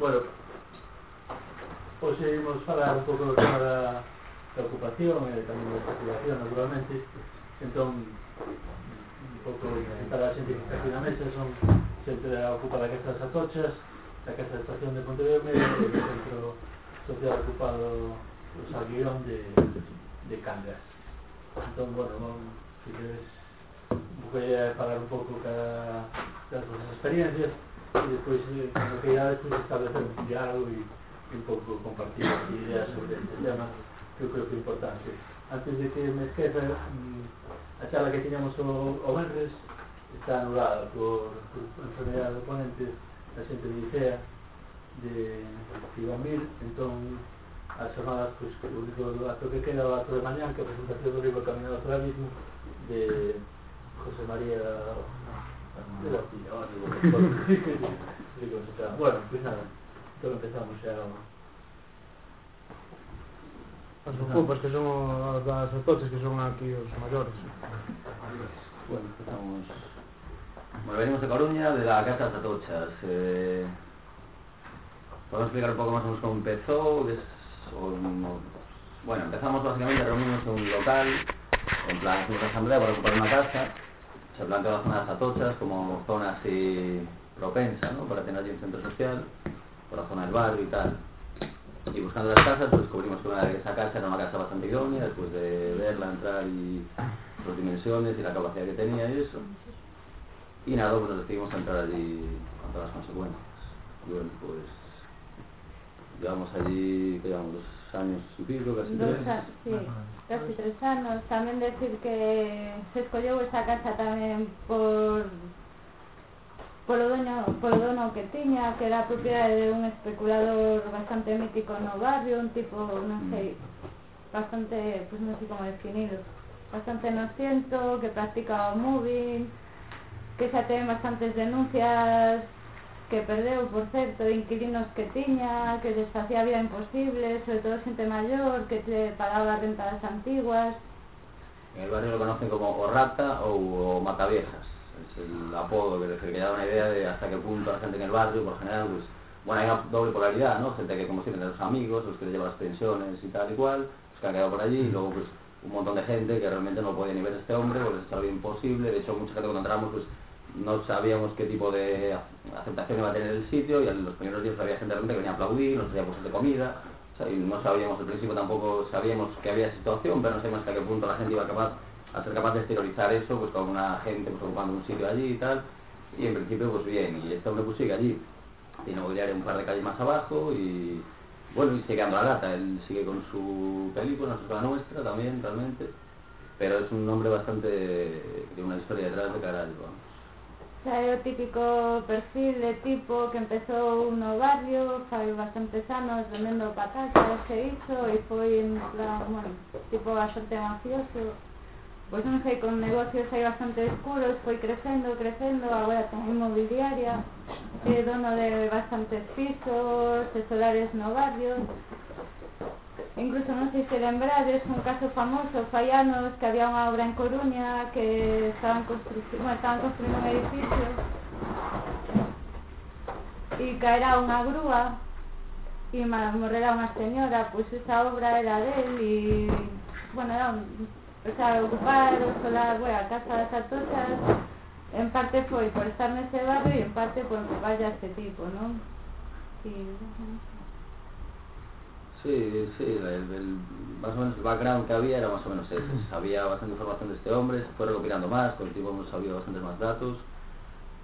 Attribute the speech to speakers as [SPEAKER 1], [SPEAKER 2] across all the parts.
[SPEAKER 1] Bueno, hoxe imos falar un pouco do tema da, da ocupación eh, e tamén da especulación, naturalmente. Entón, un pouco para a xente que está aquí na mesa, son xente da ocupa da Casa das Atochas, da Casa da Estación de Pontevedra e do Centro Social Ocupado do Salguirón de, de Cangas. Entón, bueno, vamos, se queres, vou falar un pouco ca, das vosas experiencias, e despois ideia Peirades pois, establecer un diálogo e, e un pouco compartir ideas sobre este tema que eu creo que é importante. Antes de que me esqueza mm, a charla que tiñamos o, o Benres está anulada por, por enfermedade do ponente da xente de Icea de Iván Mil entón as jornadas pois, o único acto que queda o acto de mañán que a presentación do libro Caminado ao Abismo de José María Bueno, pues nada, todo empezamos ya. hogy számos elma.
[SPEAKER 2] As ocupas que son as das atoches que son aquí os maiores.
[SPEAKER 3] Bueno, empezamos. venimos a Coruña de la Casa de Atochas. Eh, podemos explicar un poco más o menos cómo empezó. Es un... Bueno, empezamos básicamente reunimos en un local, en plan, una asamblea para ocupar una casa Se planteó la zona de las Atochas como zona así propensa, ¿no? Para tener allí un centro social por la zona del barrio y tal. Y buscando las casas, pues descubrimos que una esa casa era una casa bastante idónea, después de verla, entrar y sus dimensiones y la capacidad que tenía y eso. Y nada, pues nos decidimos entrar allí con todas las consecuencias. Y bueno, pues llevamos allí, que llevamos años y pico, casi
[SPEAKER 4] Dos
[SPEAKER 3] tres.
[SPEAKER 4] a- sí, casi tres anos. Tamén decir que se escolleu esa casa tamén por polo dono, polo dono que tiña, que era a propiedade de un especulador bastante mítico no barrio, un tipo, non sei, bastante, pues non sei como definido, bastante nociento, que practica o moving, que xa ten bastantes denuncias que perdeu, por certo, inquilinos que tiña, que les facía vida imposible, sobre todo xente maior, que te pagaba rentas antiguas,
[SPEAKER 3] En el barrio lo conocen como o rata o, o mataviejas. Es el apodo que, que da una idea de hasta qué punto la gente en el barrio, por general, pues, bueno, hay una doble polaridad, ¿no? Gente que como siempre tiene los amigos, los que le llevan las pensiones y tal y cual, pues que ha quedado por allí, y luego pues un montón de gente que realmente no podía ni ver este hombre porque es algo imposible, de hecho mucha gente cuando entramos pues no sabíamos qué tipo de aceptación iba a tener el sitio y en los primeros días había gente realmente que venía a aplaudir, nos hacía cosas de comida, y no sabíamos al principio tampoco sabíamos que había situación, pero no sabíamos hasta qué punto la gente iba a ser capaz de exteriorizar eso pues con una gente pues, ocupando un sitio allí y tal, y en principio pues bien, y este hombre pues sigue allí, tiene mobiliario un par de calles más abajo y bueno, y sigue dando la lata, él sigue con su película, no es la nuestra también realmente, pero es un hombre bastante, tiene una historia detrás de vamos.
[SPEAKER 4] O el típico perfil de tipo que empezó uno barrio, salió bastante sano, tremendo patatas que hizo y fue en bueno, tipo bastante mafioso. Pues no sé, con negocios ahí bastante oscuros, fue creciendo, creciendo, ahora tengo inmobiliaria, eh, dono de bastantes pisos, de solares no barrios, Incluso non sei se lembrades un caso famoso fai anos que había unha obra en Coruña que estaban construindo, bueno, estaban construindo un edificio e caerá unha grúa e morrerá unha señora, pois esa obra era del e bueno, era un, o sea, ocupar o solar, bueno, a casa das en parte foi por estar nese barrio e en parte por vaya este tipo, non? E,
[SPEAKER 3] Sí, sí, el, el- más o menos el background que había era más o menos ese. Sabía bastante información de este hombre, se fue recopilando más, con el tiempo hemos sabido bastantes más datos.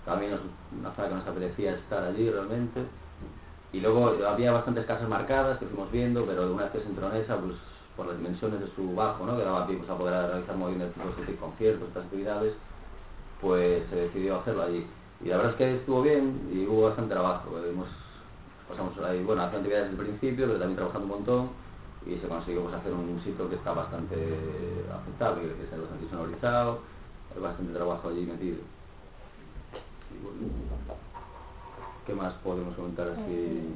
[SPEAKER 3] También es una zona que nos apetecía estar allí realmente. Y luego había bastantes casas marcadas que fuimos viendo, pero una vez que se entró en esa, pues por las dimensiones de su bajo, ¿no? que daba pie pues, a poder realizar movimientos de conciertos, estas actividades, pues se decidió hacerlo allí. Y la verdad es que estuvo bien y hubo bastante trabajo. Hemos pasamos ahí, bueno, haciendo actividades desde el principio, pero también trabajando un montón y se consiguió pues, hacer un sitio que está bastante aceptable, que es bastante sonorizado, hay bastante trabajo allí metido. Y bueno, ¿Qué más podemos comentar así?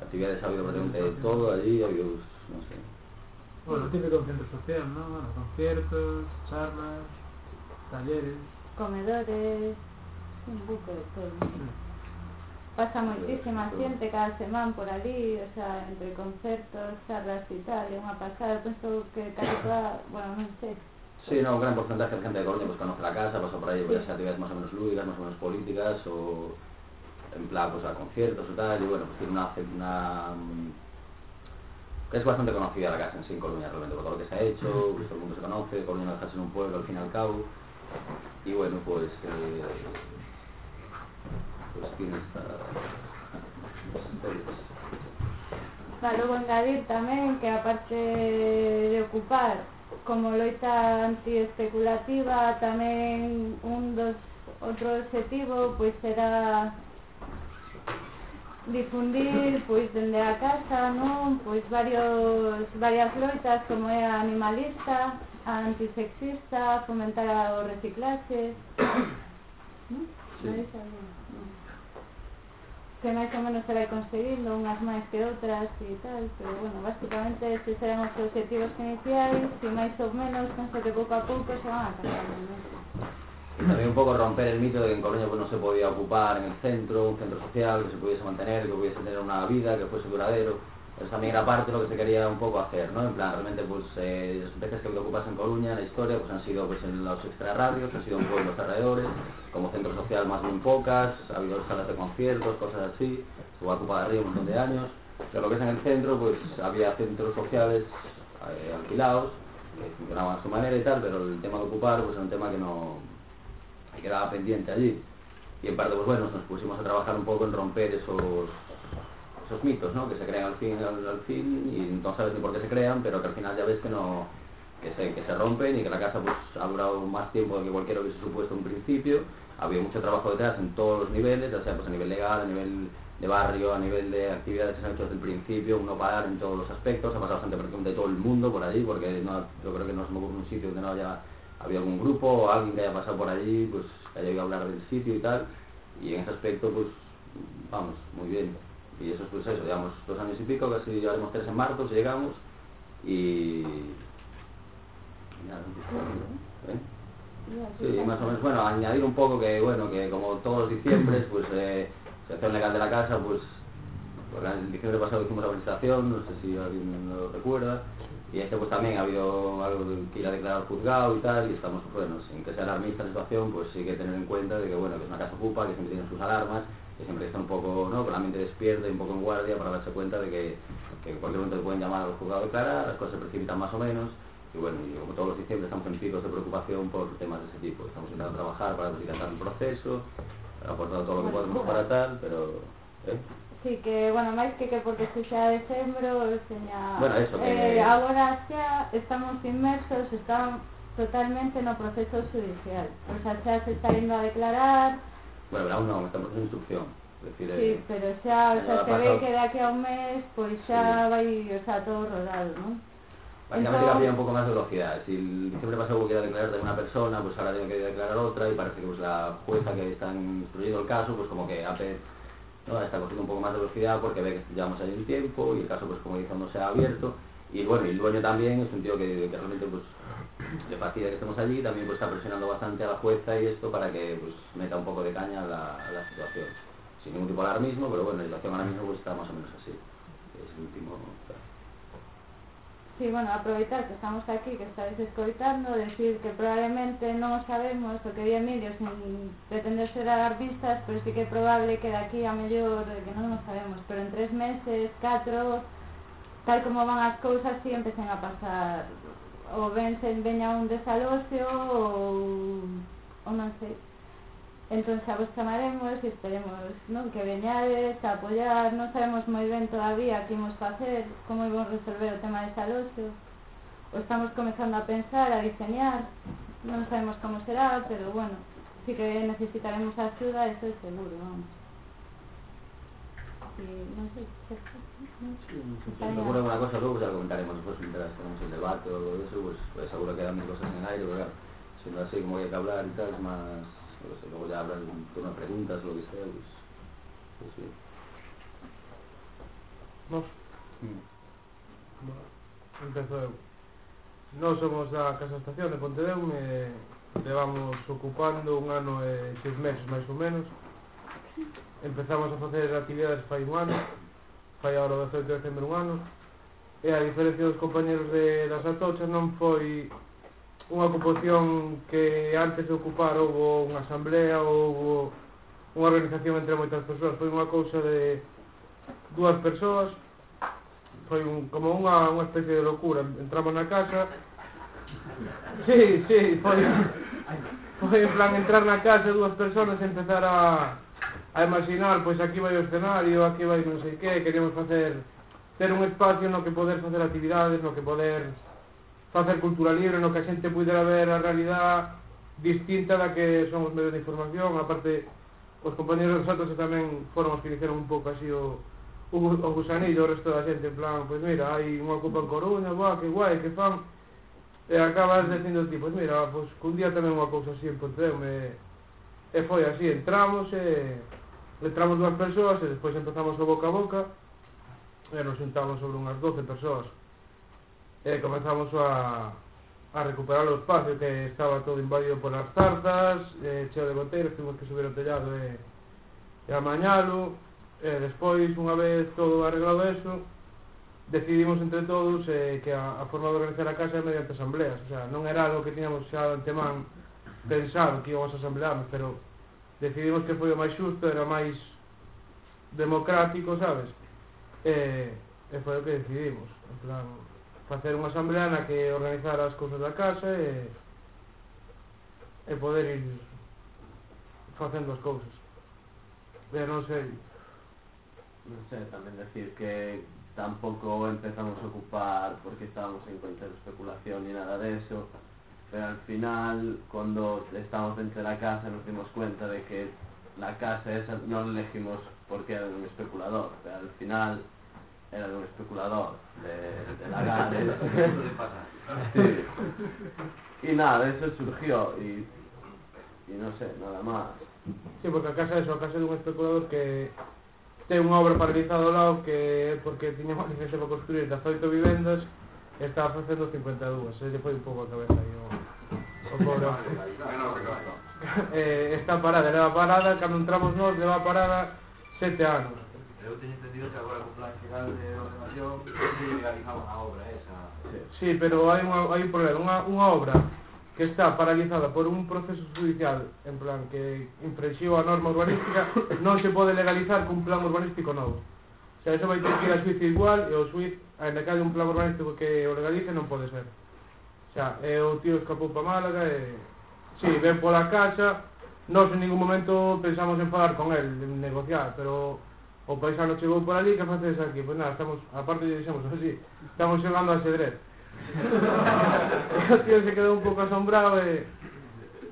[SPEAKER 3] Actividades ha habido prácticamente de todo allí, ha habido, pues, no sé.
[SPEAKER 2] Bueno, típico centro social, ¿no? Bueno, conciertos, charlas, talleres.
[SPEAKER 4] comedores un pouco de todo
[SPEAKER 2] Sí.
[SPEAKER 4] Pasa moitísima xente cada semana por ali, o sea, entre concertos, charlas e tal, é unha pasada, penso que casi toda, bueno, non sei.
[SPEAKER 3] Sí, no, un gran porcentaje de gente de Coruña pues conoce la casa, pasa por ahí, sí. actividades más o menos lúdicas, más o menos políticas, o en plan, pues a conciertos o tal, y bueno, pues tiene una, una es bastante conocida la casa en sí en Coruña realmente por todo lo que se ha hecho, pues todo el mundo se conoce, Coruña no deja ser un pueblo al fin y al cabo y bueno pues eh,
[SPEAKER 4] Claro, vou engadir tamén que aparte de ocupar como loita antiespeculativa tamén un dos outro objetivo pois será difundir pois dende a casa, non? Pois varios varias loitas como é a animalista, a antisexista, fomentar o reciclaxe. non? Sí que máis ou menos se vai conseguindo, unhas máis que outras e tal, pero bueno, básicamente estes eran os objetivos iniciais e máis ou menos penso que pouco a pouco se van alcanzando.
[SPEAKER 3] También un pouco romper el mito de que en Coruña pues, non se podía ocupar en el centro, un centro social, que se pudiese mantener, que pudiese tener una vida, que fuese duradero, Eso también era parte de lo que se quería un poco hacer, ¿no? En plan, realmente, pues, eh, las veces que ocupas en Coruña, en la historia, pues han sido pues en los extrarradios, han sido en pueblos alrededores, como centro social más bien pocas, ha habido salas de conciertos, cosas así, se ha ocupado arriba un montón de años, pero lo que es en el centro, pues había centros sociales eh, alquilados, que funcionaban a su manera y tal, pero el tema de ocupar, pues era un tema que no, me quedaba pendiente allí. Y en parte, pues bueno, nos pusimos a trabajar un poco en romper esos, esos mitos, ¿no? Que se crean al fin, al, fin y no sabes ni por qué se crean, pero que al final ya ves que no que se, rompen y que la casa pues ha durado más tiempo de que cualquiera hubiese supuesto en principio. Ha habido mucho trabajo detrás en todos los niveles, ya sea pues a nivel legal, a nivel de barrio, a nivel de actividades que se han hecho desde el principio, uno parar en todos los aspectos, ha pasado gente de todo el mundo por allí, porque no, yo creo que no se me ocurre un sitio donde no haya había algún grupo o alguien que haya pasado por allí, pues que haya ido a hablar del sitio y tal, y en ese aspecto, pues, vamos, muy bien. Y eso es pues eso, digamos, dos años y pico, casi llevaremos tres en marzo, si llegamos, y... ¿eh? Sí, más o menos, bueno, añadir un poco que, bueno, que como todos los diciembres, pues, eh, sección legal de la casa, pues, pues el diciembre pasado hicimos la presentación, no sé si alguien lo recuerda, y este pues también ha habido algo que ir a declarar juzgado y tal, y estamos, bueno, sin que sea alarmista la situación, pues sí que tener en cuenta de que, bueno, que es una casa ocupa, que siempre tiene sus alarmas, que siempre está un poco, ¿no?, con la mente despierta y un poco en guardia para darse cuenta de que, que en cualquier momento te pueden llamar al juzgado a declarar, las cosas se precipitan más o menos, y bueno, y como todos los diciembre estamos en picos de preocupación por temas de ese tipo, estamos intentando trabajar para dilatar el proceso, aportando todo lo que podemos para tal, pero... ¿eh?
[SPEAKER 4] Sí, que, bueno, máis que que porque se xa decembro, seña...
[SPEAKER 3] Bueno, eso
[SPEAKER 4] que... Eh, agora xa estamos inmersos, estamos totalmente no proceso judicial. O sea, xa se está indo a declarar...
[SPEAKER 3] Bueno, pero aún non, estamos en instrucción. Decir,
[SPEAKER 4] sí,
[SPEAKER 3] eh,
[SPEAKER 4] pero xa, o sea, se ve que de aquí a un mes, pues xa sí. vai, o sea, todo rodado, ¿no?
[SPEAKER 3] Básicamente había un poco más de velocidad. Si el diciembre pasado hubo que declarar de una persona, pues ahora tengo que declarar otra y parece que pues, la jueza que está instruyendo el caso, pues como que hace ¿no? está cogiendo un poco más de velocidad porque ve que llevamos ahí un tiempo y el caso pues como dice no se ha abierto y bueno, y el dueño también es un tío que, que realmente pues le fastidia que estemos allí, también pues está presionando bastante a la jueza y esto para que pues meta un poco de caña a la, a la situación. Sin ningún tipo de alarmismo, pero bueno, la situación ahora mismo pues está más o menos así. Es el último
[SPEAKER 4] Sí, bueno, aproveitar que estamos aquí, que estáis escoitando, decir que probablemente non sabemos o que vi Emilio sin pretender ser alarmistas, pero sí que é probable que de aquí a mellor, que non nos sabemos, pero en tres meses, catro, tal como van as cousas, si sí empecen a pasar, ou ven, veña un desalocio, ou, ou non sei, Entón xa vos chamaremos e esperemos non que veñades a apoiar, non sabemos moi ben todavía que imos facer, como imos resolver o tema de Saloso. O estamos comezando a pensar, a diseñar, non sabemos como será, pero bueno, sí que necesitaremos axuda, eso é seguro, vamos. Y non sei, certo?
[SPEAKER 3] Sí, seguro que unha cosa logo xa comentaremos después mientras tenemos el debate ou algo eso, pues, pues seguro quedan cosas en aire, pero claro, sendo así como hai que hablar e tal, máis, no sé, luego ya hablar un turno de preguntas, lo que sea, pues, pues sí.
[SPEAKER 2] Nos?
[SPEAKER 3] Mm.
[SPEAKER 2] Empezo eu. Nós somos da Casa Estación de Pontedeu, e levamos ocupando un ano e seis meses, máis ou menos. Empezamos a facer actividades fai un ano, fai hora das 8 de decembro un ano. E a diferencia dos compañeros de, das atochas non foi unha ocupación que antes de ocupar houve unha asamblea ou unha organización entre moitas persoas. Foi unha cousa de dúas persoas foi un, como unha, unha especie de locura. Entramos na casa sí, sí, foi foi en plan entrar na casa dúas persoas e empezar a a imaginar, pois aquí vai o escenario, aquí vai non sei que, queremos facer ter un espacio no que poder facer actividades, no que poder facer cultura libre, no que a xente pudera ver a realidade distinta da que son os medios de información, aparte os compañeros dos outros tamén foron os que dixeron un pouco así o, o, o gusanillo o resto da xente, en plan, pois mira, hai unha copa en Coruña, boa, que guai, que fan, e acabas dicindo ti, pois mira, pois cun un día tamén unha cousa así en Ponteume, e foi así, entramos e entramos dúas persoas e despois empezamos o boca a boca. E nos sentamos sobre unhas 12 persoas. E comenzamos a, a recuperar o espacio que estaba todo invadido polas zarzas e cheo de goteiros, tuvimos que subir o tellado e, e amañalo. E despois, unha vez todo arreglado eso decidimos entre todos eh, que a, a forma de organizar a casa é mediante asambleas. O sea, non era algo que tiñamos xa de antemán pensado que íbamos a asamblearnos, pero decidimos que foi o máis xusto, era o máis democrático, sabes? E, e foi o que decidimos, en plan, facer unha asamblea na que organizar as cousas da casa e, e poder ir facendo as cousas. Pero non sei.
[SPEAKER 5] Non sei, tamén decir que tampouco empezamos a ocupar porque estábamos en contra de especulación ni nada de eso. Pero al final cuando estamos dentro de la casa nos dimos cuenta de que la casa esa no la elegimos porque era de un especulador, pero al final era de un especulador, de, de la gana. sí. Y nada, eso surgió y, y no sé, nada más.
[SPEAKER 2] Sí, porque a casa eso, a casa de un especulador que ten unha obra paralizada ao lado que porque tiña unha licencia para construir 18 vivendas Estaba facendo 52, se lle foi un pouco a cabeza aí o, o pobre. eh, está parada, leva parada, cando entramos nós leva parada sete anos.
[SPEAKER 6] Eu teño entendido que agora con plan xeral de ordenación se legalizaban a obra esa.
[SPEAKER 2] Sí, pero hai, unha, hai un problema, unha, unha obra que está paralizada por un proceso judicial en plan que infringiu a norma urbanística non se pode legalizar cun plan urbanístico novo. E eso vai ter que ir a Suiza igual e o Suiz, ainda que hai un plan urbanístico que o legalice, non pode ser. Xa, e o tío escapou para Málaga e... Si, sí, ven pola casa, nós en ningún momento pensamos en falar con él, en negociar, pero o paisano chegou por ali, que facedes aquí? Pois pues nada, estamos, aparte de dixemos así, estamos xogando a xedrez. o tío se quedou un pouco asombrado e...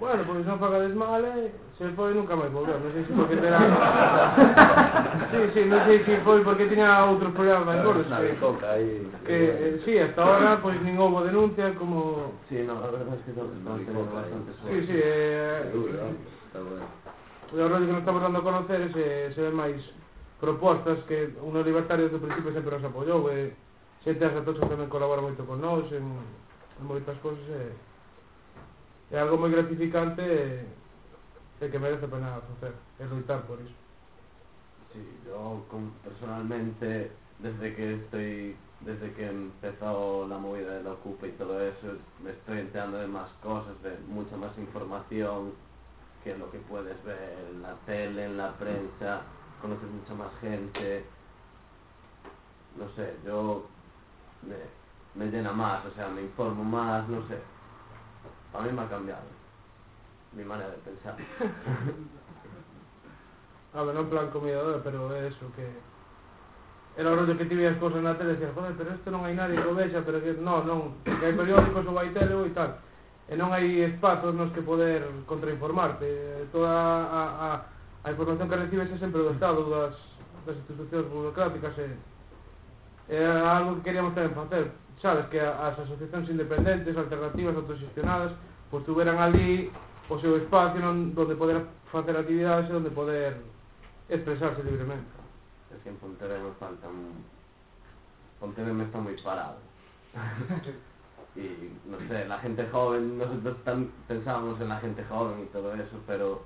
[SPEAKER 2] Bueno, pois non fagades mal, eh? Se foi nunca máis volveu, non sei se porque terá... sí, sí, non sei se foi porque tiña outros problemas máis gordos.
[SPEAKER 5] Na bicoca aí...
[SPEAKER 2] Eh, que, eh, sí, hasta ahora, pois nin houbo denuncia como...
[SPEAKER 5] Sí, no, a verdade es que estamos teniendo bastante suerte.
[SPEAKER 2] Sí, eh, sí, eh...
[SPEAKER 5] Está bueno.
[SPEAKER 2] O verdade que nos estamos dando a conocer se, eh, se ven máis propostas que un libertario desde do principio sempre nos apoiou, e xente as atoxas tamén colabora moito con nós en, en moitas cosas, e... Eh é algo moi gratificante e, e que merece pena facer e loitar por iso
[SPEAKER 5] Sí, yo con, personalmente desde que estoy desde que empezó la movida de la Ocupa y todo eso me estoy enterando de más cosas de mucha más información que lo que puedes ver en la tele, en la prensa conoces mucha más gente. No sé, yo me, me llena más, o sea, me informo más, no sé A mí me ha cambiado mi manera de pensar.
[SPEAKER 2] a ver, no en plan comidadora, pero é eso, que era o rollo que ti veías cosas na tele e decías, joder, pero isto non hai nadie que o vexa, pero que non, non, que hai periódicos ou hai tele e tal. E non hai espazos nos que poder contrainformarte. Toda a, a, a información que recibes é sempre do Estado, das, das institucións burocráticas, e, é algo que queríamos tamén facer. Sabes que as asociacións independentes, alternativas, autogestionadas pois tuveran ali o seu espacio non, donde poder facer actividades e onde poder expresarse libremente
[SPEAKER 5] es que en Pontevedra falta un... Pontevedra me está muy parado y no sé, la gente joven, nosotros tan, pensábamos en la gente joven y todo eso, pero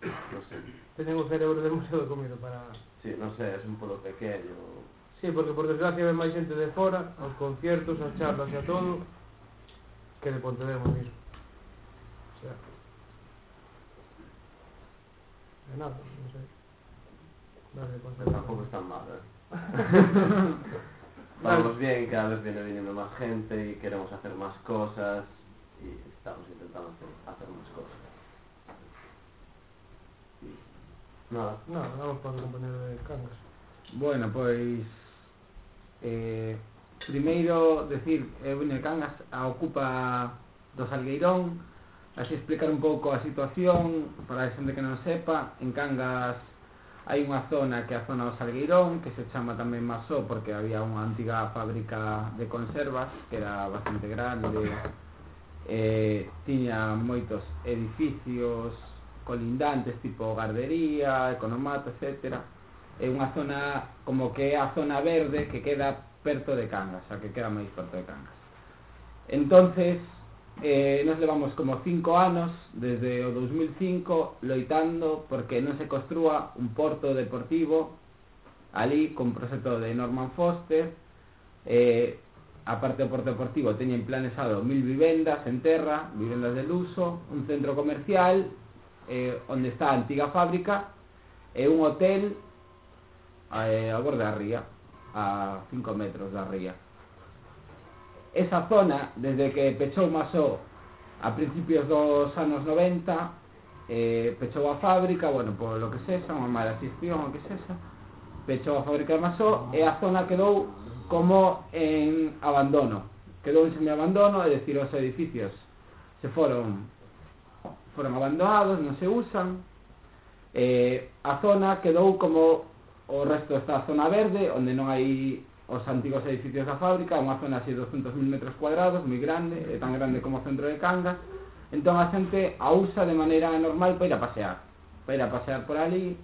[SPEAKER 5] no sé.
[SPEAKER 2] Teñen o cerebro demasiado comido para...
[SPEAKER 5] Sí, no sé, es un polo pequeño.
[SPEAKER 2] Sí, porque por desgracia ven máis xente de fora, aos conciertos, ás charlas e a todo, que de Pontevedra mesmo. O sea, de nada, non sei.
[SPEAKER 5] Vale,
[SPEAKER 2] pues,
[SPEAKER 5] Pero tampouco están mal, eh. Vamos bien, cada vez viene viniendo más gente y queremos hacer más cosas y estamos intentando hacer, hacer más cosas. Nada.
[SPEAKER 2] Nada, vamos para o compañero de Cangas.
[SPEAKER 7] Bueno, pois Eh, primeiro, decir, eh, Buñer Cangas a ocupa do Salgueirón, así explicar un pouco a situación, para a xente que non sepa, en Cangas hai unha zona que é a zona do Salgueirón, que se chama tamén Masó porque había unha antiga fábrica de conservas, que era bastante grande, eh, tiña moitos edificios colindantes, tipo gardería, economato, etcétera, é unha zona como que é a zona verde que queda perto de Cangas, a que queda máis perto de Cangas. Entonces, eh, nos levamos como cinco anos, desde o 2005, loitando porque non se construa un porto deportivo ali con proxecto de Norman Foster, eh, aparte do porto deportivo teñen planesado mil vivendas en terra, vivendas del uso, un centro comercial, eh, onde está a antiga fábrica, e un hotel eh, ao borde da ría, a 5 metros da ría. Esa zona, desde que pechou Masó a principios dos anos 90, eh, pechou a fábrica, bueno, polo que sexa, unha mala xestión, o que sexa, pechou a fábrica de Masó e a zona quedou como en abandono. Quedou en semi-abandono, é dicir, os edificios se foron foron abandonados, non se usan, eh, a zona quedou como o resto está a zona verde, onde non hai os antigos edificios da fábrica, unha zona así de 200.000 metros cuadrados, moi grande, é tan grande como o centro de Cangas, entón a xente a usa de maneira normal para ir a pasear, para ir a pasear por ali.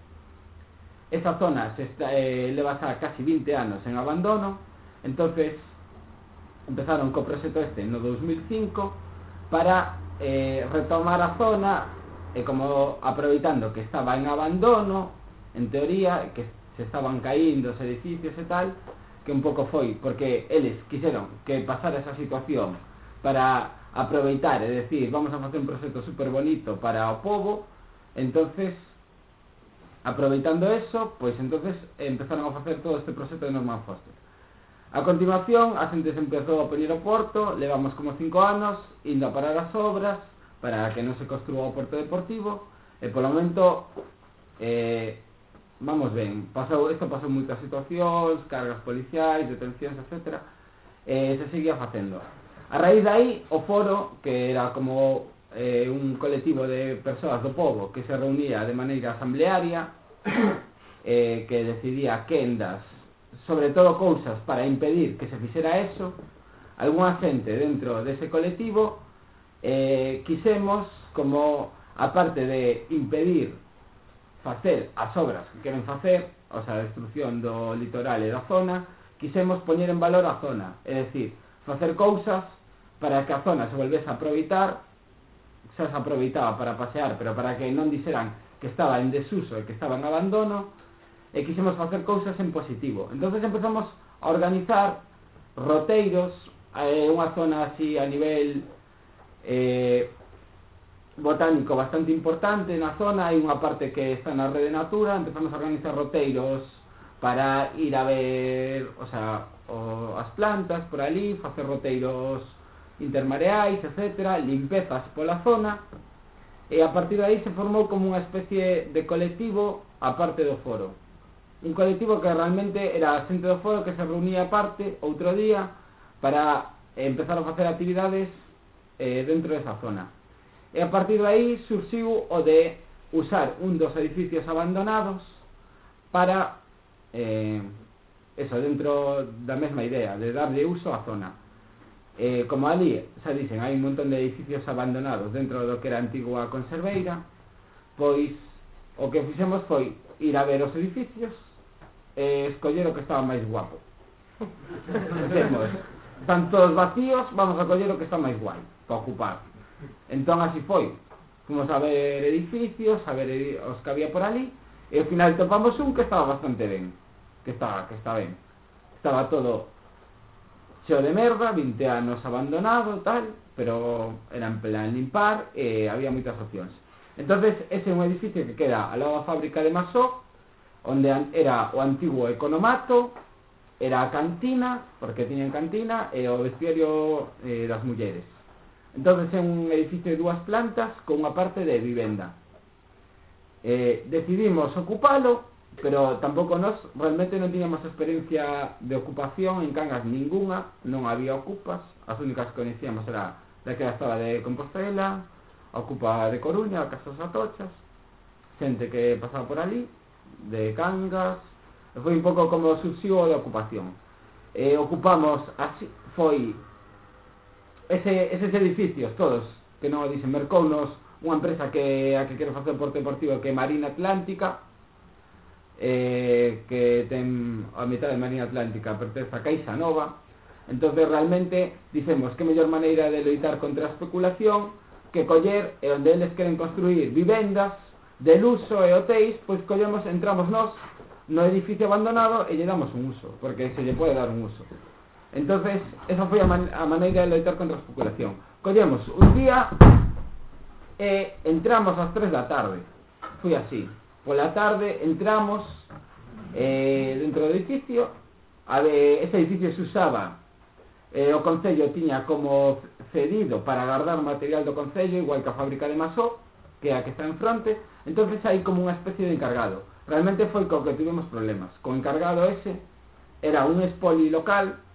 [SPEAKER 7] Esa zona se está, eh, leva xa casi 20 anos en abandono, entonces empezaron co proxecto este no 2005 para eh, retomar a zona e como aproveitando que estaba en abandono, en teoría, que se estaban caindo os edificios e tal, que un pouco foi porque eles quiseron que pasara esa situación para aproveitar e decir, vamos a facer un proxecto super bonito para o povo, entonces aproveitando eso, pois entonces empezaron a facer todo este proxecto de Norman Foster. A continuación, a xente se empezou a poñer o porto, levamos como cinco anos, indo a parar as obras, para que non se construa o porto deportivo, e polo momento, eh, vamos ben, pasou, isto pasou moitas situacións, cargas policiais, detencións, etc. E eh, se seguía facendo. A raíz dai, o foro, que era como eh, un colectivo de persoas do povo que se reunía de maneira asamblearia, eh, que decidía quendas, sobre todo cousas para impedir que se fixera eso, algunha xente dentro dese colectivo eh, quisemos como, aparte de impedir facer as obras que queren facer, ou sea, a destrucción do litoral e da zona, quisemos poñer en valor a zona, é dicir, facer cousas para que a zona se volvese a aproveitar, xa se aproveitaba para pasear, pero para que non diseran que estaba en desuso e que estaba en abandono, e quisemos facer cousas en positivo. entonces empezamos a organizar roteiros, eh, unha zona así a nivel eh, botánico bastante importante na zona, hai unha parte que está na rede natura, empezamos a organizar roteiros para ir a ver o sea, o, as plantas por ali, facer roteiros intermareais, etc., limpezas pola zona, e a partir de aí se formou como unha especie de colectivo aparte do foro. Un colectivo que realmente era xente do foro que se reunía aparte outro día para empezar a facer actividades eh, dentro desa zona. E a partir de aí surxiu o de usar un dos edificios abandonados para, eh, eso, dentro da mesma idea, de darlle uso á zona. Eh, como ali, xa dicen, hai un montón de edificios abandonados dentro do que era a antigua conserveira, pois o que fixemos foi ir a ver os edificios e escoller o que estaba máis guapo. Dicemos, están todos vacíos, vamos a coller o que está máis guai, para ocupar. Entón así foi. Fomos a ver edificios, a ver edi os que había por ali, e ao final topamos un que estaba bastante ben. Que estaba, que estaba ben. Estaba todo cheo de merda, 20 anos abandonado, tal, pero era en plan limpar e había moitas opcións. Entonces, ese é un edificio que queda ao lado da fábrica de Masó, onde era o antigo economato, era a cantina, porque tiñan cantina, e o vestiario eh, das mulleres. Entonces é un edificio de dúas plantas con unha parte de vivenda. Eh, decidimos ocupalo, pero tampouco nós realmente non tiñamos experiencia de ocupación en Cangas ninguna, non había ocupas, as únicas que coñecíamos era da que estaba de Compostela, a ocupa de Coruña, Casas Atochas, xente que pasaba por ali, de Cangas, foi un pouco como subsigo de ocupación. Eh, ocupamos así, foi ese, eses edificios, todos, que non o dicen, mercounos unha empresa que a que quero facer porte deportivo que é Marina Atlántica eh, que ten a mitad de Marina Atlántica pertence a Caixa Nova entonces realmente dicemos que mellor maneira de loitar contra a especulación que coller e onde eles queren construir vivendas de luxo e hotéis, pois collemos, entramos nós no edificio abandonado e lle damos un uso, porque se lle pode dar un uso. Entonces, esa foi a, man a maneira de loitar contra a especulación. Collemos, un día e entramos ás 3 da tarde. Foi así. Pola tarde entramos eh, dentro do edificio. A de, ese edificio se usaba eh, o Concello tiña como cedido para guardar material do Concello, igual que a fábrica de Masó, que é a que está en fronte. entonces hai como unha especie de encargado. Realmente foi co que tivemos problemas. Co encargado ese era un espoli local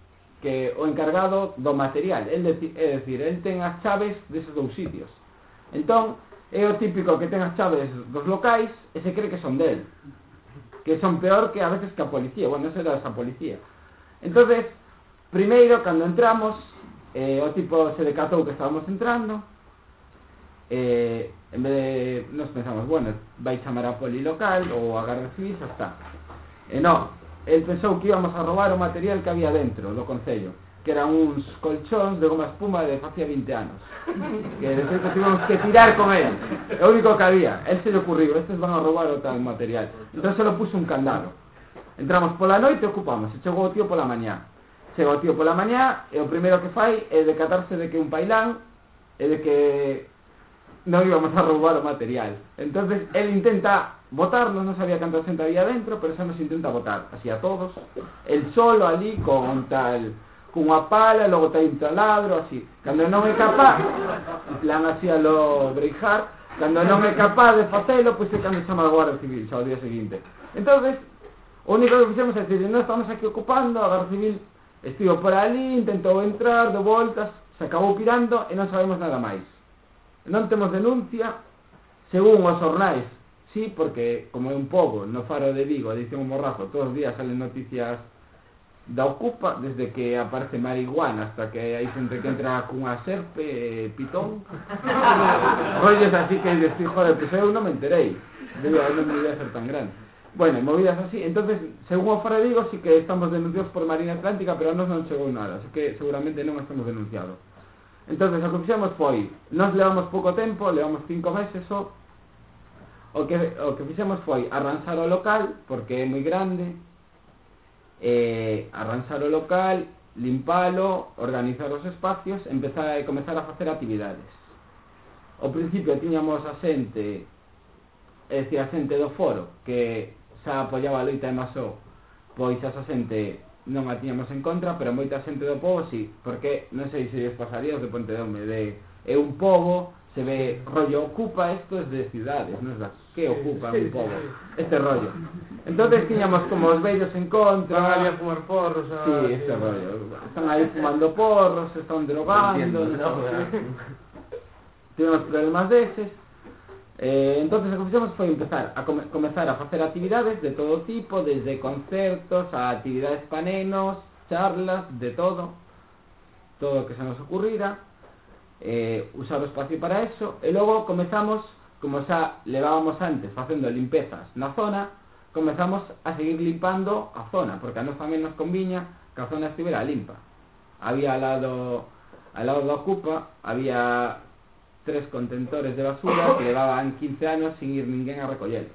[SPEAKER 7] que o encargado do material, é dicir, é dicir el ten as chaves deses dous sitios. Entón, é o típico que ten as chaves dos locais e se cree que son del. Que son peor que a veces que a policía, bueno, esa era esa policía. entonces primeiro, cando entramos, eh, o tipo se decatou que estábamos entrando, eh, en vez de, nos pensamos, bueno, vai chamar a poli local ou a Garda Civil, xa está. E eh, non, el pensou que íbamos a robar o material que había dentro do Concello que eran uns colchóns de goma espuma de facía 20 anos. Que de feito tivemos que tirar con el é o único que había. El se lle ocurriu estes van a roubar o tal material entón se lo puso un candado. Entramos pola noite e ocupamos. E chegou o tío pola mañá. Chegou o tío pola mañá e o primeiro que fai é decatarse de que un pailán e de que no íbamos a robar material. Entonces él intenta votarnos, no sabía cuánta gente había adentro, pero eso nos intenta votar, así a todos. El solo allí con tal, con una pala, luego está un taladro, así. Cuando no me capaz, plan así a lo Breijard, cuando no me capaz de hacerlo, pues se cambia a la Guardia Civil, al día siguiente. Entonces, lo único que hicimos es decir, no estamos aquí ocupando, a Guardia Civil estuvo por allí, intentó entrar, de vueltas, se acabó pirando y no sabemos nada más. Non temos denuncia según os ornais. Sí, porque como é un pobo no faro de Vigo, dicen un morrazo, todos os días salen noticias da ocupa desde que aparece marihuana hasta que hai xente que entra cunha serpe eh, pitón. Rollos así que decir, joder, pues eu non me enterei digo, non me iba ser tan grande. Bueno, movidas así, entonces según o faro de Vigo sí que estamos denunciados por Marina Atlántica pero a nos non chegou nada así que seguramente non estamos denunciados. Entonces, o que fixemos foi, nos levamos pouco tempo, levamos cinco meses só, o que, o que fixemos foi arranxar o local, porque é moi grande, eh, arranxar o local, limpalo, organizar os espacios, empezar a comezar a facer actividades. Ao principio tiñamos a xente, é dicir, a xente do foro, que xa apoiaba a loita de Masó, pois esa xente non a tiñamos en contra, pero moita xente do povo si, sí, porque non sei se lles pasaría o de ponte dome de é un povo, se ve rollo ocupa isto es de cidades, non é que ocupa un povo, este rollo. Entonces tiñamos como os vellos en contra,
[SPEAKER 2] van ali a fumar porros, a...
[SPEAKER 7] Sí, este rollo. Están aí fumando porros, están drogando,
[SPEAKER 3] non,
[SPEAKER 7] non, non. Temos problemas deses, Eh, entonces o que fixemos foi empezar a come comezar a facer actividades de todo tipo, desde concertos a actividades pa nenos, charlas, de todo, todo o que se nos ocurrira, eh, usar o espacio para eso, e logo comezamos, como xa levábamos antes facendo limpezas na zona, comezamos a seguir limpando a zona, porque a nos tamén nos conviña que a zona estivera limpa. Había al lado, al lado da ocupa, había tres contentores de basura que levaban 15 anos sin ir ninguén a recollelos.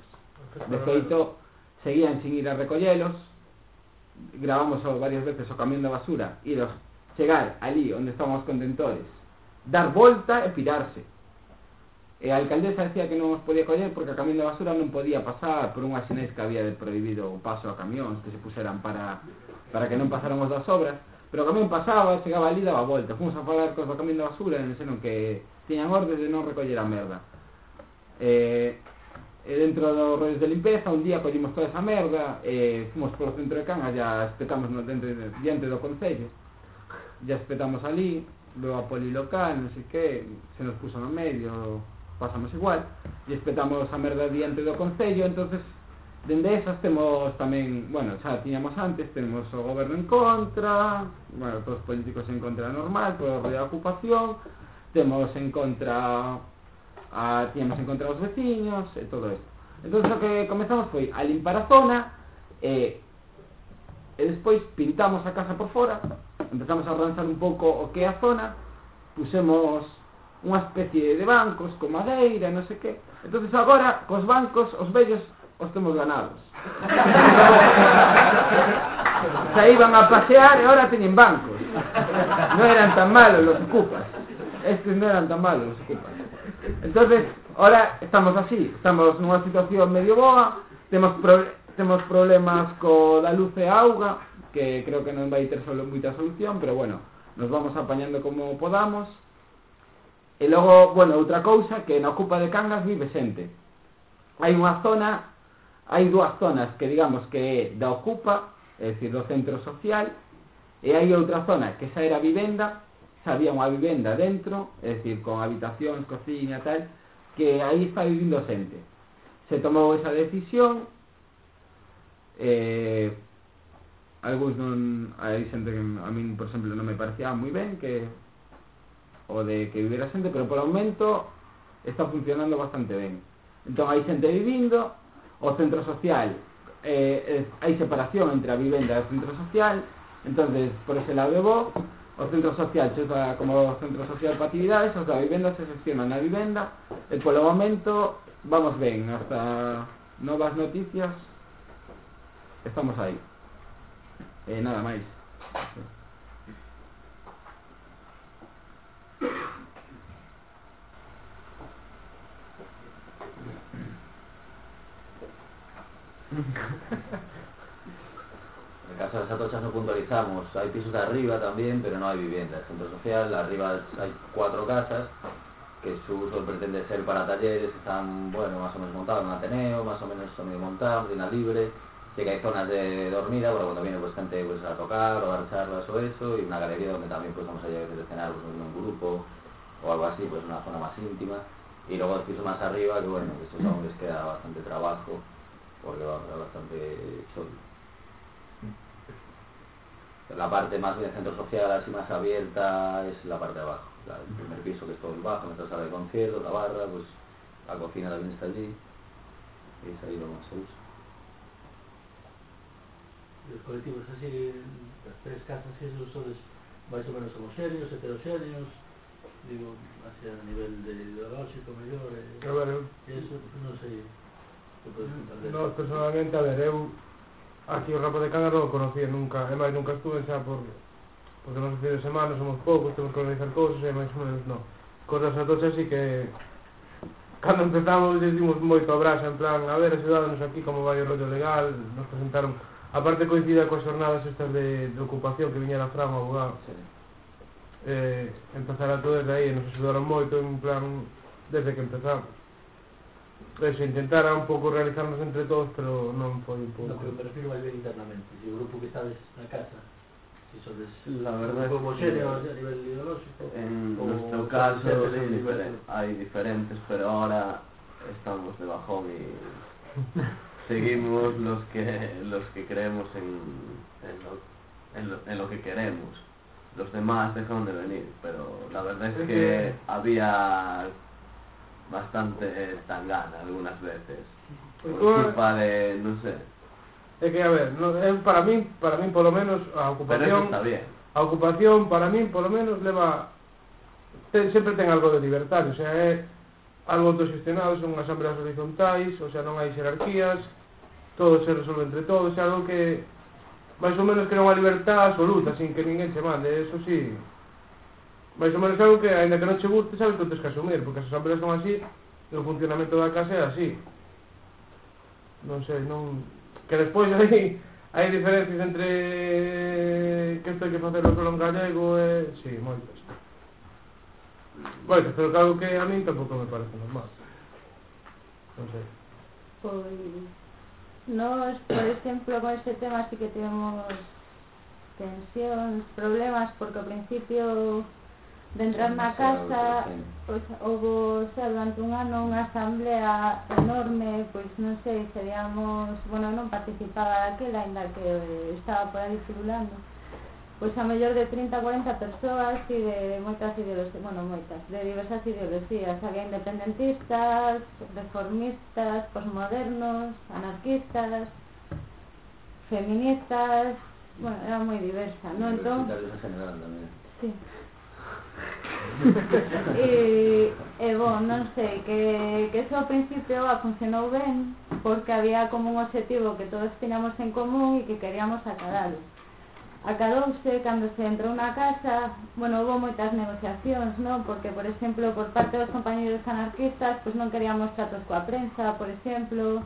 [SPEAKER 7] De feito, seguían sin ir a recollelos, gravamos varias veces o camión da basura, iros chegar ali onde estaban os contentores, dar volta e pirarse. E a alcaldesa decía que non os podía coller porque a camión da basura non podía pasar por unhas sinais que había de prohibido o paso a camións que se puseran para, para que non pasaran os das obras, Pero o camión pasaba, chegaba ali e daba volta. Fomos a falar cos do camión da basura e dixeron que tiñan ordes de non recoller a merda. Eh, e dentro dos rollos de limpeza un día collimos toda esa merda eh, e fomos polo centro de Cangas ya espetamos no dentro, diante do Concello ya espetamos ali veo a poli local, non sei que se nos puso no medio pasamos igual e espetamos a merda diante do Concello entonces Dende esas temos tamén, bueno, xa tiñamos antes, temos o goberno en contra, bueno, todos os políticos en contra normal, por a ocupación, temos en contra a, tiñamos en contra os veciños e todo isto. Entón, o que comezamos foi a limpar a zona e, e despois pintamos a casa por fora, empezamos a arranzar un pouco o que é a zona, pusemos unha especie de bancos con madeira, non sei que. Entonces agora, cos bancos, os vellos os temos ganados. Saíban a pasear e ahora teñen bancos. Non eran tan malos los ocupas. Estes non eran tan malos los ocupas. Entonces, ahora estamos así, estamos nunha situación medio boa, temos pro temos problemas co da luz e auga, que creo que non vai ter solo moita solución, pero bueno, nos vamos apañando como podamos. E logo, bueno, outra cousa, que na ocupa de Cangas vive xente. Hai unha zona hai dúas zonas que digamos que é da ocupa, é dicir, do centro social, e hai outra zona que xa era vivenda, xa había unha vivenda dentro, é dicir, con habitacións, cociña, tal, que aí está vivindo xente. Se tomou esa decisión, eh, algúns non hai xente que a min, por exemplo, non me parecía moi ben que o de que vivera xente, pero por momento está funcionando bastante ben. Entón hai xente vivindo, o centro social eh, eh es, hai separación entre a vivenda e o centro social entonces por ese lado vos o centro social chesa como centro social para actividades os da vivenda se gestionan na vivenda e eh, polo momento vamos ben hasta novas noticias estamos aí e eh, nada máis
[SPEAKER 3] En el caso de Satochas no puntualizamos, hay pisos de arriba también, pero no hay vivienda. El centro social, arriba hay cuatro casas, que su uso pretende ser para talleres, están, bueno, más o menos montados en un ateneo, más o menos medio montados, una libre, sí que hay zonas de dormida, para cuando viene pues gente pues a tocar o a dar charlas o eso, y una galería donde también pues vamos a llegar a cenar pues, en un grupo, o algo así, pues una zona más íntima, y luego el piso más arriba, que bueno, que eso aún les queda bastante trabajo, porque va a ser bastante sólido. La parte más del centro social, así más abierta, es la parte de abajo. La, el primer piso que es todo el bajo, nuestra sala de conciertos, la barra, pues la cocina también está allí. Y es ahí lo más se usa.
[SPEAKER 1] Los colectivos así, las tres casas y esos son más o menos homogéneos, heterogéneos, digo, hacia a nivel de ideológico mellor, eh,
[SPEAKER 2] eu,
[SPEAKER 1] eso, non sei,
[SPEAKER 2] No, personalmente, a ver, eu aquí o Rapo de Cana non o conocía nunca, e máis nunca estuve xa por porque nos fines de semana somos poucos, temos que organizar cousas e máis ou menos non. Cosas a todos así que cando empezamos lle dimos moito abrazo en plan, a ver, axudádenos aquí como vai o rollo legal, nos presentaron aparte coincida coas jornadas estas de, de ocupación que viñera Fran o abogado.
[SPEAKER 3] Sí.
[SPEAKER 2] Eh, empezara todo desde aí, nos axudaron moito en plan desde que empezamos. Se intentara un pouco realizarnos entre todos pero foi un pouco
[SPEAKER 1] No, pero me refiro máis ben internamente, si o grupo que estades na casa, si
[SPEAKER 5] La verdad es
[SPEAKER 1] como
[SPEAKER 5] que-
[SPEAKER 1] homogéneos a nivel ideológico,
[SPEAKER 5] En
[SPEAKER 1] o
[SPEAKER 5] nuestro
[SPEAKER 1] son
[SPEAKER 5] caso sí,
[SPEAKER 1] a nivel-
[SPEAKER 5] hay diferentes, pero ahora estamos de bajón y seguimos los que los que creemos en, en, lo, en, lo, en lo que queremos. Los demás dejaron de venir, pero la verdad es
[SPEAKER 2] Es
[SPEAKER 5] que- había bastante estangana algunas veces. Por culpa de, non sei.
[SPEAKER 2] É que, a ver, no, é para min, para min polo menos, a ocupación...
[SPEAKER 5] Pero está bien.
[SPEAKER 2] A ocupación, para min, polo menos, leva... Ten, sempre ten algo de libertario, o sea, é algo autogestionado, son asambleas horizontais, o sea, non hai xerarquías, todo se resolve entre todos, é algo que máis ou menos crea unha libertad absoluta, sin que ninguén se mande, eso sí, Mais ou menos algo que, ainda que non che guste, sabes que tens que asumir, porque as asambleas son así, e o funcionamento da casa é así. Non sei, non... Que despois hai, hai diferencias entre que isto hai que facer o solo en gallego e... Si, sí, moitas. Moitas, pero claro que a min tampouco me parece normal. Non sei.
[SPEAKER 4] Pois... Nós, por exemplo, con este tema sí que temos tensións, problemas, porque ao principio dentro na casa pois, houve xa durante un ano unha asamblea enorme, pois non sei, seríamos, bueno, non participaba daquela, ainda que eh, estaba por aí circulando, pois a mellor de 30 40 persoas e de moitas ideoloxías, bueno, moitas, de diversas ideoloxías, había independentistas, reformistas, posmodernos, anarquistas, feministas, bueno, era moi diversa, non? Entón,
[SPEAKER 3] general tamén.
[SPEAKER 4] Sí. e, e bon, non sei, que, que eso ao principio a funcionou ben porque había como un objetivo que todos tiñamos en común e que queríamos acadalo. Acadouse cando se entrou na casa, bueno, houve moitas negociacións, non? Porque, por exemplo, por parte dos compañeros anarquistas, pois non queríamos tratos coa prensa, por exemplo,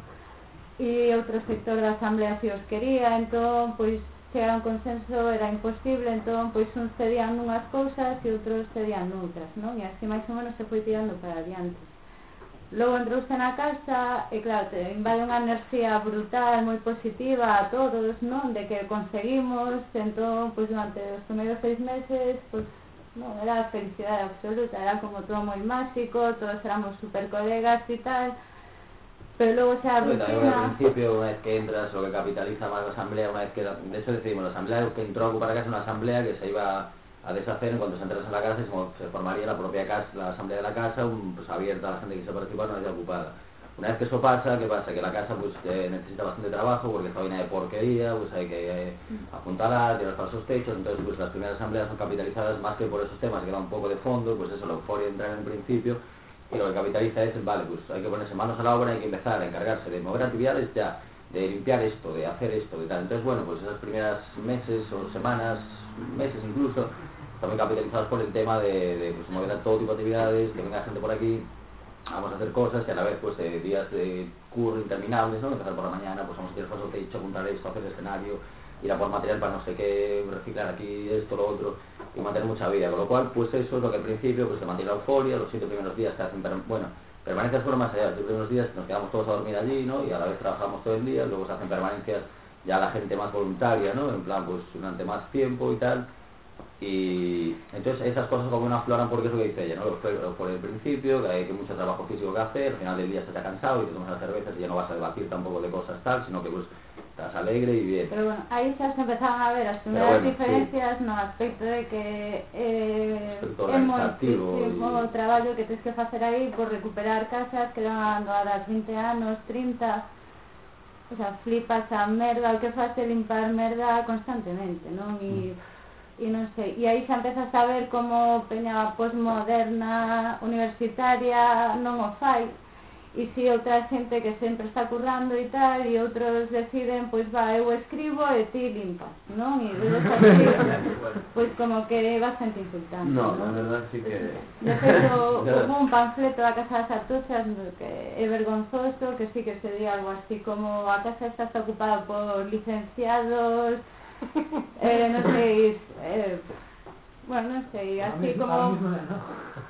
[SPEAKER 4] e outro sector da asamblea si os quería, entón, pois, chegar a un consenso era imposible, entón pois uns cedían unhas cousas e outros cedían outras, non? E así máis ou menos se foi tirando para adiante. Logo entrouse na casa e claro, te invade unha enerxía brutal, moi positiva a todos, non? De que conseguimos, entón, pois durante os primeiros seis meses, pois non, era felicidade absoluta, era como todo moi máxico, todos éramos super colegas e tal, pero logo xa a rutina...
[SPEAKER 3] Al principio, unha vez que entras, o que capitaliza máis a asamblea, unha vez que, de hecho decidimos, a asamblea que entrou a ocupar a casa, unha asamblea que se iba a deshacer en cuanto se entras en la casa se, formaría la propia casa, la asamblea de la casa, un, pues, abierta a la gente que se participa, no haya ocupada. Una vez que eso pasa, ¿qué pasa? Que la casa pues eh, necesita bastante trabajo porque está llena de porquería, pues hay que eh, apuntalar, tirar falsos techos, entonces pues las primeras asambleas son capitalizadas más que por esos temas que da un poco de fondo, pues eso, la euforia entrar en principio, y lo que capitaliza es, vale, pues hay que ponerse manos a la obra, hay que empezar a encargarse de mover actividades ya, de limpiar esto, de hacer esto, de tal. Entonces, bueno, pues esas primeras meses o semanas, meses incluso, también capitalizados por el tema de, de pues, mover a todo tipo de actividades, que venga gente por aquí, vamos a hacer cosas y a la vez pues eh, días de curro interminables, ¿no? Empezar por la mañana, pues vamos a tirar paso techo, apuntar esto, hacer escenario, ir a por material para no sé qué, reciclar aquí esto, lo otro, y mantener mucha vida. Con lo cual, pues eso es lo que al principio pues se mantiene la euforia, los siete primeros días se hacen, bueno, permanencias fueron más allá, los primeros días nos quedamos todos a dormir allí, ¿no? Y a la vez trabajamos todo el día, luego se hacen permanencias ya la gente más voluntaria, ¿no? En plan, pues durante más tiempo y tal, y entonces esas cosas como no afloran porque es lo que dice ella, ¿no? Por, por el principio, que hay que mucho trabajo físico que hacer, al final del día estás cansado y te tomas las cervezas y ya no vas a debatir tampoco de cosas tal, sino que pues estás alegre y bien.
[SPEAKER 4] Pero bueno, ahí xa se empezaban a ver as primeras bueno, diferencias sí. no aspecto de que eh, é moitísimo y... traballo que tens que facer aí por recuperar casas que eran doadas 20 anos, 30, o sea, flipas a merda, o que faste limpar merda constantemente, non? E, mm. e non sei, e aí xa empezas a ver como peña posmoderna, universitaria, non o fai, e si outra xente que sempre está currando e tal, e outros deciden, pois va, eu escribo e ti limpas, non? E así, pois como que é bastante insultante.
[SPEAKER 5] No, non, na verdad sí que...
[SPEAKER 4] De feito, hubo un panfleto da Casa das Artuxas que é vergonzoso, que sí que se di algo así como a casa está ocupada por licenciados, eh, non sei, eh, Bueno, no sé, así mí, como...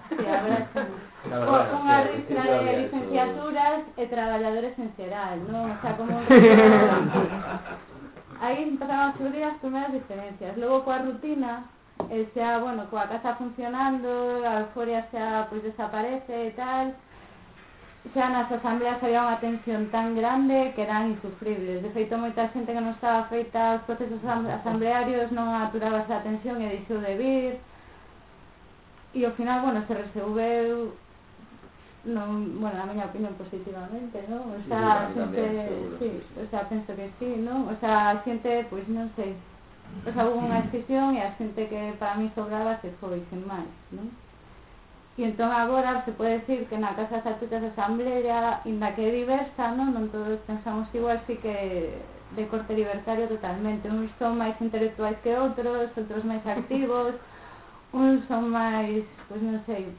[SPEAKER 4] Sí, habrá unha ristra de licenciaturas eh, e traballadores en xeral, non? O sea, como un... Aí empezaron a surgir as primeiras diferencias. Logo, coa rutina, eh, xa, bueno, coa casa funcionando, a euforia xa, pois, pues, desaparece e tal, xa nas asambleas había unha tensión tan grande que eran insufribles. De feito, moita xente que non estaba feita aos procesos asamblearios non aturaba esa tensión e deixou de vir. E ao final, bueno, se resolveu non, bueno, a miña opinión positivamente, non? O sea, a xente, sí, o sea, penso que sí, non? O sea, a xente, pois non sei, o sea, hubo unha excisión e a xente que para mí sobraba se foi, sen máis, non? E entón agora se pode decir que na Casa das Artistas de Asamblea, inda que é diversa, non, non todos pensamos igual, si que de corte libertario totalmente. Uns son máis intelectuais que outros, outros máis activos, uns son máis, pois non sei,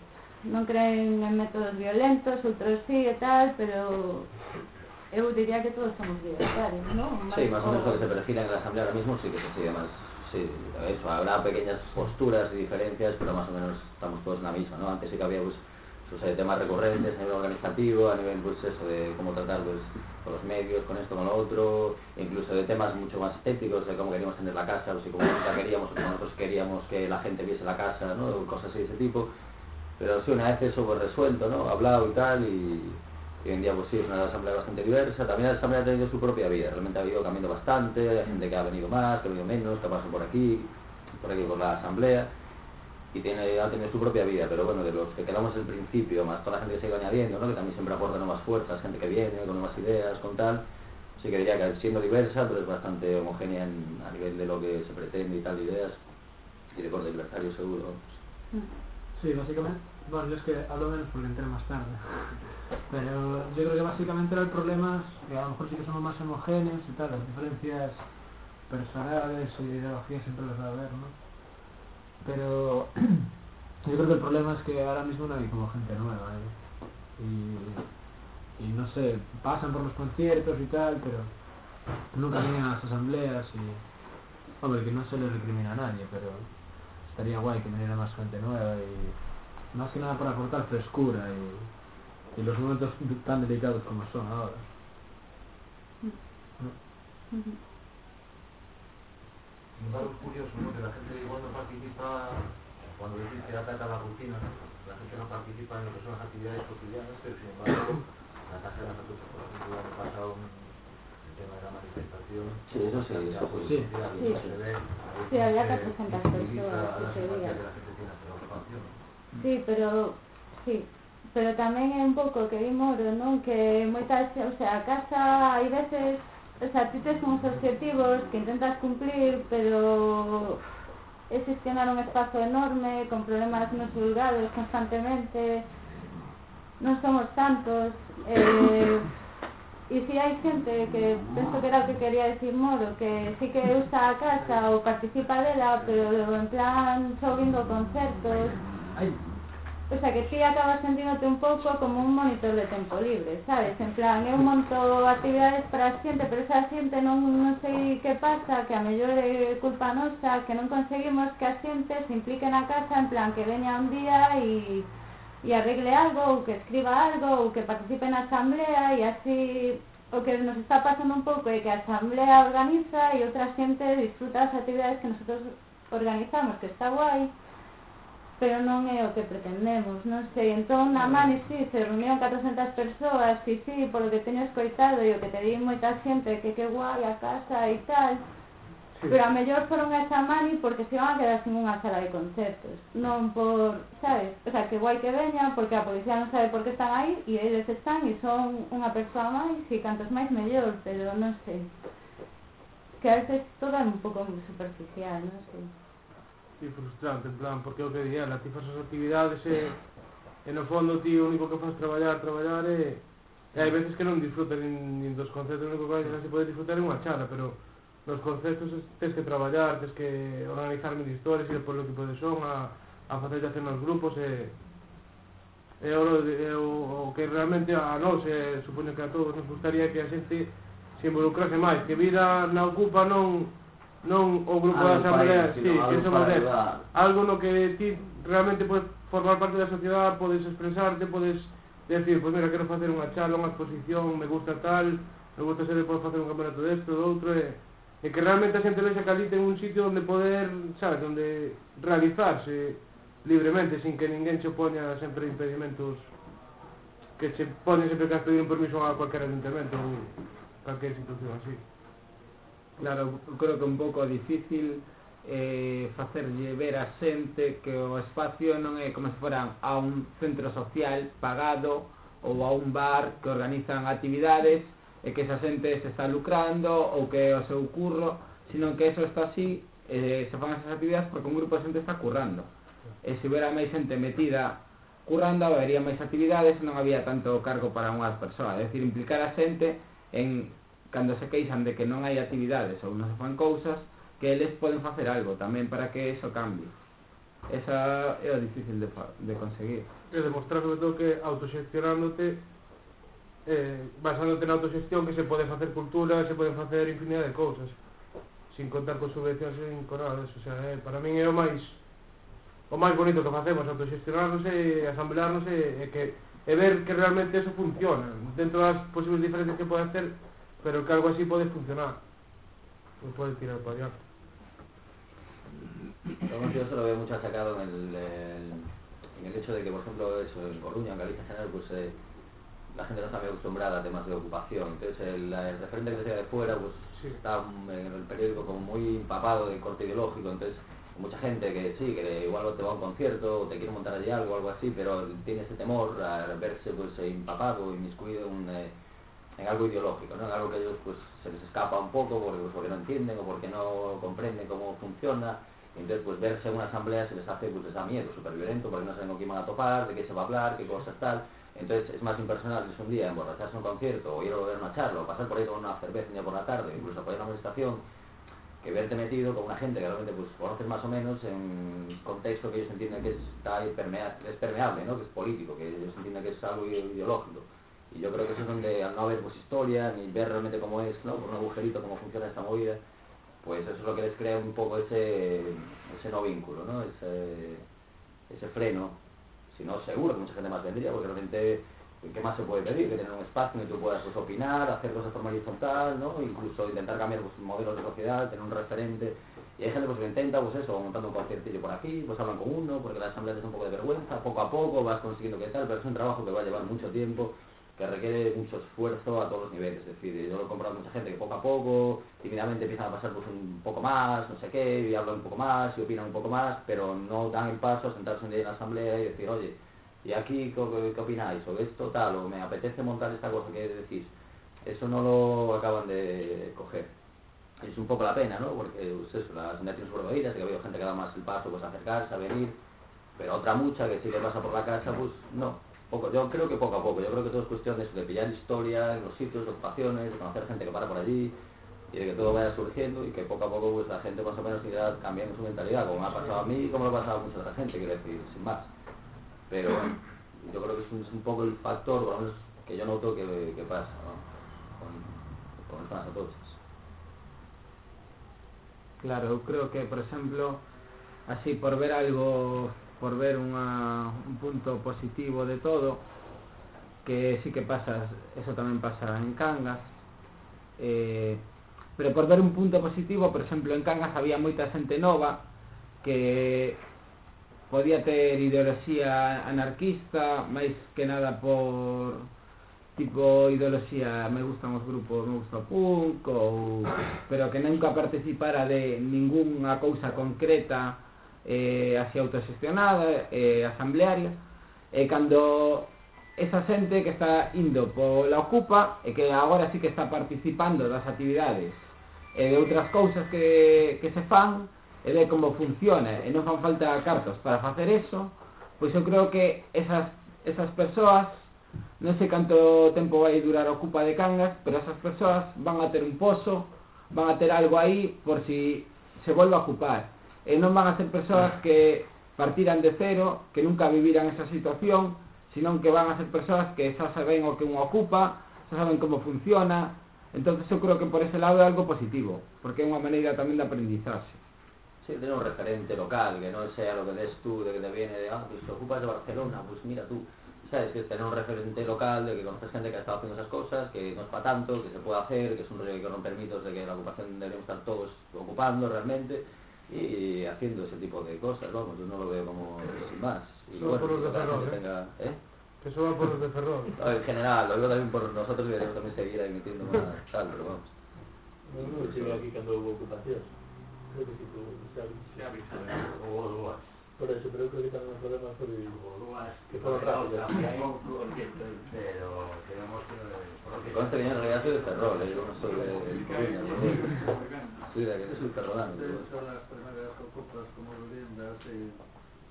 [SPEAKER 4] non creen en métodos violentos, outros sí e tal, pero eu diría que todos somos libertarios, non?
[SPEAKER 3] Sí, máis ou menos o que se perfila en a Asamblea ahora mismo sí que se sigue máis sí, eso, habrá pequeñas posturas y diferencias, pero más o menos estamos todos en la misma, ¿no? Antes sí que había pues, temas recurrentes a nivel organizativo, a nivel pues de cómo tratar pues, con los medios, con esto, con lo otro, incluso de temas mucho más éticos, de cómo queríamos tener la casa, o si como nosotros queríamos o como nosotros queríamos que la gente viese la casa, ¿no? Cosas así de ese tipo. Pero sí, una vez eso pues resuelto, ¿no? Hablado y tal, y hoy en día pues sí, es una asamblea bastante diversa, también la asamblea ha tenido su propia vida, realmente ha ido cambiando bastante, hay gente que ha venido más, que ha venido menos, que ha pasado por aquí, por aquí por la asamblea, y tiene, ha tenido su propia vida, pero bueno, de los que quedamos al principio, más toda la gente que se ha añadiendo, ¿no? que también siempre aporta nuevas fuerzas, gente que viene con nuevas ideas, con tal, sí que diría que siendo diversa, pero es bastante homogénea a nivel de lo que se pretende y tal, de ideas, y de corte libertario seguro.
[SPEAKER 8] Sí, básicamente, bueno, yo es que hablo menos porque entré más tarde. Pero yo creo que básicamente era el problema, que a lo mejor sí que somos más homogéneos y tal, las diferencias personales y de ideología siempre las va a haber, ¿no? Pero yo creo que el problema es que ahora mismo no hay como gente nueva, ¿eh? Y, y no sé, pasan por los conciertos y tal, pero nunca vienen a las asambleas y... Hombre, que no se le recrimina a nadie, pero estaría guay que viniera más gente nueva y más que nada para aportar frescura y, y los momentos tan delicados como son ahora.
[SPEAKER 6] Es curioso, ¿no? Que la gente igual no participa, cuando decís que ataca la rutina, ¿no? La gente no participa en lo que son las actividades cotidianas, pero sin embargo, la Casa de las Atuchas, por ejemplo, el año pasado, el tema de la manifestación,
[SPEAKER 3] Sí, eso sí,
[SPEAKER 6] la
[SPEAKER 3] eso sí.
[SPEAKER 6] social,
[SPEAKER 4] Sí.
[SPEAKER 6] se ve,
[SPEAKER 4] Sí, había
[SPEAKER 6] se
[SPEAKER 4] 400
[SPEAKER 6] visibiliza
[SPEAKER 4] personas
[SPEAKER 6] las
[SPEAKER 4] ese día.
[SPEAKER 6] simpatías que la gente tiene hacia la ocupación, ¿no?
[SPEAKER 4] Sí, pero sí, pero tamén é un pouco que di Moro, non? Que moitas, o sea, a casa hai veces, o sea, ti tes uns objetivos que intentas cumplir, pero é xestionar un espazo enorme, con problemas non xulgados constantemente, non somos tantos, eh, e si hai xente que penso que era o que quería decir Moro que si sí que usa a casa ou participa dela pero en plan só vindo concertos O sea, que ti acabas sentíndote un pouco como un monitor de tempo libre, sabes? En plan, eu monto actividades para a xente, pero esa xente non, non sei que pasa, que a mellor é culpa nosa, que non conseguimos que a xente se implique na casa, en plan, que veña un día e, e arregle algo, ou que escriba algo, ou que participe na asamblea, e así o que nos está pasando un pouco é que a asamblea organiza e outra xente disfruta as actividades que nosotros organizamos, que está guai, pero non é o que pretendemos, non sei. Entón, na Mani, sí, se reunían 400 persoas, si, sí, polo que teño escoitado e o que te di moita xente, que que guai a casa e tal, sí. pero a mellor foron a esa Mani porque se iban a quedar sin unha sala de concertos, non por, sabes, o sea, que guai que veñan, porque a policía non sabe por que están aí, e eles están, e son unha persoa máis, e cantos máis mellor, pero non sei. Que a veces todo é un pouco superficial, non sei
[SPEAKER 2] e frustrante, en plan, porque é o que di ela, ti faz as actividades e, e no fondo ti o único que faz traballar, traballar e, e hai veces que non disfrutas nin, nin dos conceptos, o único que vais a poder disfrutar é unha charla, pero nos conceptos tens que traballar, tens que organizar mil historias, ir polo que podes son, a, a facer hacer nos grupos e é o, o, o que realmente a nós, e, supoño que a todos nos gustaría que a xente se involucrase máis, que vida na ocupa non non o grupo
[SPEAKER 3] ah,
[SPEAKER 2] da asamblea,
[SPEAKER 3] país,
[SPEAKER 2] sí,
[SPEAKER 3] algo,
[SPEAKER 2] eso algo no que ti realmente podes formar parte da sociedade, podes expresarte, podes decir, pois pues mira, quero facer unha charla, unha exposición, me gusta tal, me gusta ser, podo facer un campeonato desto, do outro, e, e que realmente a xente vexa que ali ten un sitio onde poder, sabes, onde realizarse libremente, sin que ninguén che poña sempre impedimentos que se poñen sempre que has pedir un permiso a cualquier ayuntamiento ou cualquier situación así.
[SPEAKER 7] Claro, creo que un pouco difícil eh, facerlle ver a xente que o espacio non é como se fora a un centro social pagado ou a un bar que organizan actividades e que esa xente se está lucrando ou que é o seu curro, sino que eso está así, eh, se fan esas actividades porque un grupo de xente está currando. E se hubiera máis xente metida currando, habería máis actividades e non había tanto cargo para unha persoa. É dicir, implicar a xente en cando se queixan de que non hai actividades ou non se fan cousas, que eles poden facer algo tamén para que eso cambie. Esa é o difícil de, de conseguir.
[SPEAKER 2] É demostrar sobre todo que autoxestionándote eh, basándote na autoxestión que se pode facer cultura, se pode facer infinidade de cousas sin contar con subvencións e sin con nada o sea, eh, para min é o máis o máis bonito que facemos autoxestionarnos e asamblearnos e, e, que, e ver que realmente eso funciona dentro das posibles diferencias que pode hacer, pero que algo así pode funcionar e pode tirar para allá
[SPEAKER 3] yo eso lo veo mucho achacado en el, el- en el hecho de que, por ejemplo, eso, en Coruña, en Galicia en general, pues eh, la gente no está muy acostumbrada a temas de ocupación. Entonces, el, el referente que se llega de fuera, pues
[SPEAKER 2] Sí.
[SPEAKER 3] está mm, en el periódico como muy empapado de corte ideológico. Entonces, mucha gente que sí, que igual te va a un concierto, o te quiere montar allí algo, algo así, pero tiene ese temor a verse pues empapado, inmiscuido en, eh, en algo ideológico, ¿no? En algo que ellos pues se les escapa un poco porque, pues, porque no entienden o porque no comprenden cómo funciona. Entonces, pues verse en una asamblea se les hace, pues les da miedo, súper violento, porque no saben con quién van a topar, de qué se va a hablar, qué cosas tal. Entonces es más impersonal irse un día, emborracharse en un concierto, o ir a ver una charla, o pasar por ahí con una cerveza por la tarde, incluso apoyar una manifestación, que verte metido con una gente que realmente pues conoces más o menos en un contexto que ellos entienden que es, está ahí permea- es permeable, ¿no? que es político, que ellos entienden que es algo ide- ideológico. Y yo creo que eso es donde al no haber pues, historia, ni ver realmente cómo es, ¿no? por un agujerito, cómo funciona esta movida, pues eso es lo que les crea un poco ese, ese no vínculo, ¿no? ese, ese freno. Si no, seguro que mucha gente más vendría, porque realmente, ¿qué más se puede pedir? Que tener un espacio donde tú puedas pues, opinar, hacer cosas de forma horizontal, ¿no? incluso intentar cambiar pues, modelos de sociedad, tener un referente. Y hay gente pues, que intenta, pues eso, montando un conciertillo por aquí, pues hablan con uno, porque la asamblea es un poco de vergüenza, poco a poco vas consiguiendo que tal, pero es un trabajo que va a llevar mucho tiempo, que requiere mucho esfuerzo a todos los niveles. Es decir, yo lo he comprado mucha gente que poco a poco, tímidamente empiezan a pasar pues, un poco más, no sé qué, y hablan un poco más, y opinan un poco más, pero no dan el paso a sentarse en la asamblea y decir, oye, ¿y aquí qué, qué opináis? O esto tal, o me apetece montar esta cosa que decís. Eso no lo acaban de coger. Es un poco la pena, ¿no? Porque pues eso, la asamblea tiene sus prohibidas, que ha habido gente que da más el paso pues a acercarse, a venir, pero otra mucha que si le pasa por la casa, pues no. Poco, yo creo que poco a poco, yo creo que todo es cuestión de, eso, de pillar historia en los sitios, ocupaciones, de conocer gente que para por allí y de que todo vaya surgiendo y que poco a poco pues la gente más o menos irá cambiando su mentalidad, como me ha pasado a mí y como le ha pasado a mucha otra gente, quiero decir, sin más. Pero bueno, yo creo que es un, es un poco el factor, por lo menos que yo noto que, que pasa ¿no? con, con estas atochas.
[SPEAKER 7] Claro, creo que, por exemplo, así por ver algo, por ver unha, un punto positivo de todo que sí que pasa, eso tamén pasa en Cangas eh, pero por ver un punto positivo por exemplo en Cangas había moita xente nova que podía ter ideoloxía anarquista máis que nada por tipo ideoloxía me gustan os grupos, me gusta o punk ou, pero que nunca participara de ningunha cousa concreta eh, así autoxestionada, eh, asamblearia, eh, e cando esa xente que está indo pola ocupa e que agora sí que está participando das actividades e de outras cousas que, que se fan e de como funciona e non fan falta cartos para facer eso pois eu creo que esas, esas persoas non sei canto tempo vai durar a ocupa de Cangas pero esas persoas van a ter un pozo van a ter algo aí por si se volve a ocupar. E non van a ser persoas que partiran de cero, que nunca viviran esa situación, sino que van a ser persoas que xa saben o que un ocupa, xa saben como funciona, entonces eu creo que por ese lado é algo positivo, porque é unha maneira tamén de aprendizaxe.
[SPEAKER 3] Sí, tener un referente local, que no sea lo que des tú, de que te viene de, ah, pues te ocupas de Barcelona, pues mira tú, ¿sabes? Que tener un referente local, de que conoces gente que ha estado haciendo esas cosas, que no es para tanto, que se puede hacer, que es un rollo que romper mitos de que la ocupación deberíamos estar todos ocupando realmente y haciendo ese tipo de cosas, vamos, yo no lo veo como sin más. Y
[SPEAKER 2] Solo por los de
[SPEAKER 3] que
[SPEAKER 2] Ferrol, ¿eh?
[SPEAKER 3] tenga- ¿eh?
[SPEAKER 2] Que va por los de Ferrol.
[SPEAKER 3] No, en general, lo digo también por nosotros y deberíamos también seguir ahí metiendo más tal, pero vamos.
[SPEAKER 1] Non non chego aquí cando houve ocupación. Creo que sí, que xa
[SPEAKER 6] Se avisa, o o
[SPEAKER 1] Por eso, pero creo que tamén o problema foi
[SPEAKER 6] que fueron rápidos pero tenemos que que
[SPEAKER 3] Conste que yo en realidad soy de Ferrol, ¿eh? yo no soy de, Sí, que
[SPEAKER 9] es las primeras como eh,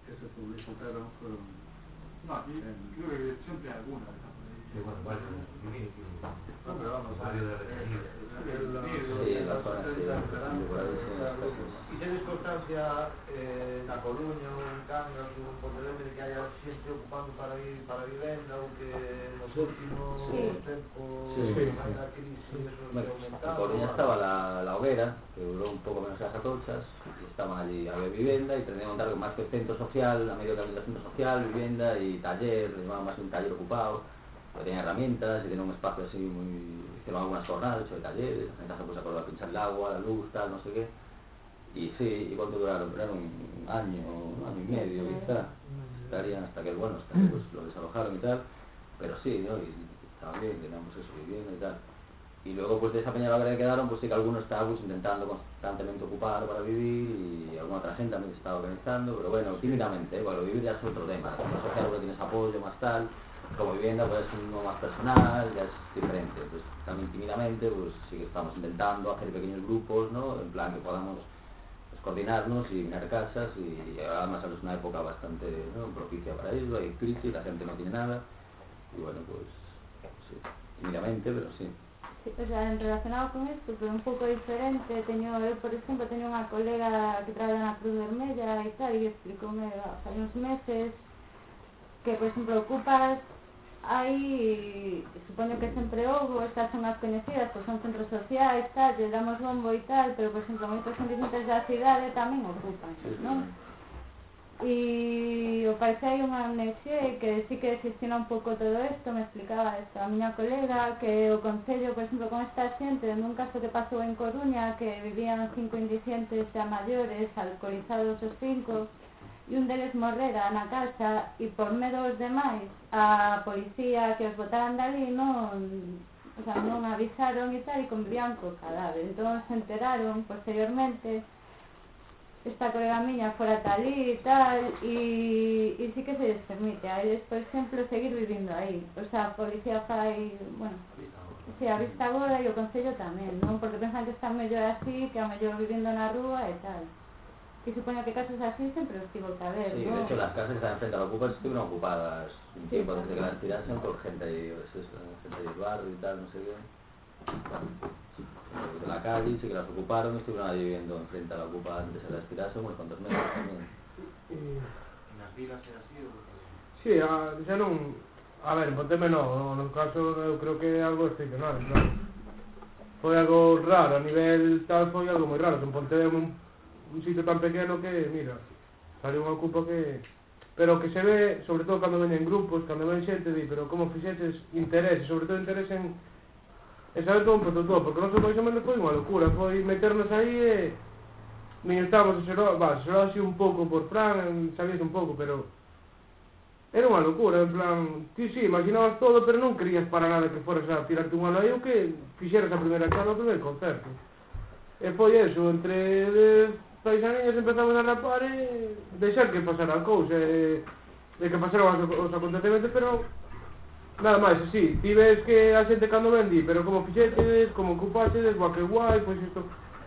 [SPEAKER 9] que se publicitaron. No
[SPEAKER 6] de bueno, varios
[SPEAKER 1] No, pero
[SPEAKER 6] Y constancia eh, Coruña ou en Cangas en Pontevedra que haya xente ocupando para, vi, para vivenda ou que los últimos
[SPEAKER 4] sí.
[SPEAKER 6] tempos
[SPEAKER 3] sí.
[SPEAKER 6] máis da
[SPEAKER 3] crise Coruña estaba la, la hoguera, que duró un poco menos las as atochas, e estaban allí a ver vivenda e pretendían montar más que centro social, a medio camino centro social, vivienda y taller, levaban máis un taller ocupado, que tenían herramientas y tenían un espacio así muy... hicieron algunas jornadas, hecho de talleres, la gente se puso a pinchar el agua, la luz, tal, no sé qué. Y sí, ¿y cuánto duraron? Duraron un año, un año y medio quizá. Estarían hasta que, bueno, hasta que pues, lo desalojaron y tal. Pero sí, ¿no? Y estaba bien, teníamos eso, vivienda y tal. Y luego pues de esa peña que quedaron, pues sí que algunos estaban pues, intentando constantemente ocupar para vivir y alguna otra gente también se estaba organizando, pero bueno, tímidamente, ¿eh? bueno, vivir ya es otro tema, como social porque tienes apoyo más tal, como vivienda pues es uno más personal, ya es diferente. Pues también tímidamente pues sí que estamos intentando hacer pequeños grupos, ¿no? En plan que podamos pues, coordinarnos y mirar casas y además es una época bastante ¿no? propicia para ello, hay crisis, la gente no tiene nada y bueno pues sí, tímidamente pero sí.
[SPEAKER 4] Sí, o sea, relacionado con esto, pero un pouco diferente, teño, eu, por exemplo, teño unha colega que traballa na Cruz Vermella e tal, e explicoume, fai uns meses, que, por exemplo, ocupas hai, supoño que sempre houve, estas son as coñecidas, pois son centros sociais, tal, lle damos bombo e tal, pero, por exemplo, moitos indígenas da cidade tamén ocupan,
[SPEAKER 3] sí,
[SPEAKER 4] non? E o país hai unha ONG que sí que gestiona un pouco todo isto, me explicaba esta a miña colega, que o Concello, por exemplo, con esta xente, nun caso que pasou en Coruña, que vivían cinco indicientes xa maiores, alcoholizados os cinco, e un deles morrera na casa, e por medo os demais, a policía que os botaran dali non o sea, non avisaron e tal e convivían co cadáver. Entón se enteraron posteriormente esta colega miña fora talí e tal e, e sí que se les permite a eles, por exemplo, seguir vivindo aí o sea, a policía fai bueno, si, a vista agora e o concello tamén non? Porque pensan que están mellor así que a mellor vivindo na rúa e tal. E supoño que sempre os tivo que haber,
[SPEAKER 3] Sí,
[SPEAKER 4] non?
[SPEAKER 3] de hecho las casas que están frente a la Ocupa estuvieron ocupadas un
[SPEAKER 4] Sí,
[SPEAKER 3] tiempo desde que
[SPEAKER 4] claro.
[SPEAKER 3] las tirasen por gente ahí, eso, gente del barrio y tal, no sé qué. De la calle sí que las ocuparon y estuvieron ahí viviendo enfrente a la Ocupa antes de que las tirasen unos cuantos meses también.
[SPEAKER 6] En las vilas é así.
[SPEAKER 2] Sí, a, xa non... A ver, en Ponteme no, no caso eu creo que é algo excepcional, en plan. Foi algo raro, a nivel tal foi algo moi raro, que en Ponteme un, un sitio tan pequeno que, mira, sale unha ocupa que... Pero que se ve, sobre todo cando venen grupos, cando ven xente, di, pero como fixetes interés, sobre todo interés en... E sabe todo un pouco todo, porque o noso paixamento foi unha locura, foi meternos aí e... Militamos, xerou, va, xerou así un pouco por Fran, sabías un pouco, pero... Era unha locura, en plan, ti si, sí, imaginabas todo, pero non querías para nada que fores a tirarte un ano aí ou que fixeras a primeira charla o primeiro concerto. E foi eso, entre Pois a niña empezou a rapar e deixar que pasara a cousa e, eh, e que pasaron os acontecimentos, pero Nada máis, si, ti ves que a xente cando vendi, pero como fixetes, como ocupaxedes, guá que guai, pois isto...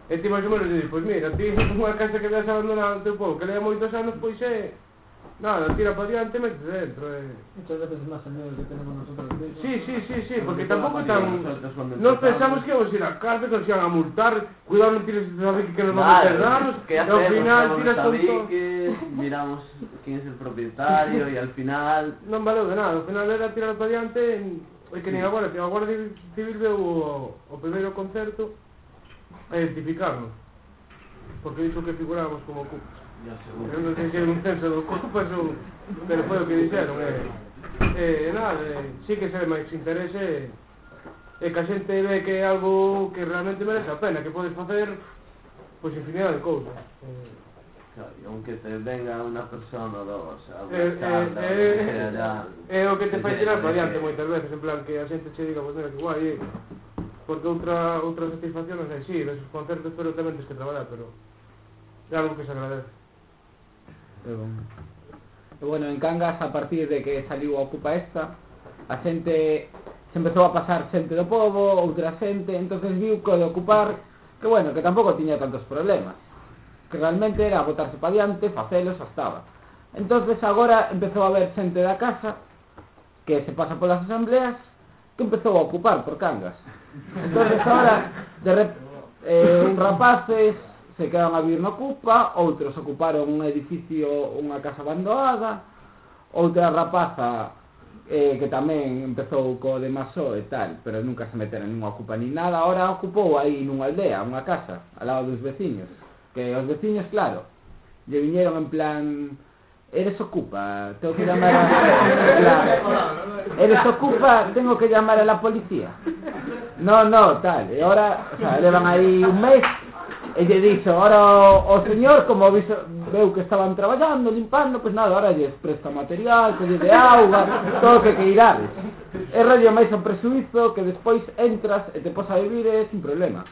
[SPEAKER 2] E ti máis ou menos dices, pois mira, ti unha casa que ves abandonada no teu povo, que leva moitos anos, pois é... Eh, No, lo tira para adelante y mete dentro. Eh.
[SPEAKER 8] Muchas veces más el miedo que tenemos nosotros.
[SPEAKER 2] Sí, sí, sí, sí, porque tampouco tan... Nos pensamos que vamos ir a cárcel, que nos iban a multar, cuidado non tires de tabique que nos van a enterrar, que
[SPEAKER 5] hacemos,
[SPEAKER 2] al
[SPEAKER 5] final
[SPEAKER 2] tiras con todo...
[SPEAKER 5] miramos quién es el propietario y al final...
[SPEAKER 2] Non valeu de nada, ao final era tirar para adelante e que nin agora, que a Guardia Civil veu o, o primeiro concerto a identificarnos, porque dixo que figurábamos como cupas. Eu non sei se é un censo do corpo, un... pero foi o que dixeron. Eh. Eh, nada, eh, sí que se ve máis interese e eh, que a xente ve que é algo que realmente merece a pena, que podes facer pois infinidade de cousas. Eh,
[SPEAKER 5] Claro, aunque te venga unha persona ou dos a buscar
[SPEAKER 2] eh,
[SPEAKER 5] eh, eh, allá,
[SPEAKER 2] é o que te fai tirar para adiante moitas veces, en plan que a xente che diga, pois pues, mira, que guai, eh, porque outra outra satisfacción, non sei, si, sí, ves os concertos, pero tamén tens que traballar, pero é algo que se agradece
[SPEAKER 7] e. E bueno, en Cangas a partir de que saliu a Ocupa esta, a xente se empezou a pasar xente do povo, outra xente, entonces viu que de ocupar que bueno, que tampouco tiña tantos problemas. Que realmente era botarse pa diante, facelos, estaba. Entonces agora empezou a haber xente da casa que se pasa polas asambleas que empezou a ocupar por Cangas. Entonces agora de rep, eh, un rapaces se quedaron a vivir na cupa, outros ocuparon un edificio, unha casa abandonada, outra rapaza eh, que tamén empezou co de Masó e tal, pero nunca se meteron nunha ocupa ni nada, ahora ocupou aí nunha aldea, unha casa, al lado dos veciños, que os veciños, claro, lle viñeron en plan, eres ocupa, tengo que llamar a... plan, eres ocupa, tengo que llamar a la policía. No, no, tal, e ahora, o sea, levan aí un mes e lle dixo, ora o, oh o señor como viso, veu que estaban traballando, limpando, pois pues nada, ora lle presta material, que lle de auga, todo que que irá. E rollo máis un presuizo que despois entras e te pos a vivir e sin problema.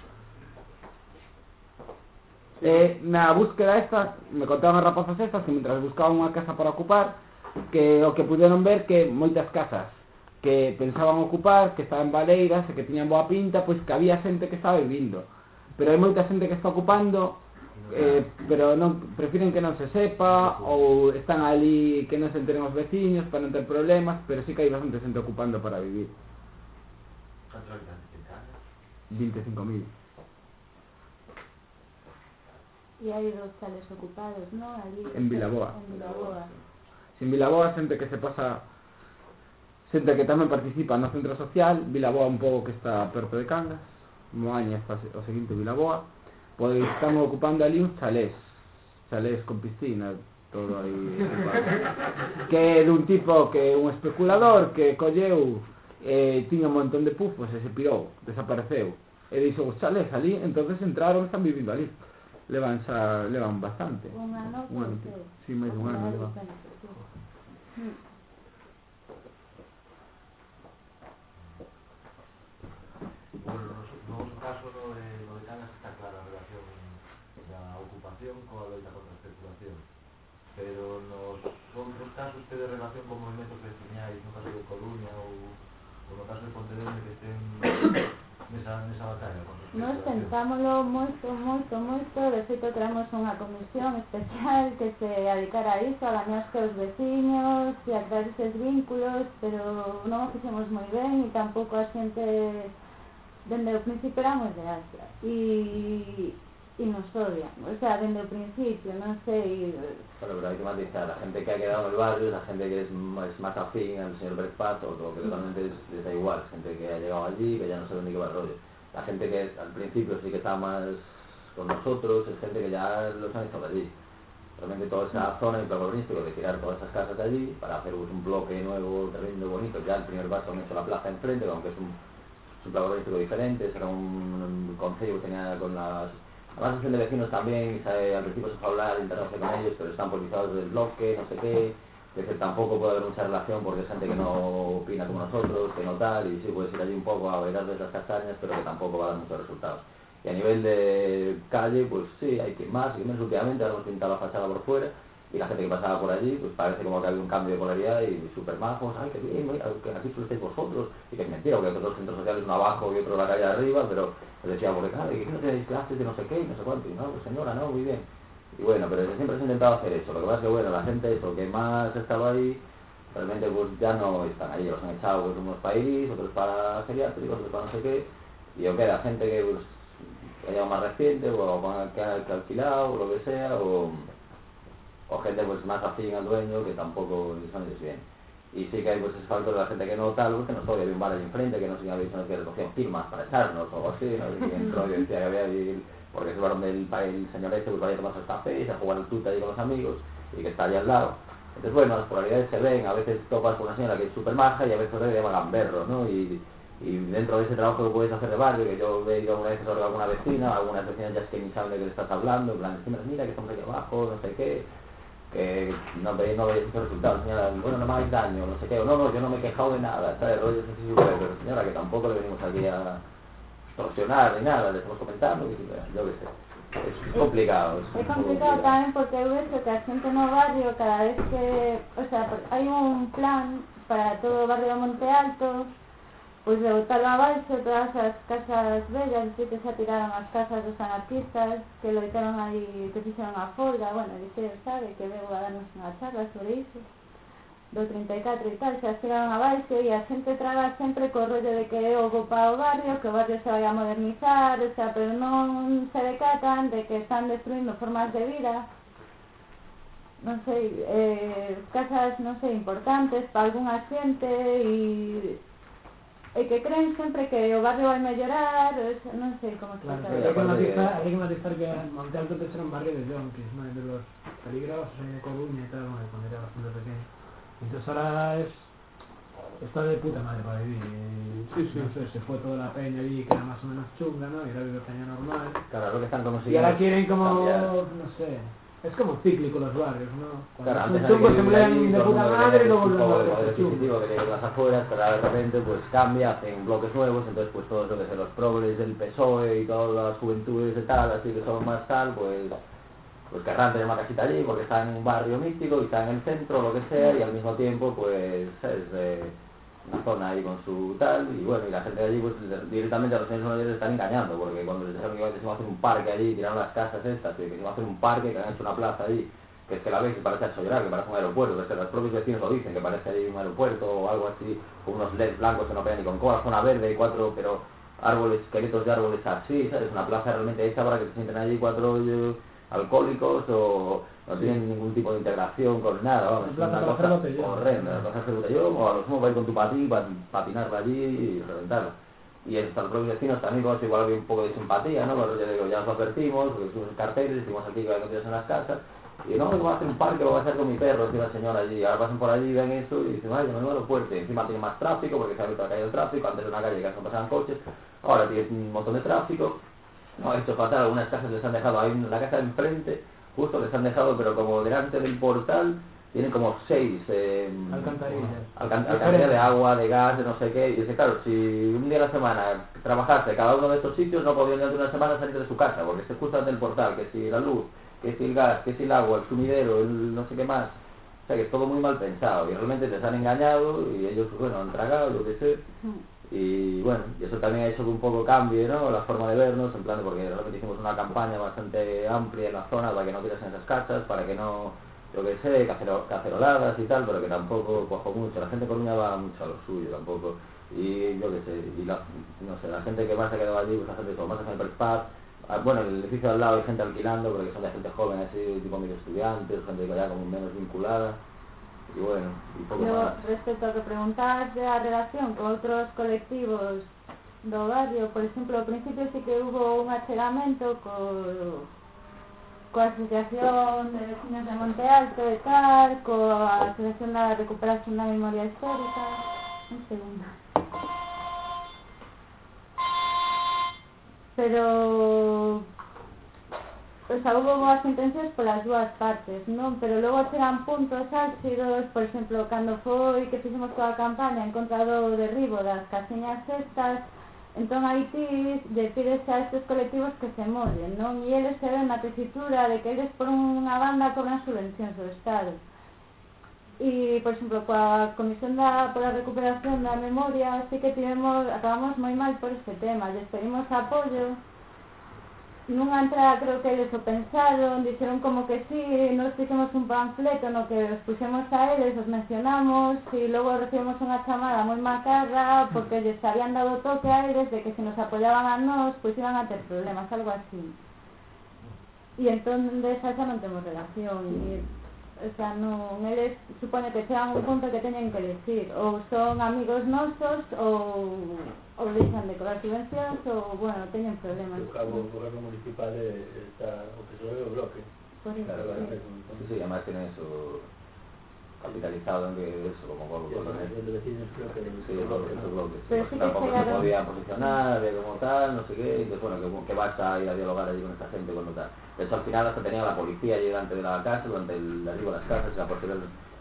[SPEAKER 7] E eh, na búsqueda esta, me contaban as rapazas estas que mentras buscaban unha casa para ocupar, que o que puderon ver que moitas casas que pensaban ocupar, que estaban baleiras e que tiñan boa pinta, pois que había xente que estaba vivindo Pero hai moita xente que está ocupando eh, pero non prefiren que non se sepa ou están ali que non se enteren os veciños para non ter problemas pero sí que hai bastante xente ocupando para vivir 25.000
[SPEAKER 4] E hai dos tales ocupados, non? Ali,
[SPEAKER 7] En Vilaboa.
[SPEAKER 4] En Vilaboa.
[SPEAKER 7] Sin Vilaboa xente que se pasa xente que tamén participa no centro social Vilaboa un pouco que está perto de Cangas Moañas o seguinte Vilaboa pois estamos ocupando ali uns chalés chalés con piscina todo aí que é dun tipo que é un especulador que colleu eh, tiña un montón de pufos e se pirou desapareceu e dixo os chalés ali entonces entraron están vivindo ali levan xa, levan bastante.
[SPEAKER 4] Un ano,
[SPEAKER 7] un ano
[SPEAKER 4] si,
[SPEAKER 7] sí, máis un ano levan
[SPEAKER 6] Bueno, no caso no de, do de Cangas está clara a relación da ocupación coa loita contra a especulación. Pero nos outros casos de relación con movimentos veciñais no caso de Coruña ou, ou no caso de Pontevedra que estén nesa, nesa batalla
[SPEAKER 4] Nos pensámoslo moito, moito, moito de feito traemos unha comisión especial que se dedicara a iso a gañarse os veciños e a crear eses vínculos pero non o fixemos moi ben e tampouco a xente dende o principio éramos de Asia e, e nos odian, o sea, dende o principio, non sei,
[SPEAKER 3] Bueno, pero hay que matizar, la gente que ha quedado en el barrio, la gente que es más, más afín al señor Berpat, o que totalmente da igual, gente que ha llegado allí, que ya no sabe qué va el rollo. La gente que al principio sí que está más con nosotros, es gente que ya los han echado de allí. Realmente toda esa zona urbanístico, de tirar todas esas casas de allí, para hacer un bloque nuevo, tremendo, bonito, ya el primer paso han hecho la plaza enfrente, aunque es un, es un plan urbanístico diferente, será un, un concello que tenía con las Además, asociación de vecinos también, se- al principio se fue a hablar, integrarse con ellos, pero están politizados del bloque, no sé qué. Es decir, tampoco puede haber mucha relación porque es gente que no opina como nosotros, que no tal, y sí puedes ir allí un poco a bailar desde las castañas, pero que tampoco va a dar muchos resultados. Y a nivel de calle, pues sí, hay que más y menos últimamente, hemos pintado la fachada por fuera, y la gente que pasaba por allí, pues parece como que había un cambio de polaridad y súper majos, ay, qué bien, que aquí solo estáis vosotros, y que es mentira, porque otros centros sociales, uno abajo y otro en la calle arriba, pero les decía, porque claro, y que no tenéis clases de no sé qué, y no sé cuánto, y no, pues señora, no, muy bien. Y bueno, pero siempre se ha intentado hacer eso, lo que pasa es que bueno, la gente, eso, que más ha estado ahí, realmente pues ya no están ahí, los han echado pues, unos para otros para geriátricos, otros para no sé qué, y o queda gente que pues, que haya más reciente, o que que ha alquilado, o lo que sea, o, o gente pues más afín al dueño que tampoco van bien. Y sí que hay pues ese factor de la gente que no tal, pues que no sabía, había un bar ahí enfrente, que no habéis visto que recogían firmas para echarnos o algo así, no sé quién entró y decía que había ahí, porque es el bar donde el, el señor este pues vaya a tomarse el café y se jugar al tuta ahí con los amigos y que está allá al lado. Entonces bueno, las polaridades se ven, a veces topas con una señora que es súper maja y a veces le llama gamberro, ¿no? Y, y dentro de ese trabajo que puedes hacer de barrio, que yo he ido alguna vez a alguna vecina, algunas vecinas ya es que ni saben de qué le estás hablando, en plan, "Señora, mira que estamos aquí abajo, no sé qué, que no veis no veis muchos resultados, señora, bueno, no me hagáis daño, no sé qué, o no, no, yo no me he quejado de nada, ¿sabes? Rollos así súper, pero señora, que tampoco le venimos aquí a extorsionar ni nada, le estamos comentando, que, yo qué sé, es complicado.
[SPEAKER 4] É
[SPEAKER 3] un poco
[SPEAKER 4] complicado tamén porque eu vexo que a xente no barrio cada vez que, o sea, hai un plan para todo barrio de Monte Alto Pois de Otalo Abaixo, todas as casas vellas, así que xa tiraron as casas dos anarquistas, que loitaron aí, que fixeron a folga, bueno, dixe, sabe, que veo a darnos unha charla sobre iso, do 34 e tal, xa tiraron abaixo e a xente traga sempre co rollo de que é o gopa o barrio, que o barrio se vai a modernizar, o sea, pero non se decatan de que están destruindo formas de vida, non sei, eh, casas, non sei, importantes para algunha xente e e que creen sempre que o barrio vai mellorar, o- non sei como
[SPEAKER 8] Claro,
[SPEAKER 4] explicar.
[SPEAKER 8] pero hay que matizar, hay que matizar que Monte Alto antes era un barrio de yonkis, ¿no? De los peligrosos, de Coruña y tal, bueno, cuando era bastante pequeño. Entonces ahora es... Está de puta madre para vivir. y,
[SPEAKER 2] Sí, sí.
[SPEAKER 8] No sé, se fue toda la peña allí que era más o menos chunga, ¿no? Y ahora vive peña normal.
[SPEAKER 3] Claro, lo que están
[SPEAKER 8] Y
[SPEAKER 3] consiguiendo
[SPEAKER 8] ahora quieren como,
[SPEAKER 3] cambiar.
[SPEAKER 8] no sé, es como cíclico los barrios, ¿no? Cuando
[SPEAKER 3] Claro,
[SPEAKER 8] son
[SPEAKER 3] antes
[SPEAKER 8] chungos se mueven de puta madre y luego vuelven a
[SPEAKER 3] de adquisitivo que las afueras, pero de repente pues cambia, hacen bloques nuevos, entonces pues todos lo que son los progres del PSOE y todas las juventudes y tal, así que son más tal, pues pues querrán tener una casita allí porque está en un barrio místico y está en el centro, lo que sea, y al mismo tiempo pues es eh, una zona ahí con su tal, y bueno, y la gente de allí pues directamente a los señores mayores están engañando, porque cuando les dijeron que que se iba a hacer un parque allí, tiraron las casas estas, y que se iba a hacer un parque, que han hecho una plaza allí, que es que la veis y parece a que parece un aeropuerto, que es que los propios vecinos lo dicen, que parece ahí un aeropuerto o algo así, con unos LEDs blancos que no pegan ni con cola, zona verde y cuatro, pero árboles, esqueletos de árboles así, ¿sabes? Una plaza realmente hecha para que se sienten allí cuatro eh, alcohólicos o no tienen ningún tipo de integración con nada, vamos, es una cosa
[SPEAKER 8] hacer
[SPEAKER 3] horrenda, la plaza de botellón o a lo sumo va a ir con tu patín para patinarla allí y reventarlo. Y hasta los propios vecinos también eso igual había un poco de simpatía, ¿no? Porque yo digo, ya os lo advertimos, porque pusimos carteles, decimos aquí que hay noticias en las casas, y no, que voy a hacer un parque, lo voy a hacer con mi perro, decía la señora allí, ahora pasan por allí, ven eso y dicen, ay, me lo fuerte, encima tiene más tráfico porque se ha abierto la calle del tráfico, antes era una calle que no pasaban coches, ahora tiene un montón de tráfico, no, ha hecho fatal, algunas casas les han dejado, hay una- la casa de enfrente, justo les han dejado, pero como delante del portal, tienen como seis eh,
[SPEAKER 8] Alcantarillas.
[SPEAKER 3] alcantarilla de agua, de gas, de no sé qué, y dice, claro, si un día a la semana trabajase cada uno de estos sitios, no podrían durante una semana salir de su casa, porque se justo ante el portal, que si la luz, que si el gas, que si el agua, el sumidero, el no sé qué más, o sea que es todo muy mal pensado, y realmente les han engañado, y ellos, bueno, han tragado, yo qué sé, y bueno, eso también ha hecho que un poco cambie, ¿no? La forma de vernos, en plan de porque realmente hicimos una campaña bastante amplia en la zona para que no tirasen esas casas, para que no, yo qué sé, cacero- caceroladas y tal, pero que tampoco cojo mucho. La gente de va mucho a lo suyo tampoco. Y yo qué sé, y la, no sé, la gente que más se ha quedado allí, pues la gente como más en el ah, bueno, en el edificio de al lado hay gente alquilando, porque son de gente joven, así, tipo medio estudiantes, gente que ya como menos vinculada. Y bueno, y poco
[SPEAKER 4] Yo,
[SPEAKER 3] más.
[SPEAKER 4] respecto a que preguntabas de a relación con outros colectivos do barrio, por exemplo, ao principio sí que hubo un achegamento co, coa Asociación de Vecinos de Monte Alto e tal, coa Asociación da Recuperación da Memoria Histórica, un segundo. Pero xa houve boas intencións polas dúas partes, non? Pero logo chegan puntos álxidos, por exemplo, cando foi que fixemos toda a campaña en contra do derribo das casiñas estas, entón aí ti decides a estes colectivos que se mollen, non? E eles se ven na tesitura de que eles por unha banda cobran subvencións do Estado. E, por exemplo, coa Comisión da, pola Recuperación da Memoria, así que tivemos, acabamos moi mal por este tema, lles pedimos apoio, nunha entrada creo que eles o pensaron, dixeron como que sí, nos fixemos un panfleto no que os puxemos a eles, os mencionamos, e logo recibimos unha chamada moi macarra porque lles habían dado toque a eles de que se nos apoyaban a nós, pois iban a ter problemas, algo así. E entón, desa xa non temos relación, e o sea, non, eles supone que chegan un punto que teñen que decir ou son amigos nosos ou, ou deixan de cobrar subvencións ou, bueno, teñen problemas.
[SPEAKER 1] O cabo, o goberno municipal está o que sobe o bloque.
[SPEAKER 4] Por iso.
[SPEAKER 3] Claro,
[SPEAKER 4] sí.
[SPEAKER 3] Eso, además, tenes o capitalizado en que eso, como con con los bloques.
[SPEAKER 4] Pero sí que
[SPEAKER 3] tampoco se podía posicionar, de como tal, no sé qué, y entonces bueno, que, que vas a ir a dialogar allí con esta gente cuando tal. De hecho, al final hasta tenía la policía allí delante de la casa, durante el arriba de las casas, y la posterior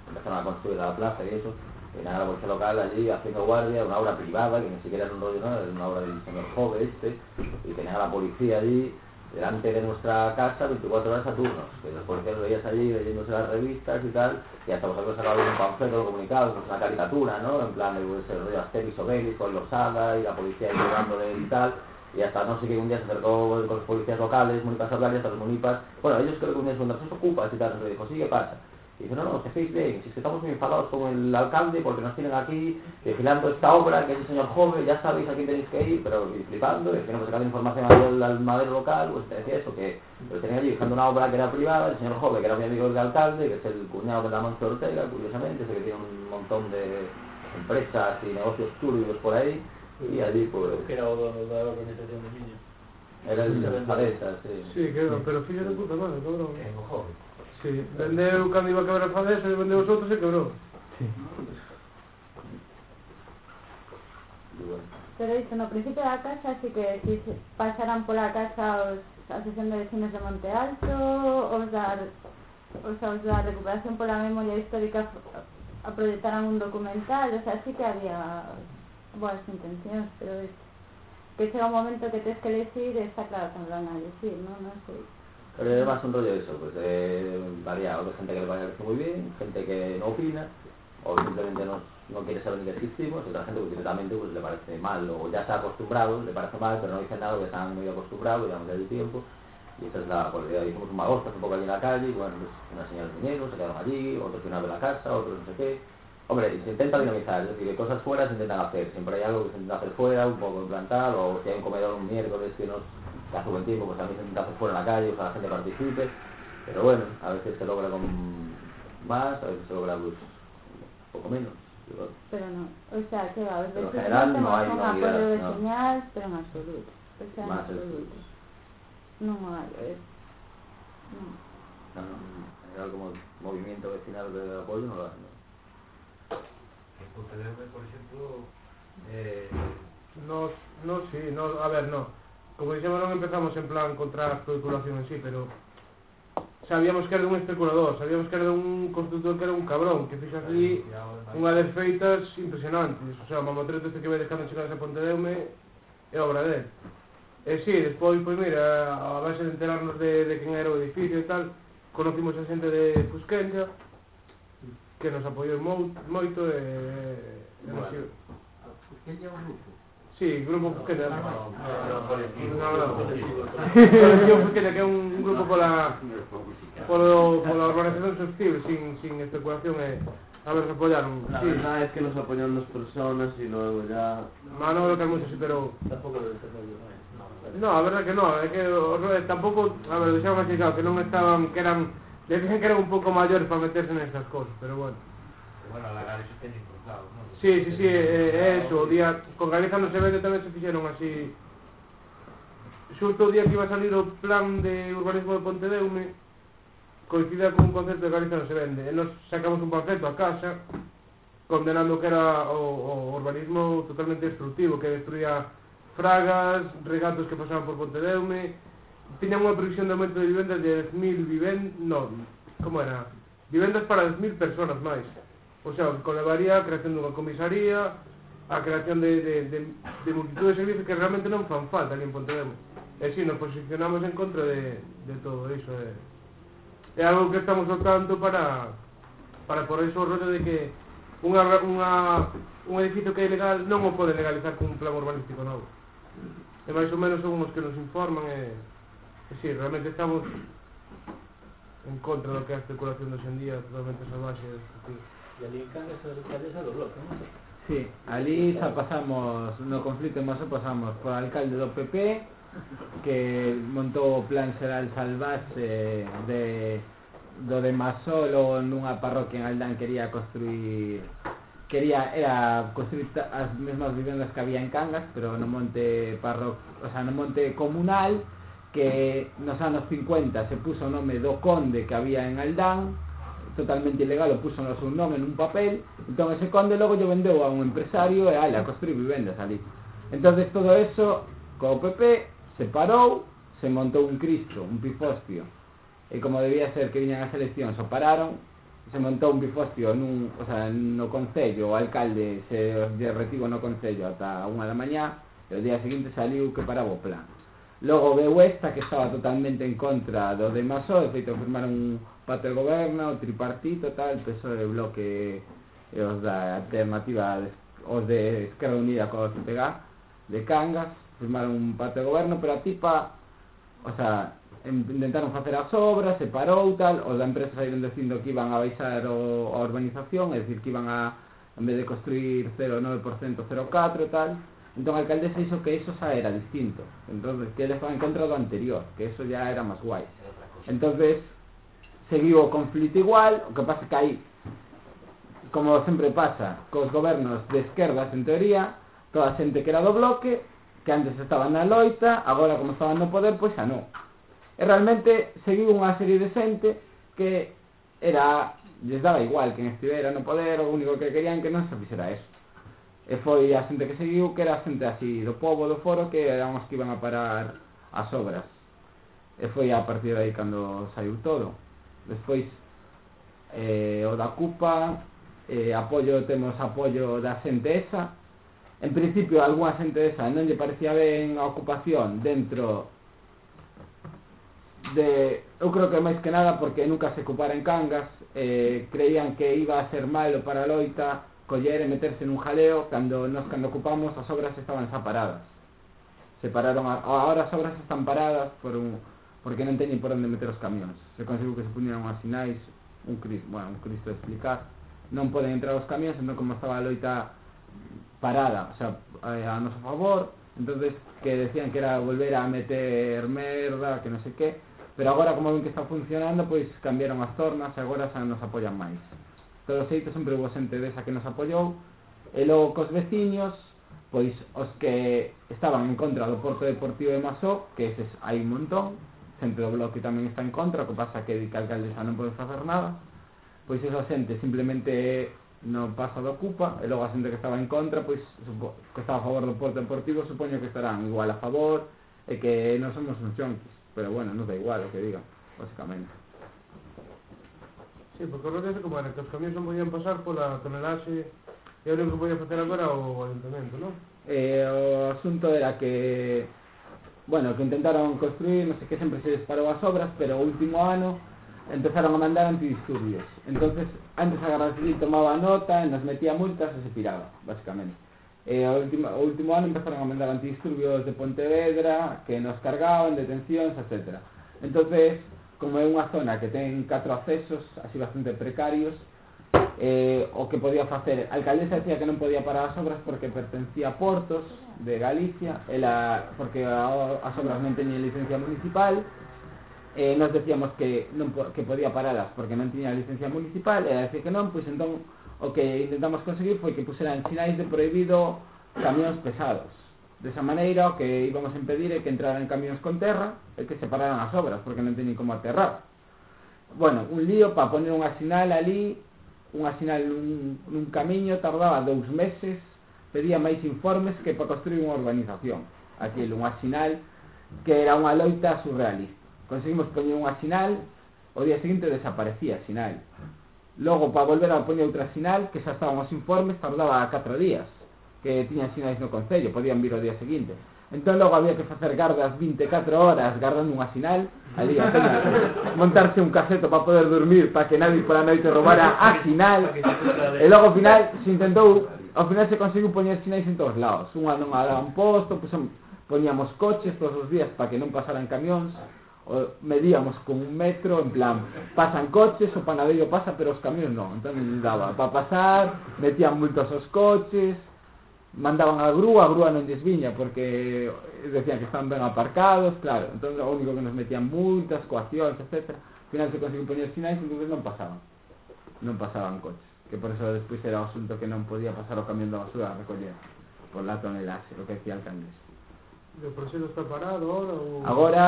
[SPEAKER 3] empezaron a construir la plaza y eso. Y nada, la policía local allí haciendo guardia, una obra privada, que ni siquiera era un rollo, ¿no? Era una obra del señor Jove este, y tenía a la policía allí, delante de nuestra casa 24 horas a turnos, que los policías lo veías allí leyéndose las revistas y tal, y hasta vosotros sacado un panfleto comunicado, pues una caricatura, ¿no? En plan pues, el rollo Asterix Obelix con los Sada y la policía llevándole y tal, y hasta no sé qué un día se acercó con los policías locales, munipas hablar y hasta los munipas, bueno, ellos creo que un día se preguntaron, ¿qué ocupas? y tal, nos dijo, sí, ¿qué pasa? Y dice, no, no, que estáis bien, si es que estamos muy enfadados con el alcalde porque nos tienen aquí vigilando esta obra, que es el señor joven, ya sabéis a quién tenéis que ir, pero y flipando, es que no me sacado información al, al madero local, pues te decía eso, que lo tenían allí vigilando una obra que era privada, el señor joven, que era mi amigo del alcalde, que es el cuñado de la Mancha Ortega, curiosamente, que tiene un montón de empresas y negocios turbios por ahí, y allí pues...
[SPEAKER 1] Era da organización de niños.
[SPEAKER 3] Era el Fadesa, sí.
[SPEAKER 2] Sí, que pero de puta madre, cabrón. Sí, vendeu cando iba a quebrar Fadesa, vendeu os outros e quebrou.
[SPEAKER 3] Sí.
[SPEAKER 4] Pero isto, no principio da casa, así que si pasaran pola casa os asociación de vecinos de Monte Alto, os da, os, os da recuperación pola memoria histórica aproveitaran un documental, o sea, sí que había boas intencións, pero isto, que chega un momento que tens que elegir, está claro que non van a elegir, non, non sei.
[SPEAKER 3] Pero es más un rollo de eso, pues eh, variado, hay gente que le parece muy bien, gente que no opina, o simplemente no, no quiere saber ni que existimos, y otra gente que directamente pues, le parece mal, o ya está acostumbrado, le parece mal, pero no dice nada, que están muy acostumbrados, llevan ya el tiempo, y esa es la política. Hicimos un magostas un poco allí en la calle, y bueno, pues unas señores vinieron, se quedaron allí, otros de la casa, otros no sé qué. Hombre, se intenta dinamizar, es decir, que cosas fuera se intentan hacer, siempre hay algo que se intenta hacer fuera, un poco implantar, o si hay un comedor un miércoles que nos buen tiempo, pues también se intenta fuera en la calle, que la gente participe, pero bueno, a veces se logra con más, a veces se logra pues, un poco menos. pero-
[SPEAKER 4] Pero no, o sea, que va, os
[SPEAKER 3] Pero en general no hai
[SPEAKER 4] un apoio de
[SPEAKER 3] no.
[SPEAKER 4] señal, pero en absoluto. O sea, en
[SPEAKER 3] Más
[SPEAKER 4] absoluto. Non hai, eh. Non.
[SPEAKER 3] No, no, en general como movimiento vecinal de apoyo no lo hacen. ¿no?
[SPEAKER 6] En Pontevedra, por ejemplo, eh,
[SPEAKER 2] Nos, no, sí, no, a ver, no. como dixemos, non empezamos en plan contra a especulación en sí, pero sabíamos que era un especulador, sabíamos que era un constructor que era un cabrón, que fixa ali unha das feitas impresionantes. O sea, o mamotreto este que vai dejando chegar a Pontedeume é obra dele. E si, sí, despois, pois mira, a base de enterarnos de, de quen era o edificio e tal, conocimos a xente de Fusquencha, que nos apoiou moito, moito e... e
[SPEAKER 6] bueno,
[SPEAKER 9] Fusquencha é un grupo?
[SPEAKER 2] Sí, Grupo
[SPEAKER 6] Fusqueta. Colectivo
[SPEAKER 2] Fusqueta, que é un grupo pola, polo, pola organización social, sin, sin especulación, e a ver, apoyaron.
[SPEAKER 5] La
[SPEAKER 2] sí.
[SPEAKER 5] verdad es que nos apoyaron dos personas y luego ya...
[SPEAKER 2] Manolo que mucho, sí, pero...
[SPEAKER 1] Tampoco lo
[SPEAKER 2] No, a verdad que no, é que o, tampouco, a ver, deixamos así, claro, que non estaban, que eran, decían que eran un pouco maiores para meterse nestas cosas, pero bueno.
[SPEAKER 6] Bueno, a Galicia ten impulsado, non?
[SPEAKER 2] Sí, sí, sí, é, é eso, o día, con Galiza non se vende tamén se fixeron así xusto o día que iba a salir o plan de urbanismo de Pontedeume coincida con un concepto de Galiza non se vende e nos sacamos un panfleto a casa condenando que era o, o urbanismo totalmente destructivo que destruía fragas, regatos que pasaban por Pontedeume tiñan unha previsión de aumento de vivendas de 10.000 vivendas, non, como era? Vivendas para 10.000 personas máis O sea, colaboraría a creación dunha comisaría, a creación de, de, de, de multitud de servizos que realmente non fan falta ali en Pontevedra. E si, nos posicionamos en contra de, de todo iso. É, é algo que estamos ao tanto para, para por eso o rollo de que unha, unha, un edificio que é ilegal non o pode legalizar con un plan urbanístico novo. E máis ou menos son os que nos informan e, e si, realmente estamos en contra do que é a especulación dos en día totalmente salvaxe. Tipo.
[SPEAKER 1] E ali en Cangas as calles a do bloque, non?
[SPEAKER 7] Sí, pasamos, no conflito en Moso pasamos por alcalde do PP que montou o plan xeral salvaxe de do de Masolo nunha parroquia en Aldán quería construir quería era construir as mesmas vivendas que había en Cangas pero no monte parro, o sea, no monte comunal que nos anos 50 se puso o nome do conde que había en Aldán totalmente ilegal, o puso no seu nome nun papel, entón ese conde logo lle vendeu a un empresario e ala, construí vivendas ali. Entonces todo eso, co PP, se parou, se montou un cristo, un pifostio. E como debía ser que viñan as eleccións, o pararon, se montou un pifostio nun, o sea, no concello, o alcalde se derretivo no concello ata unha da mañá, e o día seguinte saliu que paraba o plan. Logo veu esta que estaba totalmente en contra do de Masó, de feito firmaron un pacto de goberno, tripartito, tal, PSOE, Bloque e os da alternativa, os de Esquerra Unida co CPG de Cangas, firmaron un pacto de goberno, pero a tipa, o sea, intentaron facer as obras, se parou tal, os da empresa saíron dicindo que iban a baixar o, a urbanización, é dicir, que iban a, en vez de construir 0,9%, 0,4 tal, entón a alcaldesa hizo que eso xa era distinto, entonces que ele estaba en contra do anterior, que eso ya era máis guai. Entonces, seguiu o conflito igual, o que pasa que aí, como sempre pasa cos gobernos de esquerdas en teoría, toda a xente que era do bloque, que antes estaba na loita, agora como estaban no poder, pois xa non. E realmente seguiu unha serie de xente que era lles daba igual quen estivera no poder, o único que querían que non se fixera eso. E foi a xente que seguiu que era a xente así do povo do foro que eran os que iban a parar as obras. E foi a partir de aí cando saiu todo. Despois, eh, o da CUPA, eh, apoio, temos apoio da xente esa. En principio, algunha xente esa non lle parecía ben a ocupación dentro de... Eu creo que máis que nada porque nunca se ocupara en Cangas, eh, creían que iba a ser malo para a loita, coller e meterse nun jaleo cando nos cando ocupamos as obras estaban xa paradas. Se pararon, a, ahora as obras están paradas por un, porque non teñen por onde meter os camións. Se conseguiu que se puñeran unhas sinais, un cristo, bueno, un cristo explicar, non poden entrar os camións, entón como estaba a loita parada, o sea, eh, a, a noso favor, entonces que decían que era volver a meter merda, que non sei que, pero agora como ven que está funcionando, pois cambiaron as tornas e agora xa nos apoian máis todo feito sempre hubo xente desa que nos apoiou. E logo cos veciños pois os que estaban en contra do Porto Deportivo de Masó que eses hai un montón xente do bloque tamén está en contra o que pasa que que alcaldesa non pode facer nada pois esa xente simplemente no pasa do ocupa e logo a xente que estaba en contra pois supo, que estaba a favor do Porto Deportivo supoño que estarán igual a favor e que non somos uns chonquis pero bueno, nos da igual o que digan basicamente.
[SPEAKER 2] Sí, porque os é como era, que os camións non podían pasar pola tonelaxe e o único que podía facer agora o ayuntamento, non?
[SPEAKER 7] Eh, o asunto era que bueno, que intentaron construir, non sei que sempre se disparou as obras, pero o último ano empezaron a mandar antidisturbios. Entonces, antes a Guardia Civil tomaba nota, nos metía multas e se piraba, basicamente. Eh, o, último, o último ano empezaron a mandar antidisturbios de Pontevedra, que nos cargaban, detencións, etcétera. Entonces, como é unha zona que ten catro accesos así bastante precarios eh, o que podía facer a alcaldesa decía que non podía parar as obras porque pertencía a Portos de Galicia ela, porque a, as obras non teñen licencia municipal eh, nos decíamos que non que podía paralas porque non tiña licencia municipal ela decía que non, pois entón o que intentamos conseguir foi que puseran sinais de prohibido camións pesados. Desa maneira, o que íbamos a impedir é que entraran camións con terra e que separaran as obras, porque non teñen como aterrar. Bueno, un lío para poner unha sinal ali, unha sinal nun, nun camiño tardaba dous meses, pedía máis informes que para construir unha urbanización. Aquilo, unha sinal que era unha loita surrealista. Conseguimos poñer unha sinal, o día seguinte desaparecía a sinal. Logo, para volver a poñer outra sinal, que xa estaban os informes, tardaba 4 días que tiñan sinais no Concello, podían vir o día seguinte. Entón logo había que facer gardas 24 horas gardando unha sinal ali a pena, montarse un caseto para poder dormir para que nadie pola noite robara a sinal e logo ao final se intentou ao final se conseguiu poñer sinais en todos lados. Unha non a un posto pues, poñíamos coches todos os días para que non pasaran camións o medíamos con un metro, en plan, pasan coches, o panadeiro pasa, pero os camións non, entón non daba para pasar, metían multas aos coches, mandaban a grúa, a grúa non lles viña porque decían que están ben aparcados, claro, entón o único que nos metían multas, coaccións, etc. Al final se conseguiu poñer sinais, entón non pasaban. Non pasaban coches, que por eso despois era o asunto que non podía pasar o camión da basura a recoller por la tonelaxe, o que decía el candés.
[SPEAKER 2] E o proxecto está parado agora? Ou...
[SPEAKER 7] Agora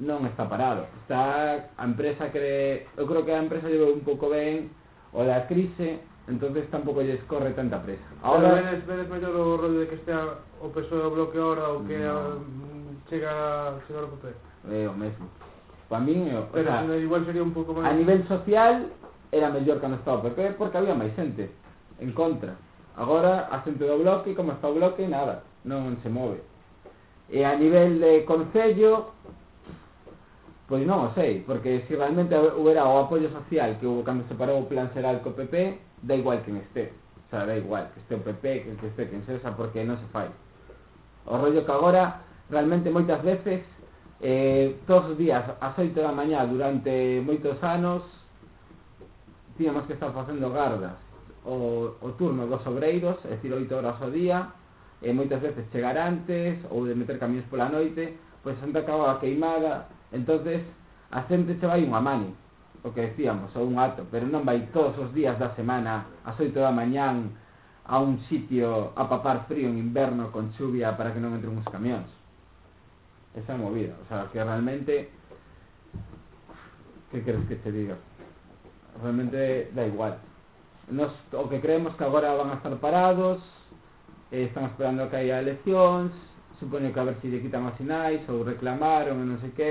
[SPEAKER 7] non está parado. Está a empresa que... Eu creo que a empresa llevou un pouco ben o da crise entonces tampouco lles corre tanta presa.
[SPEAKER 2] Ahora vedes, vedes mellor o rollo de que estea o PSOE bloque ahora ou que
[SPEAKER 7] no.
[SPEAKER 2] chega, chega o PP?
[SPEAKER 7] É o mesmo. Para min, o,
[SPEAKER 2] Pero,
[SPEAKER 7] o
[SPEAKER 2] sea, igual sería un pouco máis...
[SPEAKER 7] A nivel social era mellor cando estaba o PP porque había máis xente en contra. Agora, a xente do bloque, como está o bloque, nada, non se move. E a nivel de concello, Pois non o sei, porque se realmente houbera o apoio social que houve cando se parou o plan xeral co PP, da igual quen este. O sea, da igual, que este o PP, que este, que este quen sexa, porque non se fai. O rollo que agora, realmente moitas veces, eh, todos os días, ás 8 da mañá, durante moitos anos, tínhamos que estar facendo gardas. O, o turno dos obreiros, é dicir, 8 horas ao día, e moitas veces chegar antes, ou de meter camións pola noite, pois a xente acababa queimada, Entonces, a xente se vai unha mani, o que decíamos, ou un ato, pero non vai todos os días da semana, ás oito da mañán, a un sitio a papar frío en inverno con chuvia para que non entren os camións. Esa movida, o sea, que realmente que crees que te diga? Realmente da igual. Nos, o que creemos que agora van a estar parados, eh, están esperando que haya eleccións, supoño que a ver se si lle quitan as sinais ou reclamaron e non sei que,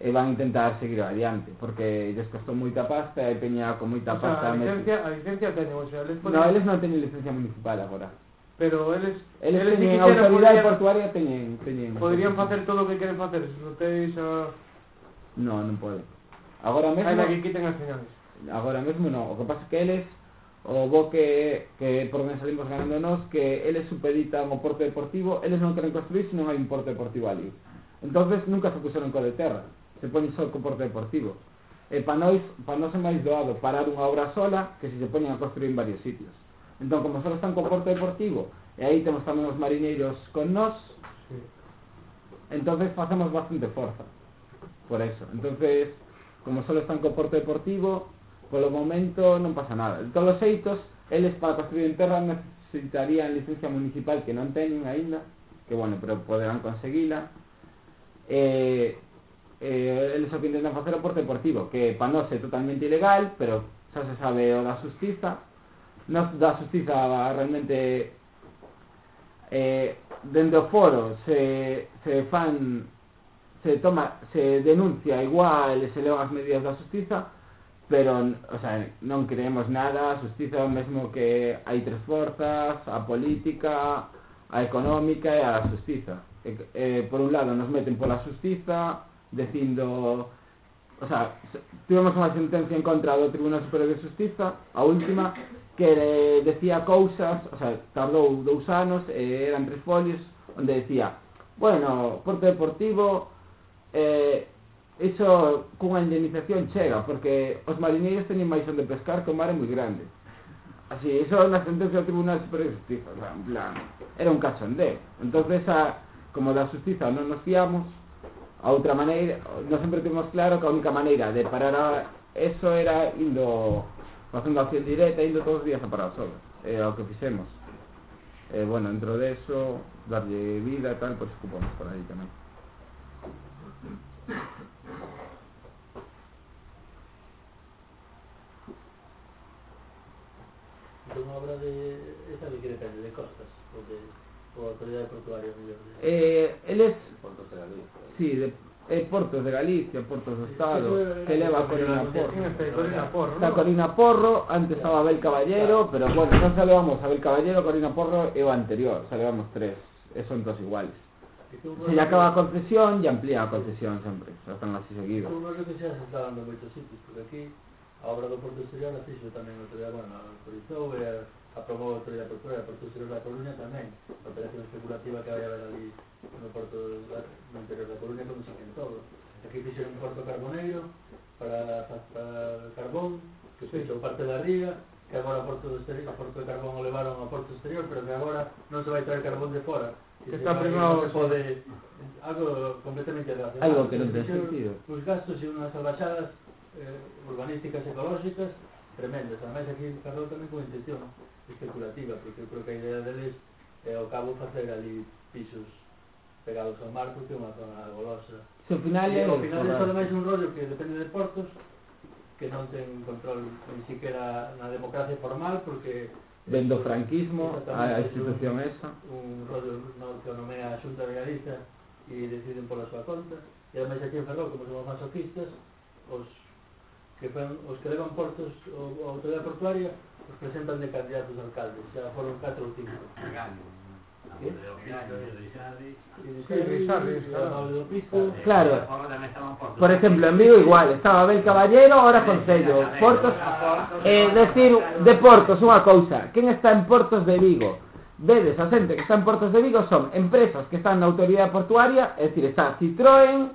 [SPEAKER 7] e van a intentar seguir adiante porque lles costou moita pasta e peña con moita
[SPEAKER 2] O sea, a licencia, a licencia teñen, o sea, eles
[SPEAKER 7] No, eles non teñen licencia municipal agora.
[SPEAKER 2] Pero eles,
[SPEAKER 7] Eles,
[SPEAKER 2] eles
[SPEAKER 7] teñen autoridade
[SPEAKER 2] podrían,
[SPEAKER 7] portuaria teñen teñen
[SPEAKER 2] podrían facer todo o que queren facer, se os hotéis a...
[SPEAKER 7] No, non poden. Agora mesmo
[SPEAKER 2] Ainda que quiten as señales.
[SPEAKER 7] agora mesmo non. O que pasa é que eles o bo que, que por onde salimos ganando nós que eles supeditan o porto deportivo eles non queren construir se non hai un porto deportivo ali entonces nunca se puseron co de terra se poñen só co porto deportivo. E pa nós, pa nós é máis doado parar unha obra sola que se se poñen a construir en varios sitios. Entón, como só están co porto deportivo, e aí temos tamén os marineiros con nós,
[SPEAKER 2] sí.
[SPEAKER 7] entonces facemos bastante forza por eso. Entonces, como só están co porto deportivo, polo momento non pasa nada. De todos os xeitos, eles para construir en terra necesitarían licencia municipal que non teñen aínda, que bueno, pero poderán conseguila. Eh, eh, eles o que intentan facer o porto deportivo que para nós é totalmente ilegal pero xa se sabe o da justiza nos da justiza realmente eh, dende o foro se, se fan se toma se denuncia igual se levan as medidas da justiza pero o sea, non creemos nada a justiza mesmo que hai tres forzas a política a económica e a justiza e, eh, por un lado nos meten pola justiza dicindo o sea, tivemos unha sentencia en contra do Tribunal Superior de Justiza, a última, que eh, decía cousas, o sea, tardou dous anos, eh, eran tres folios, onde decía, bueno, Porto Deportivo, eh, iso cunha indemnización chega, porque os marineiros teñen máis onde pescar que o mar é moi grande. Así, iso é unha sentencia do Tribunal Superior de Justiza, o sea, en plan, era un cachondeo. Entonces, a, como da Justiza non nos fiamos, a outra maneira non sempre temos claro que a única maneira de parar eso era indo facendo acción directa indo todos os días a parar solo é o que fixemos e bueno, dentro de eso darlle vida e tal, pois ocupamos por aí tamén
[SPEAKER 1] Entón, obra de... Esa de de costas. autoridades portuarias.
[SPEAKER 7] Eh, él es...
[SPEAKER 3] Portos de Galicia.
[SPEAKER 7] Sí, de, eh, Portos de Galicia, Portos do Estado,
[SPEAKER 1] sí,
[SPEAKER 7] que leva a Corina Porro. Está Corina Porro, antes estaba Abel Caballero, pero bueno, non salvamos a Abel Caballero, Corina Porro e o anterior, salvamos tres, e son dos iguales. Se lle acaba a concesión y amplía a concesión sempre, xa están así seguidos.
[SPEAKER 1] Non sei que xa se está dando moitos sitios, porque aquí a obra do Porto Seriano fixo tamén o outro día, bueno, autorizou e aprobou outro día a procura, porque da Coruña tamén, a operación especulativa que vai haber ali no porto da, no interior da Coruña, como se ten todo. Aquí fixeron un porto carboneiro para, para carbón, que
[SPEAKER 2] se
[SPEAKER 1] fixou parte da ría, que agora o porto, do exterior, o porto de carbón o levaron ao porto exterior, pero que agora non se vai traer carbón de fora.
[SPEAKER 2] Que, está
[SPEAKER 1] privado. Se pode, algo completamente relacionado.
[SPEAKER 7] Algo que non ten sentido.
[SPEAKER 1] Os gastos e unhas salvaxadas eh, urbanísticas e ecolóxicas tremendas. Ademais, aquí Carlos tamén con intención especulativa, porque eu creo que a idea deles é ao cabo facer ali pisos pegados ao mar porque é unha zona golosa.
[SPEAKER 7] Se ao final é...
[SPEAKER 1] Ao final é só máis un rollo que depende de portos, que non ten control ni siquiera na democracia formal, porque...
[SPEAKER 7] Eh, Vendo franquismo a institución
[SPEAKER 1] un,
[SPEAKER 7] esa.
[SPEAKER 1] Un rollo no, que o nomea a xunta de Galiza e deciden pola súa conta. E ademais aquí en Ferrol, como somos masoquistas, os que fan, os que levan portos a autoridade portuaria os presentan de candidatos de alcaldes, xa foron 4 ou 5.
[SPEAKER 7] Claro. Por exemplo, en Vigo igual, estaba Abel Caballero, ahora Concello. Portos, eh, decir, de Portos, unha cousa. Quen está en Portos de Vigo? Vedes, a xente que está en Portos de Vigo son empresas que están na autoridade portuaria, é dicir, está Citroën,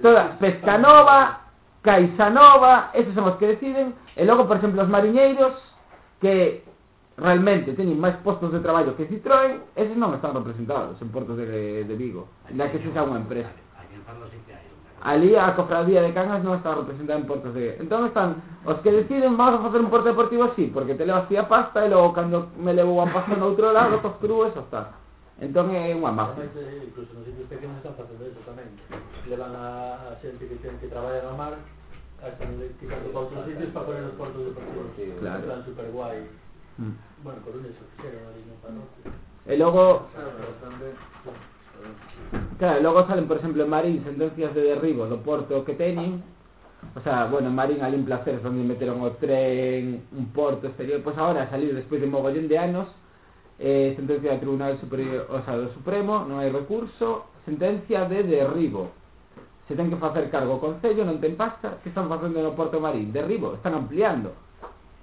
[SPEAKER 7] toda Pescanova, Caixanova, esos son os que deciden, e logo, por exemplo, os mariñeiros, que realmente teñen máis postos de traballo que Citroën, eses non están representados en Portos de, de Vigo, na que se xa unha empresa. Ali a cofradía de Cangas non está representada en Portos de... Entón están os que deciden vamos a facer un porto deportivo así, porque te levas ti a pasta e logo cando me levo a pasta no outro lado, cos crúes, está. Entón é unha
[SPEAKER 1] eh, incluso nos sitios pequenos están facendo eso tamén. Levan a, a xente que ten que traballar no mar, a están quitando para outros sitios para poner os portos deportivos.
[SPEAKER 7] Claro.
[SPEAKER 1] Plan super guai.
[SPEAKER 7] Mm.
[SPEAKER 1] Bueno, Coruña se fixeron ali no.
[SPEAKER 7] E logo, claro, logo salen, por exemplo, en Marín sentencias de derribo do porto que teñen. O sea, bueno, en Marín ali en Placeres onde meteron o tren, un porto exterior, pois pues agora salir despois de mogollón de anos eh, sentencia do Tribunal Superior, o sea, do Supremo, non hai recurso, sentencia de derribo. Se ten que facer cargo o Concello, non ten pasta, que están facendo no Porto Marín? Derribo, están ampliando.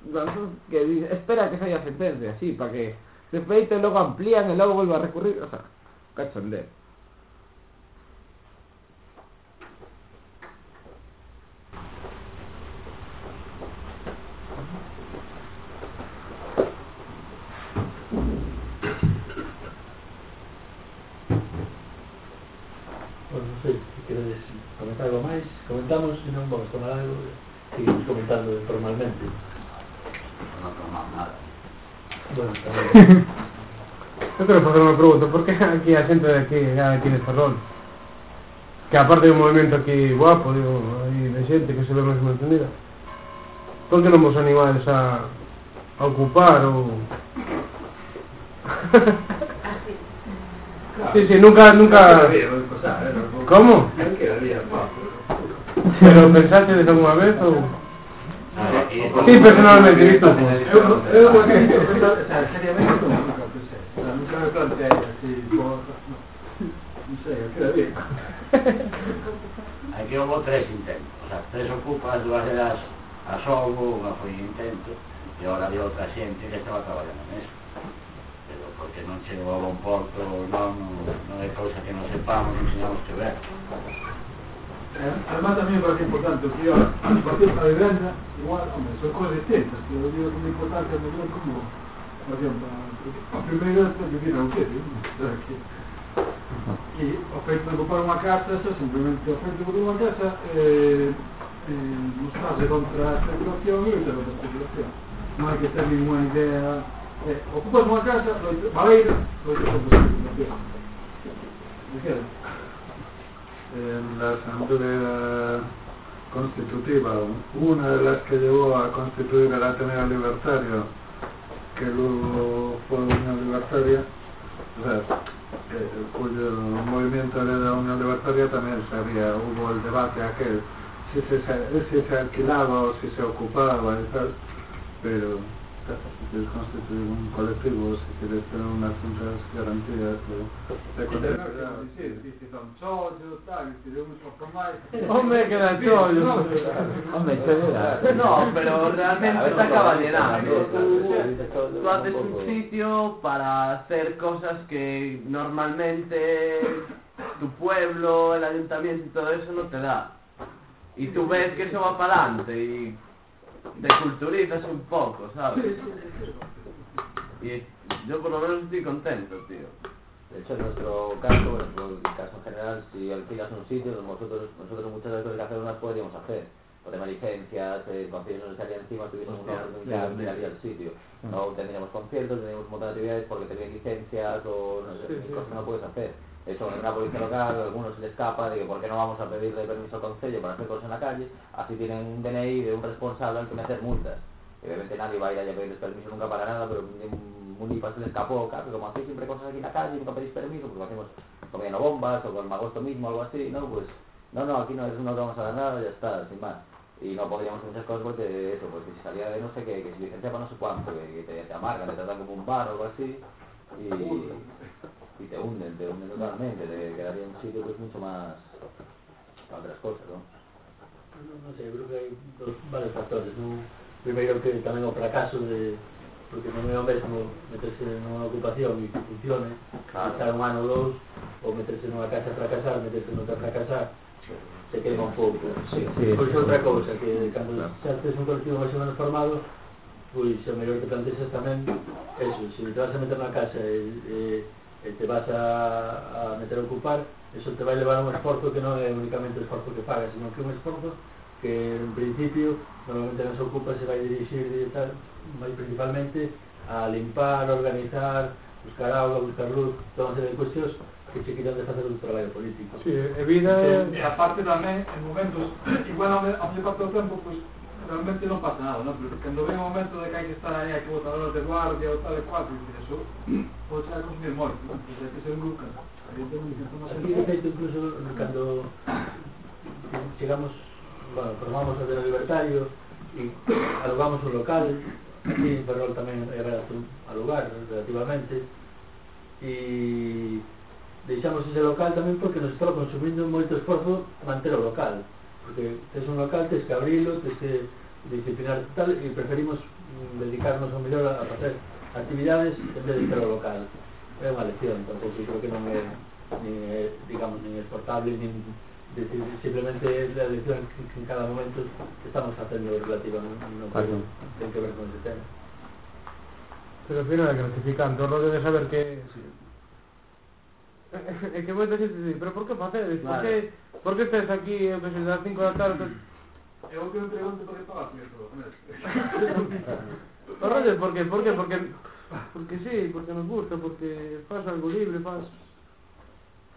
[SPEAKER 7] Entón, que di- espera que saia sentencia, así, para que se feito logo amplían e logo volva a recurrir, o sea, cachondeo.
[SPEAKER 1] algo máis? Comentamos, se non vamos tomar algo seguimos comentando informalmente.
[SPEAKER 3] Non tomamos nada.
[SPEAKER 1] Bueno, tamén.
[SPEAKER 2] Eu quero facer unha pregunta, por que aquí a xente de aquí, aquí de Ferrol, que aparte de un movimento aquí guapo, digo, aí de xente que se ve máis mantenida, por que non vos animades a, a ocupar ou... Claro. Sí, sí, nunca, nunca... ¿Cómo? ¿Pero pensaste de alguna vez o...? Sí, personalmente, visto.
[SPEAKER 9] Yo, yo, o sea, seriamente no. Nunca me planteé así, no yo queda bien.
[SPEAKER 10] Aquí houve tres intentos, as tres ocupas, dúas delas a Sobo, unha foi intento, e ahora había outra xente que estaba traballando neso pero porque non chegou a bon porto non, non é cousa que non sepamos non teñamos que ver.
[SPEAKER 9] Eh, Además tamén me parece importante o que os partidos para a vivienda igual, hombre, son cosas distintas pero digo que a importancia é mellor como por exemplo, a primeira é vivir a un ¿eh? sitio que o feito de ocupar unha casa eso, simplemente o feito de ocupar unha casa eh, eh, mostrarse contra a especulación e evitar a especulación. Non hai que ter ninguna idea É, ocupas uma casa, dois baleiros, dois
[SPEAKER 11] en la asamblea constitutiva, una de las que llevó a constituir el Ateneo Libertario, que luego fue Unión Libertaria, o sea, eh, cuyo movimiento era la Unión Libertaria, también se había, hubo el debate aquel, si se, si se alquilaba o si se ocupaba y tal, pero es constituir un colectivo, si quieres tener unas muchas garantías de, de conservación. Si son si de.
[SPEAKER 2] Hombre, que eran chollos.
[SPEAKER 7] Hombre, chollos.
[SPEAKER 5] No, pero realmente
[SPEAKER 3] está caballerada.
[SPEAKER 5] Tú, tú haces
[SPEAKER 3] un
[SPEAKER 5] sitio para hacer cosas que normalmente tu pueblo, el ayuntamiento y todo eso no te da. Y tú ves que eso va para adelante y te culturizas un poco, ¿sabes? Y yo por lo menos estoy contento, tío.
[SPEAKER 3] De hecho, en nuestro caso, bueno, en el caso en general, si alquilas un sitio, nosotros, nosotros muchas veces que hacer unas podríamos hacer. Por tema de licencias, eh, el concierto nos estaría encima, tuviésemos una oportunidad de alquilaría el sitio.
[SPEAKER 7] Mm.
[SPEAKER 3] No tendríamos conciertos, tendríamos un montón de actividades porque te piden licencias o no sé,
[SPEAKER 2] Sí, sí,
[SPEAKER 3] cosas que
[SPEAKER 2] sí.
[SPEAKER 3] no puedes hacer. Eso en una policía local, a algunos se le escapa de que por qué no vamos a pedirle permiso al concello para hacer cosas en la calle, así tienen un DNI de un responsable al que meter multas. Obviamente nadie va a ir allá a pedirles permiso nunca para nada, pero un munipa se le escapó, claro, que como hacéis siempre cosas aquí en la calle, nunca pedís permiso, porque lo hacemos comiendo bombas o con el agosto mismo, algo así, ¿no? Pues no, no, aquí no, no te vamos a dar nada, ya está, sin más. Y no podríamos hacer cosas porque eso, pues si salía de no sé qué, que si licencia para no sé cuánto, que, que te, te amargan, te tratan como un bar o algo así, y... y te hunden, te hunden totalmente, te quedaría un sitio pues mucho más para otras cosas, ¿no?
[SPEAKER 1] No, no sé, yo creo que hay dos, varios factores, ¿no? Primeiro que tamén o fracaso de porque non é o mesmo meterse nunha ocupación e que funcione,
[SPEAKER 3] claro.
[SPEAKER 1] estar un ano ou dous, ou meterse nunha casa a fracasar, meterse noutra a fracasar, se quema un pouco.
[SPEAKER 3] Sí,
[SPEAKER 7] sí,
[SPEAKER 1] pois
[SPEAKER 7] sí,
[SPEAKER 1] outra cousa, que cando
[SPEAKER 7] claro.
[SPEAKER 1] xa tes un colectivo máis ou menos formado, pois o mellor que plantexas tamén, eso, se te vas a meter na casa e, e e te vas a, a meter a ocupar, eso te vai levar a un esforzo que non é únicamente o esforzo que pagas, sino que un esforzo que en principio normalmente nas ocupas ocupa se vai dirixir tal, vai principalmente a limpar, a organizar, buscar agua, buscar luz, toda unha serie de cuestións que se quitan de facer un traballo político.
[SPEAKER 2] Sí, e vida...
[SPEAKER 9] E, aparte tamén, en momentos, igual ao mellor parte do tempo, pois, pues, realmente non pasa nada, non? Pero cando ven o momento de que hai que estar aí, hai que botar horas de guardia ou tal e cual, pois pues, eso pode ser a consumir morte, non? Pois hai que ser un grupo.
[SPEAKER 1] Aquí, de feito, incluso, cando chegamos, bueno, formamos o de libertario e alugamos o local, aquí en Ferrol tamén era alugar relativamente, e deixamos ese local tamén porque nos estaba consumindo moito esforzo manter o local porque tes un local, tes que abrilo, tes que disciplinar tal, e preferimos mm, dedicarnos ao mellor a, a facer actividades en vez de ter o local. É unha lección, tampouco creo que non é, ni, é digamos, nin exportable, nin decir, simplemente é a lección que en cada momento estamos facendo relativamente, non
[SPEAKER 7] claro.
[SPEAKER 1] ten que ver con ese tema.
[SPEAKER 2] Pero al final, gratificante, no debe saber que... Sí. É que moita xente di, pero por eh, que facedes? Por que, por que estes aquí, eu que sei, das 5 da tarde?
[SPEAKER 9] Eu que me pregunto por que pagas
[SPEAKER 2] mierda, Os rollos, por que, por que, porque, porque sí, porque nos gusta, porque faz algo libre, faz...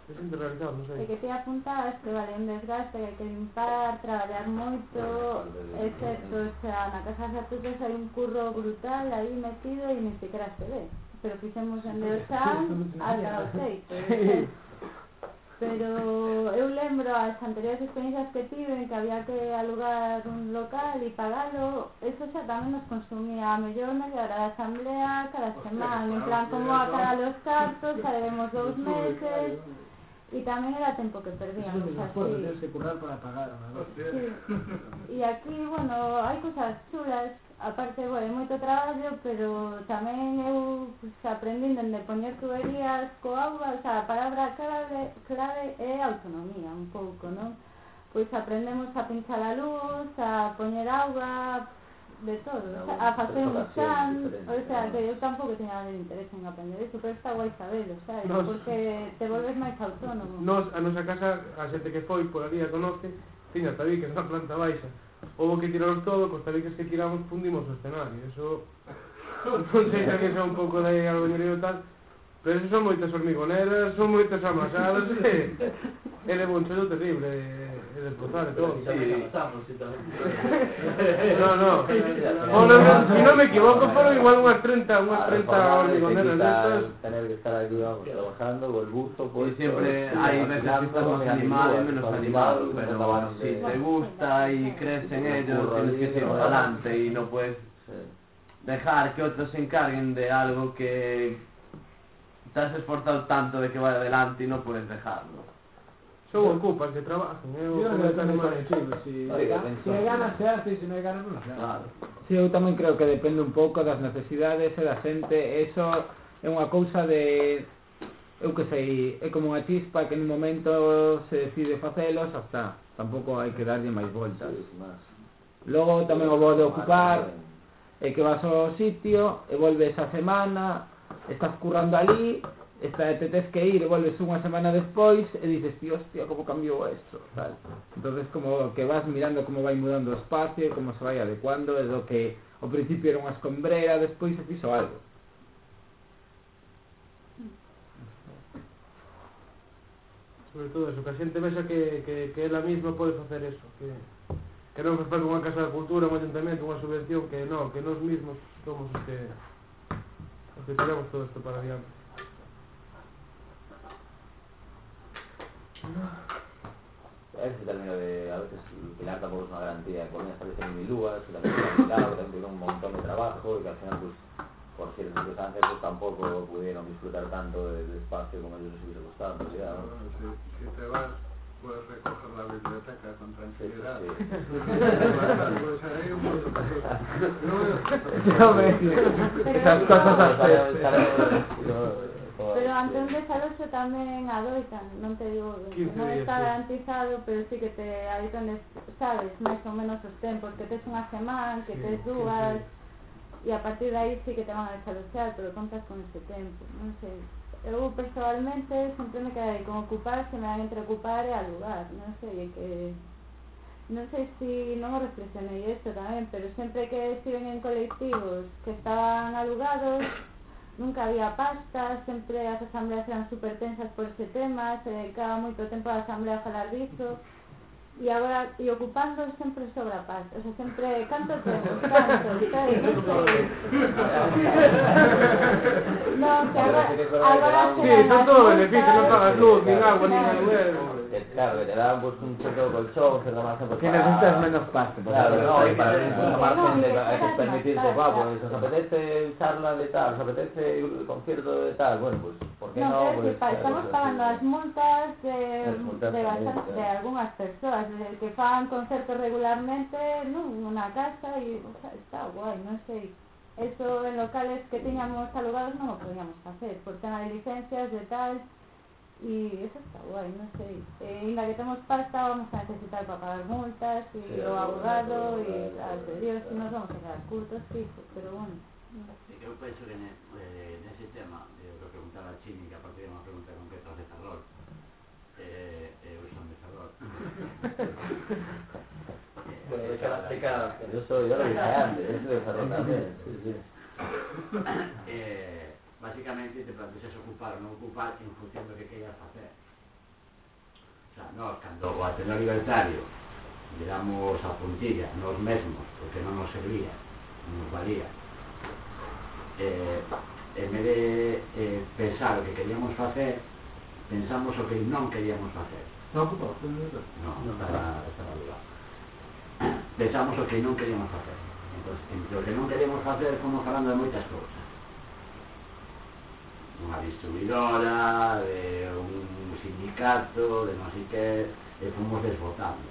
[SPEAKER 2] Se sente realizado, non sei.
[SPEAKER 4] Que te apuntas que vale un desgaste, que hai que limpar, traballar moito, excepto, sea, na casa xa tú hai un curro brutal aí metido e ni siquiera se ve pero fixemos Under Sun ata os seis. Pero eu lembro as anteriores experiencias que tive que había que alugar un local e pagalo, eso xa tamén nos consumía a mellor media hora de asamblea cada semana, en plan como a cada los cartos, sabemos dous meses, E tamén era tempo que perdíamos así.
[SPEAKER 8] Que currar para pagar, ¿no?
[SPEAKER 4] sí. E aquí, bueno, hai cousas chulas aparte, bueno, é moito traballo, pero tamén eu pues, aprendín dende poñer tuberías co agua, o sea, a palabra clave, clave é autonomía, un pouco, non? Pois aprendemos a pinchar a luz, a poñer agua, de todo, o sea, a facer un chan, o sea, que eu tampouco teña nada de interés en aprender iso, pero está guai sabelo, sabes?
[SPEAKER 2] Nos,
[SPEAKER 4] porque te volves máis autónomo.
[SPEAKER 2] Nos, a nosa casa, a xente que foi por ali a conoce, tiña tabiques na planta baixa, houve que tirar todo, Costa que se tiramos, fundimos o escenario. Eso, non sei se é un pouco de albañería tal, pero eso son moitas hormigoneras, son moitas amasadas, e, e levou un cheiro terrible. De todo. No, no. O no, me- si equivoco, foron igual unhas 30, unhas 30 hormigoneras.
[SPEAKER 3] Tener que estar vamos, trabajando, con el buzo,
[SPEAKER 5] Y siempre hay veces que animado y menos animado, pero bueno, si te gusta y crees en ello, tienes que seguir adelante y no puedes dejar que otros se encarguen de algo que te has esforzado tanto de que vaya adelante y no puedes dejarlo.
[SPEAKER 2] Son ocupas que trabajan,
[SPEAKER 3] eu
[SPEAKER 8] Se hai ganas se hace, se non hai ganas non se
[SPEAKER 5] Claro.
[SPEAKER 7] Sí, eu tamén creo que depende un pouco das necesidades e da xente, eso é unha cousa de eu que sei, é como unha chispa que en un momento se decide facelo, xa está. Tampouco hai que darlle máis voltas. Logo tamén o vou de ocupar, é que vas ao sitio, e volves a semana, estás currando ali, está, te tes que ir e volves unha semana despois e dices, tío, hostia, como cambiou isto, tal. entonces como que vas mirando como vai mudando o espacio, como se vai adecuando, é do que ao principio era unha escombrera, despois se fixo algo.
[SPEAKER 2] Sobre todo eso, que a xente vexa que, que, que ela mesma pode facer eso, que, que non faz falta unha casa de cultura, un ayuntamento, unha subvención, que non, que nós mesmos somos os que, os que tiramos todo isto para adiante.
[SPEAKER 3] Ese término de, a veces, alquilar tampoco es una garantía. Por una establece mil uvas, que también alquilado, que también tiene un montón de trabajo y que al final, pues, por ciertas circunstancias pues tampoco pudieron disfrutar tanto del espacio como ellos les hubiese gustado en realidad, ¿no?
[SPEAKER 11] Bueno, si, si te vas, puedes recoger la biblioteca con tranquilidad.
[SPEAKER 3] Sí,
[SPEAKER 11] pues ahí un montón de cosas.
[SPEAKER 7] No me esas cosas
[SPEAKER 3] Pero
[SPEAKER 7] así.
[SPEAKER 3] sale- sale- yo-
[SPEAKER 4] Pero antes de noche tamén adoitan, non te digo
[SPEAKER 2] ben,
[SPEAKER 4] non está garantizado, pero sí que te adoitan, sabes, máis ou menos os tempos, que tes unha semana, que tes dúas, e a partir de aí sí que te van a desaloxar, pero contas con ese tempo, non sei. Eu personalmente sempre me quedei con ocupar, se me dan entre ocupar e alugar, non sei, é que... Non sei si non o reflexionei isto tamén, pero sempre que estiven en colectivos que estaban alugados, nunca había pasta, sempre as asambleas eran super tensas por ese tema, se dedicaba moito tempo a asamblea a falar disso, e agora, e ocupando sempre sobra pasta, o sea, sempre, canto temos, canto, sabes, non sei. non, que agora, agora
[SPEAKER 2] Sí, son todo beneficios, no pagas luz, ni agua, ni alquiler.
[SPEAKER 3] claro, que te daban pues un cierto colchón, cierta margen para...
[SPEAKER 7] Que necesitas menos pasta.
[SPEAKER 3] Claro, no, y para un margen de hay que permitirte, va, pues os apetece charla de tal, os apetece el concierto de tal, bueno, pues, ¿por qué
[SPEAKER 4] no?
[SPEAKER 3] no
[SPEAKER 4] pero
[SPEAKER 3] pues,
[SPEAKER 4] si estamos pagando las multas de,
[SPEAKER 3] multas
[SPEAKER 4] de, bastante, de algunas personas, de que fan conciertos regularmente, ¿no? Una casa y, o sea, está guay, no sé eso en locales que teníamos alugados no lo podíamos hacer, por tema de licencias, de tal, e eso está guai, non sei. E ainda que temos pasta vamos a necesitar para pagar multas e
[SPEAKER 3] Sí,
[SPEAKER 4] o abogado e as de Dios, e nos vamos a quedar curtos fijos, pero bueno.
[SPEAKER 10] Eu penso que ne, eh, nese tema, eh, o que preguntaba Chini, que aparte de unha pregunta concreta de Ferrol, eh, eu son de Ferrol.
[SPEAKER 3] Bueno, de cada, de cada, yo soy, yo lo dije antes, yo soy de Ferrol también, sí, sí.
[SPEAKER 10] eh, basicamente te plantexas ocupar ou non ocupar en función do que queiras facer. O sea, nós, cando o Ateneo Libertario le damos a puntilla nos mesmos, porque non nos servía, non nos valía, eh, en vez de eh, pensar o que queríamos facer, pensamos o que non queríamos facer.
[SPEAKER 9] Non, ocupado,
[SPEAKER 10] non, non estaba, estaba Pensamos o que non queríamos facer. Entón, entre o que non queríamos facer, como falando de moitas cousas unha distribuidora, de un sindicato, de non sei que, e eh, fomos desbotando.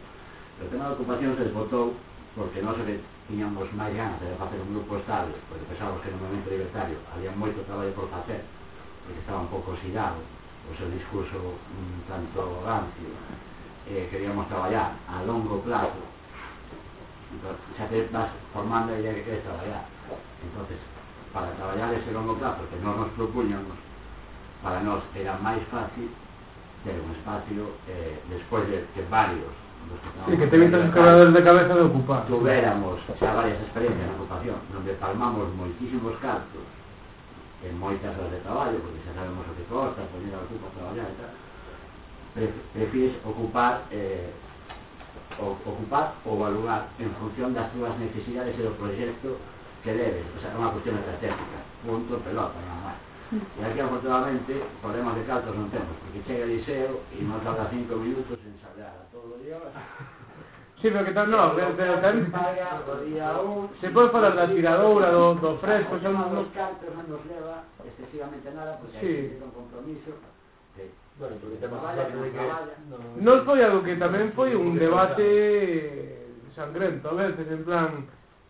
[SPEAKER 10] O tema da ocupación se desbotou porque nós que tiñamos máis ganas de facer un grupo estable, porque pensábamos que no momento libertario había moito traballo por facer, porque estaba un pouco oxidado o seu discurso un tanto rancio, eh, queríamos traballar a longo plazo, entón, xa te vas formando a idea que queres traballar. entonces para traballar ese longo plazo que non nos propuñamos, para nós era máis fácil ter un espacio eh, despois de que varios. Dos que
[SPEAKER 2] sí, que te evitan os quebradores de cabeza de ocupar.
[SPEAKER 10] Tuveramos xa varias experiencias na ocupación onde palmamos moitísimos cartos en moitas horas de traballo porque xa sabemos o que costa poñer a ocupa a traballar e tal. Prefires ocupar eh, o, ocupar ou valorar en función das túas necesidades e do proxecto que leve, o sea, é unha cuestión estratégica, punto, pelota, nada máis. Hmm. E aquí, afortunadamente, problemas de cartos non temos, porque chega Eliseo e nos tarda cinco minutos en sablar todo o día.
[SPEAKER 2] Sí, pero que tal, no, pero, pero
[SPEAKER 10] tal...
[SPEAKER 2] Se pode falar da tiradora, do, do fresco...
[SPEAKER 10] O
[SPEAKER 2] tema
[SPEAKER 10] Os cartos non nos leva excesivamente nada, porque
[SPEAKER 2] sí.
[SPEAKER 10] hai un compromiso... Que,
[SPEAKER 1] bueno, porque temos que...
[SPEAKER 2] Non foi algo que tamén foi un debate sangrento, a veces, en plan...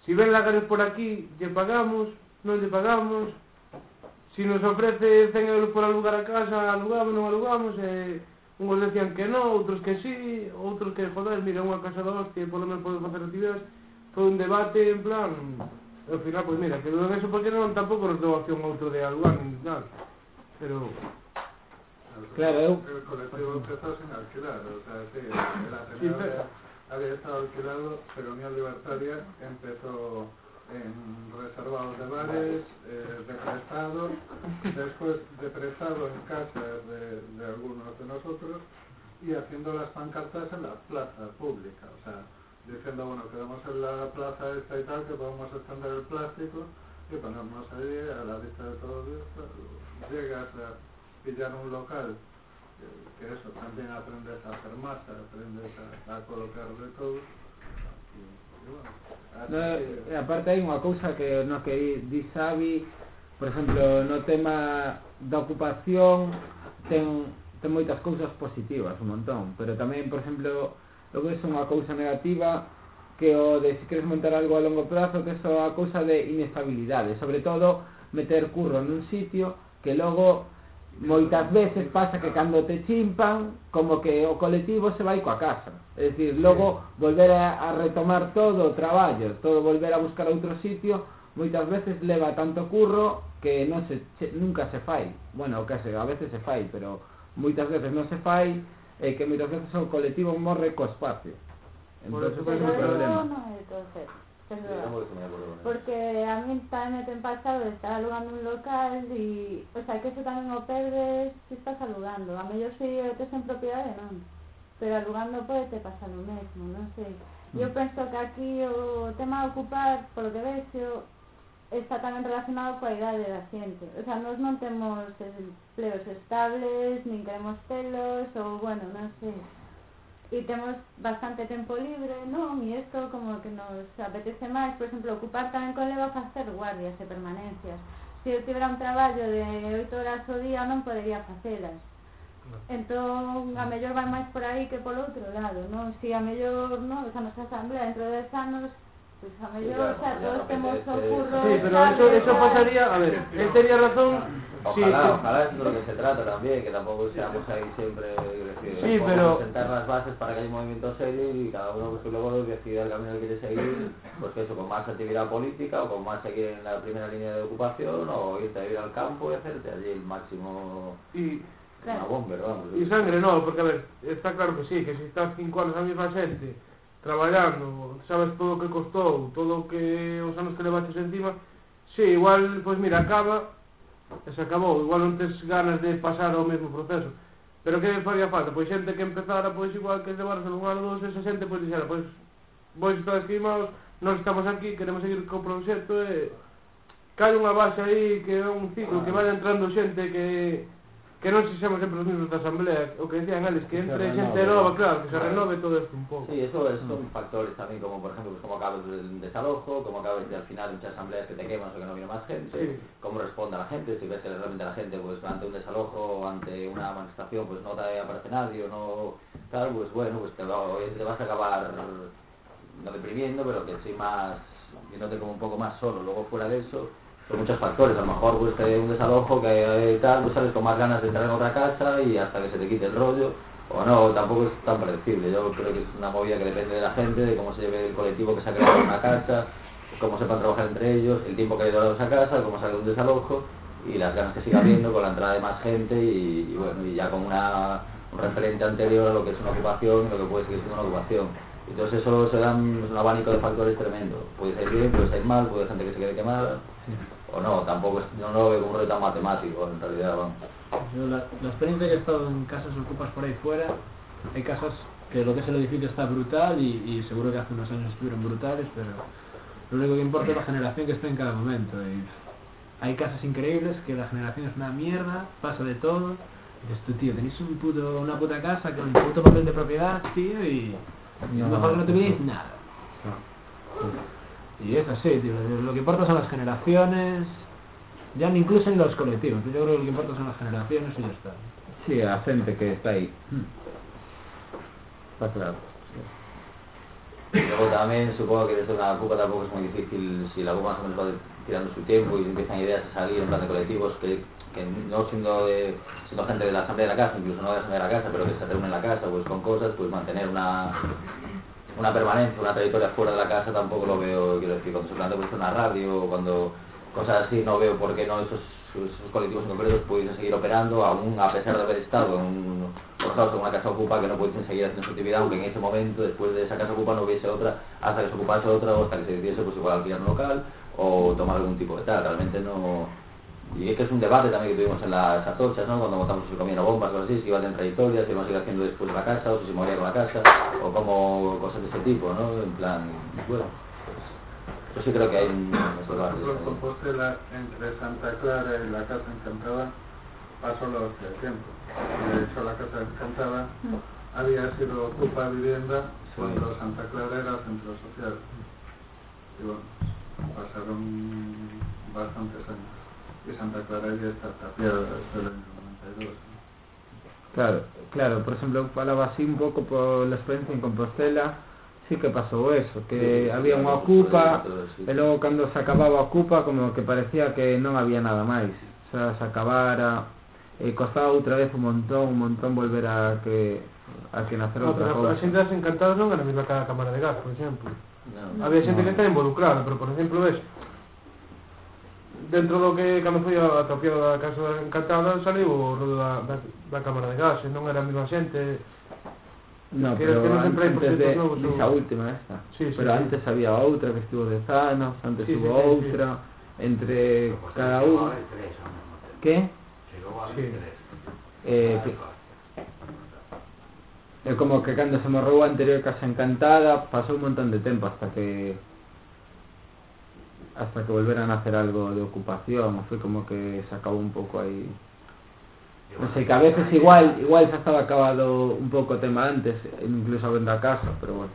[SPEAKER 2] Si ven Lagares por aquí, lle pagamos, non lle pagamos. Si nos ofrece 100 euros por alugar a casa, alugamos, non alugamos. e unhos decían que non, outros que sí, outros que, joder, mira, unha casa da hostia, polo menos podo facer actividades. Foi un debate, en plan... Ao final, pois mira, quedou en eso porque non tampouco nos deu opción outro de alugar, nin nada. Pero...
[SPEAKER 7] Claro, eu...
[SPEAKER 11] El colectivo empezou sin alquilar, o sea, sí, era
[SPEAKER 2] sí, pero...
[SPEAKER 11] había, estado alquilado, pero Unión Libertaria empezó en reservados de bares, eh, de prestado, después de prestado en casas de, algunos de nosotros y haciendo las pancartas en la plaza pública, o sea, diciendo, bueno, quedamos en la plaza esta y tal, que podemos extender el plástico y ponernos ahí a la vista de todos. Llegas a pillar un local, que eso también aprende a hacer masa, aprende a, a de todo.
[SPEAKER 7] No, eh, aparte hai unha cousa que nos que di Xavi, por exemplo, no tema da ocupación ten ten moitas cousas positivas, un montón, pero tamén, por exemplo, lo que é unha cousa negativa que o de se queres montar algo a longo prazo, que é a cousa de inestabilidade, sobre todo meter curro nun sitio que logo moitas veces pasa que cando te chimpan como que o colectivo se vai coa casa. É dicir, logo volver a, a retomar todo o traballo todo volver a buscar outro sitio moitas veces leva tanto curro que non se, che, nunca se fai. Bueno, que se, a veces se fai pero moitas veces non se fai e que moitas veces o colectivo morre co espacio.
[SPEAKER 2] Entón,
[SPEAKER 7] ese é
[SPEAKER 2] un
[SPEAKER 7] problema.
[SPEAKER 4] No, no, entonces
[SPEAKER 3] Porque
[SPEAKER 4] a mí tamén me ten pasado de estar alugando un local e, o sea, que eso tamén o perdes se estás alugando. A mellor se o tes en propiedade non, pero alugando pode te pasar o mesmo, non sei. Eu penso que aquí o tema de ocupar, polo que vexo, está tamén relacionado coa idade da xente. O sea, nós non temos empleos estables, nin queremos telos, ou, bueno, non sei e temos bastante tempo libre, non? E isto como que nos apetece máis, por exemplo, ocupar tamén con leva facer guardias e permanencias. Se eu tivera un traballo de 8 horas ao día non podería facelas. Entón, a mellor vai máis por aí que polo outro lado, non? Si a mellor, non? Esa nosa asamblea dentro de 10 anos pois a
[SPEAKER 3] claro,
[SPEAKER 4] o sea, todos
[SPEAKER 3] apetece.
[SPEAKER 4] curro
[SPEAKER 2] Sí, pero eso, eso pasaría, a ver, él tenía razón, sí,
[SPEAKER 3] Ojalá,
[SPEAKER 2] sí.
[SPEAKER 3] ojalá es de lo que se trata también, que tampoco seamos ahí siempre, decir,
[SPEAKER 2] Sí,
[SPEAKER 3] podemos
[SPEAKER 2] pero-
[SPEAKER 3] sentar las bases para que haya un movimiento serio y cada uno pues, luego decida el camino que quiere seguir, pues que eso, con más actividad política o con más seguir en la primera línea de ocupación o irte a vivir al campo y hacerte allí el máximo,
[SPEAKER 2] y,
[SPEAKER 3] una bomber, vamos.
[SPEAKER 2] y sangre no, porque a ver, está claro que sí, que si estás cinco anos a mesma xente traballando, sabes todo o que costou, todo o que os anos que levaches encima, si, sí, igual, pois mira, acaba e se acabou, igual non tes ganas de pasar ao mesmo proceso. Pero que faría falta? Pois xente que empezara, pois igual que levarse un ano dos, esa xente pois dixera, pois vos estades queimados, nós estamos aquí, queremos seguir co proxecto e cae unha base aí que é un ciclo, que vai entrando xente que que non se xemos sempre os mismos da asamblea, o que decían eles, que
[SPEAKER 3] Que se
[SPEAKER 2] entre xente nova, claro, que se renove todo isto un pouco.
[SPEAKER 3] Sí, eso es- son factores también, como por ejemplo, pues, cómo acabas el desalojo, cómo acabas de, al final muchas asambleas que te queman o que no viene más gente,
[SPEAKER 2] Sí.
[SPEAKER 3] cómo responde la gente, si ves que realmente la gente, pues ante un desalojo o ante una manifestación, pues no te aparece nadie o no, tal, pues bueno, pues te, va- te vas a acabar no deprimiendo, pero que sí más, viéndote como un poco más solo. Luego fuera de eso, son muchos factores, a lo mejor pues un desalojo que eh, tal, pues sales con más ganas de entrar en otra casa y hasta que se te quite el rollo, o no, tampoco es tan predecible. Yo creo que es una movida que depende de la gente, de cómo se lleve el colectivo que se ha creado en una casa, cómo sepan trabajar entre ellos, el tiempo que ha durado esa casa, cómo sale un desalojo y las ganas que siga habiendo con la entrada de más gente y, y bueno, y ya con una, un referente anterior a lo que es una ocupación y lo que puede seguir siendo una ocupación. Entonces eso se da un, abanico de factores tremendo. Puede ser bien, puede ser mal, puede haber gente que se quede quemada, o no, tampoco es, no lo veo como un reto matemático en realidad.
[SPEAKER 8] Yo la, la experiencia que he estado en casas ocupas por ahí fuera, hay casas que lo que es el edificio está brutal y, y seguro que hace unos años estuvieron brutales, pero lo único que importa es la generación que está en cada momento. Y hay casas increíbles que la generación es una mierda, pasa de todo. Y dices tú, tío, tenéis un puto, una puta casa con un puto papel de propiedad, tío, y, y
[SPEAKER 7] No,
[SPEAKER 8] mejor que no tuviera
[SPEAKER 7] no.
[SPEAKER 8] nada. Y es así, tío, lo que importa son las generaciones, ya ni incluso en los colectivos, yo creo que lo que importa son las generaciones y ya está.
[SPEAKER 7] Sí, a xente que está aí.
[SPEAKER 8] Hmm.
[SPEAKER 7] Está claro.
[SPEAKER 3] Y luego también supongo que desde una ocupa tampoco es muy difícil, si la ocupa más o menos va tirando su tiempo y empiezan ideas a salir en plan de colectivos que, que no siendo de, siendo gente de la asamblea de la casa, incluso no de la asamblea de la casa, pero que se reúnen en la casa pues con cosas, pues mantener una una permanencia, una trayectoria fuera de la casa tampoco lo veo, quiero decir, cuando se plantea ejemplo, una radio cuando cosas así no veo por qué no esos, esos colectivos en concreto pudiesen seguir operando aún a pesar de haber estado en, un- en una casa ocupa que no pudiesen seguir haciendo su actividad aunque en ese momento después de esa casa ocupa no hubiese otra hasta que se ocupase otra o hasta que se decidiese pues igual alquilar un local o tomar algún tipo de tal, realmente no y es que es un debate también que tuvimos en las atochas, ¿no? Cuando montamos si comían bombas o así, si iba en trayectoria, si iba a seguir haciendo después de la casa, o si se moría con la casa, o como cosas de ese tipo, ¿no? En plan, bueno, yo sí creo que hay un
[SPEAKER 11] Por entre Santa Clara y la casa encantada, pasó lo hace tiempo. De hecho, la casa encantada había sido ocupa vivienda
[SPEAKER 3] Sí.
[SPEAKER 11] cuando Santa Clara era centro social. Y bueno, pasaron bastantes años. que Santa Clara ya está tapiada hasta el año 92.
[SPEAKER 7] Claro, claro, por exemplo, falaba así un pouco pola experiencia en Compostela, sí que pasou eso, que
[SPEAKER 12] sí,
[SPEAKER 7] había unha ocupa, e logo cando se acababa a ocupa, como que parecía que non había nada máis, o sea, se acabara, e costaba outra vez un montón, un montón volver a que a que nacer
[SPEAKER 2] no,
[SPEAKER 7] outra
[SPEAKER 2] cosa. A xente das encantadas non era mesma cada cámara de gas, por exemplo.
[SPEAKER 12] No,
[SPEAKER 2] había xente
[SPEAKER 7] no.
[SPEAKER 2] que está involucrada, pero por exemplo, ves, dentro do que cando foi a, a tapiada da Casa Encantada saliu o rodo da, da, da Cámara de Gases, non era a mesma xente
[SPEAKER 7] No,
[SPEAKER 2] que,
[SPEAKER 7] pero
[SPEAKER 2] que non sempre hai proxectos novos ou...
[SPEAKER 7] Esa última esta
[SPEAKER 2] sí, sí,
[SPEAKER 7] Pero
[SPEAKER 2] sí.
[SPEAKER 7] antes había outra que estivo de Zanos Antes
[SPEAKER 2] sí,
[SPEAKER 7] hubo
[SPEAKER 2] sí,
[SPEAKER 7] outra sí.
[SPEAKER 10] Entre
[SPEAKER 7] pues,
[SPEAKER 10] cada un tres,
[SPEAKER 7] Que?
[SPEAKER 10] Chegou a
[SPEAKER 2] sí.
[SPEAKER 10] tres
[SPEAKER 7] eh, que, É eh, como que cando se morreu a anterior Casa Encantada pasou un montón de tempo hasta que hasta que volveran a hacer algo de ocupación foi como que se acabou un pouco aí non sei, que a veces igual igual xa estaba acabado un pouco o tema antes incluso a venda a casa pero bueno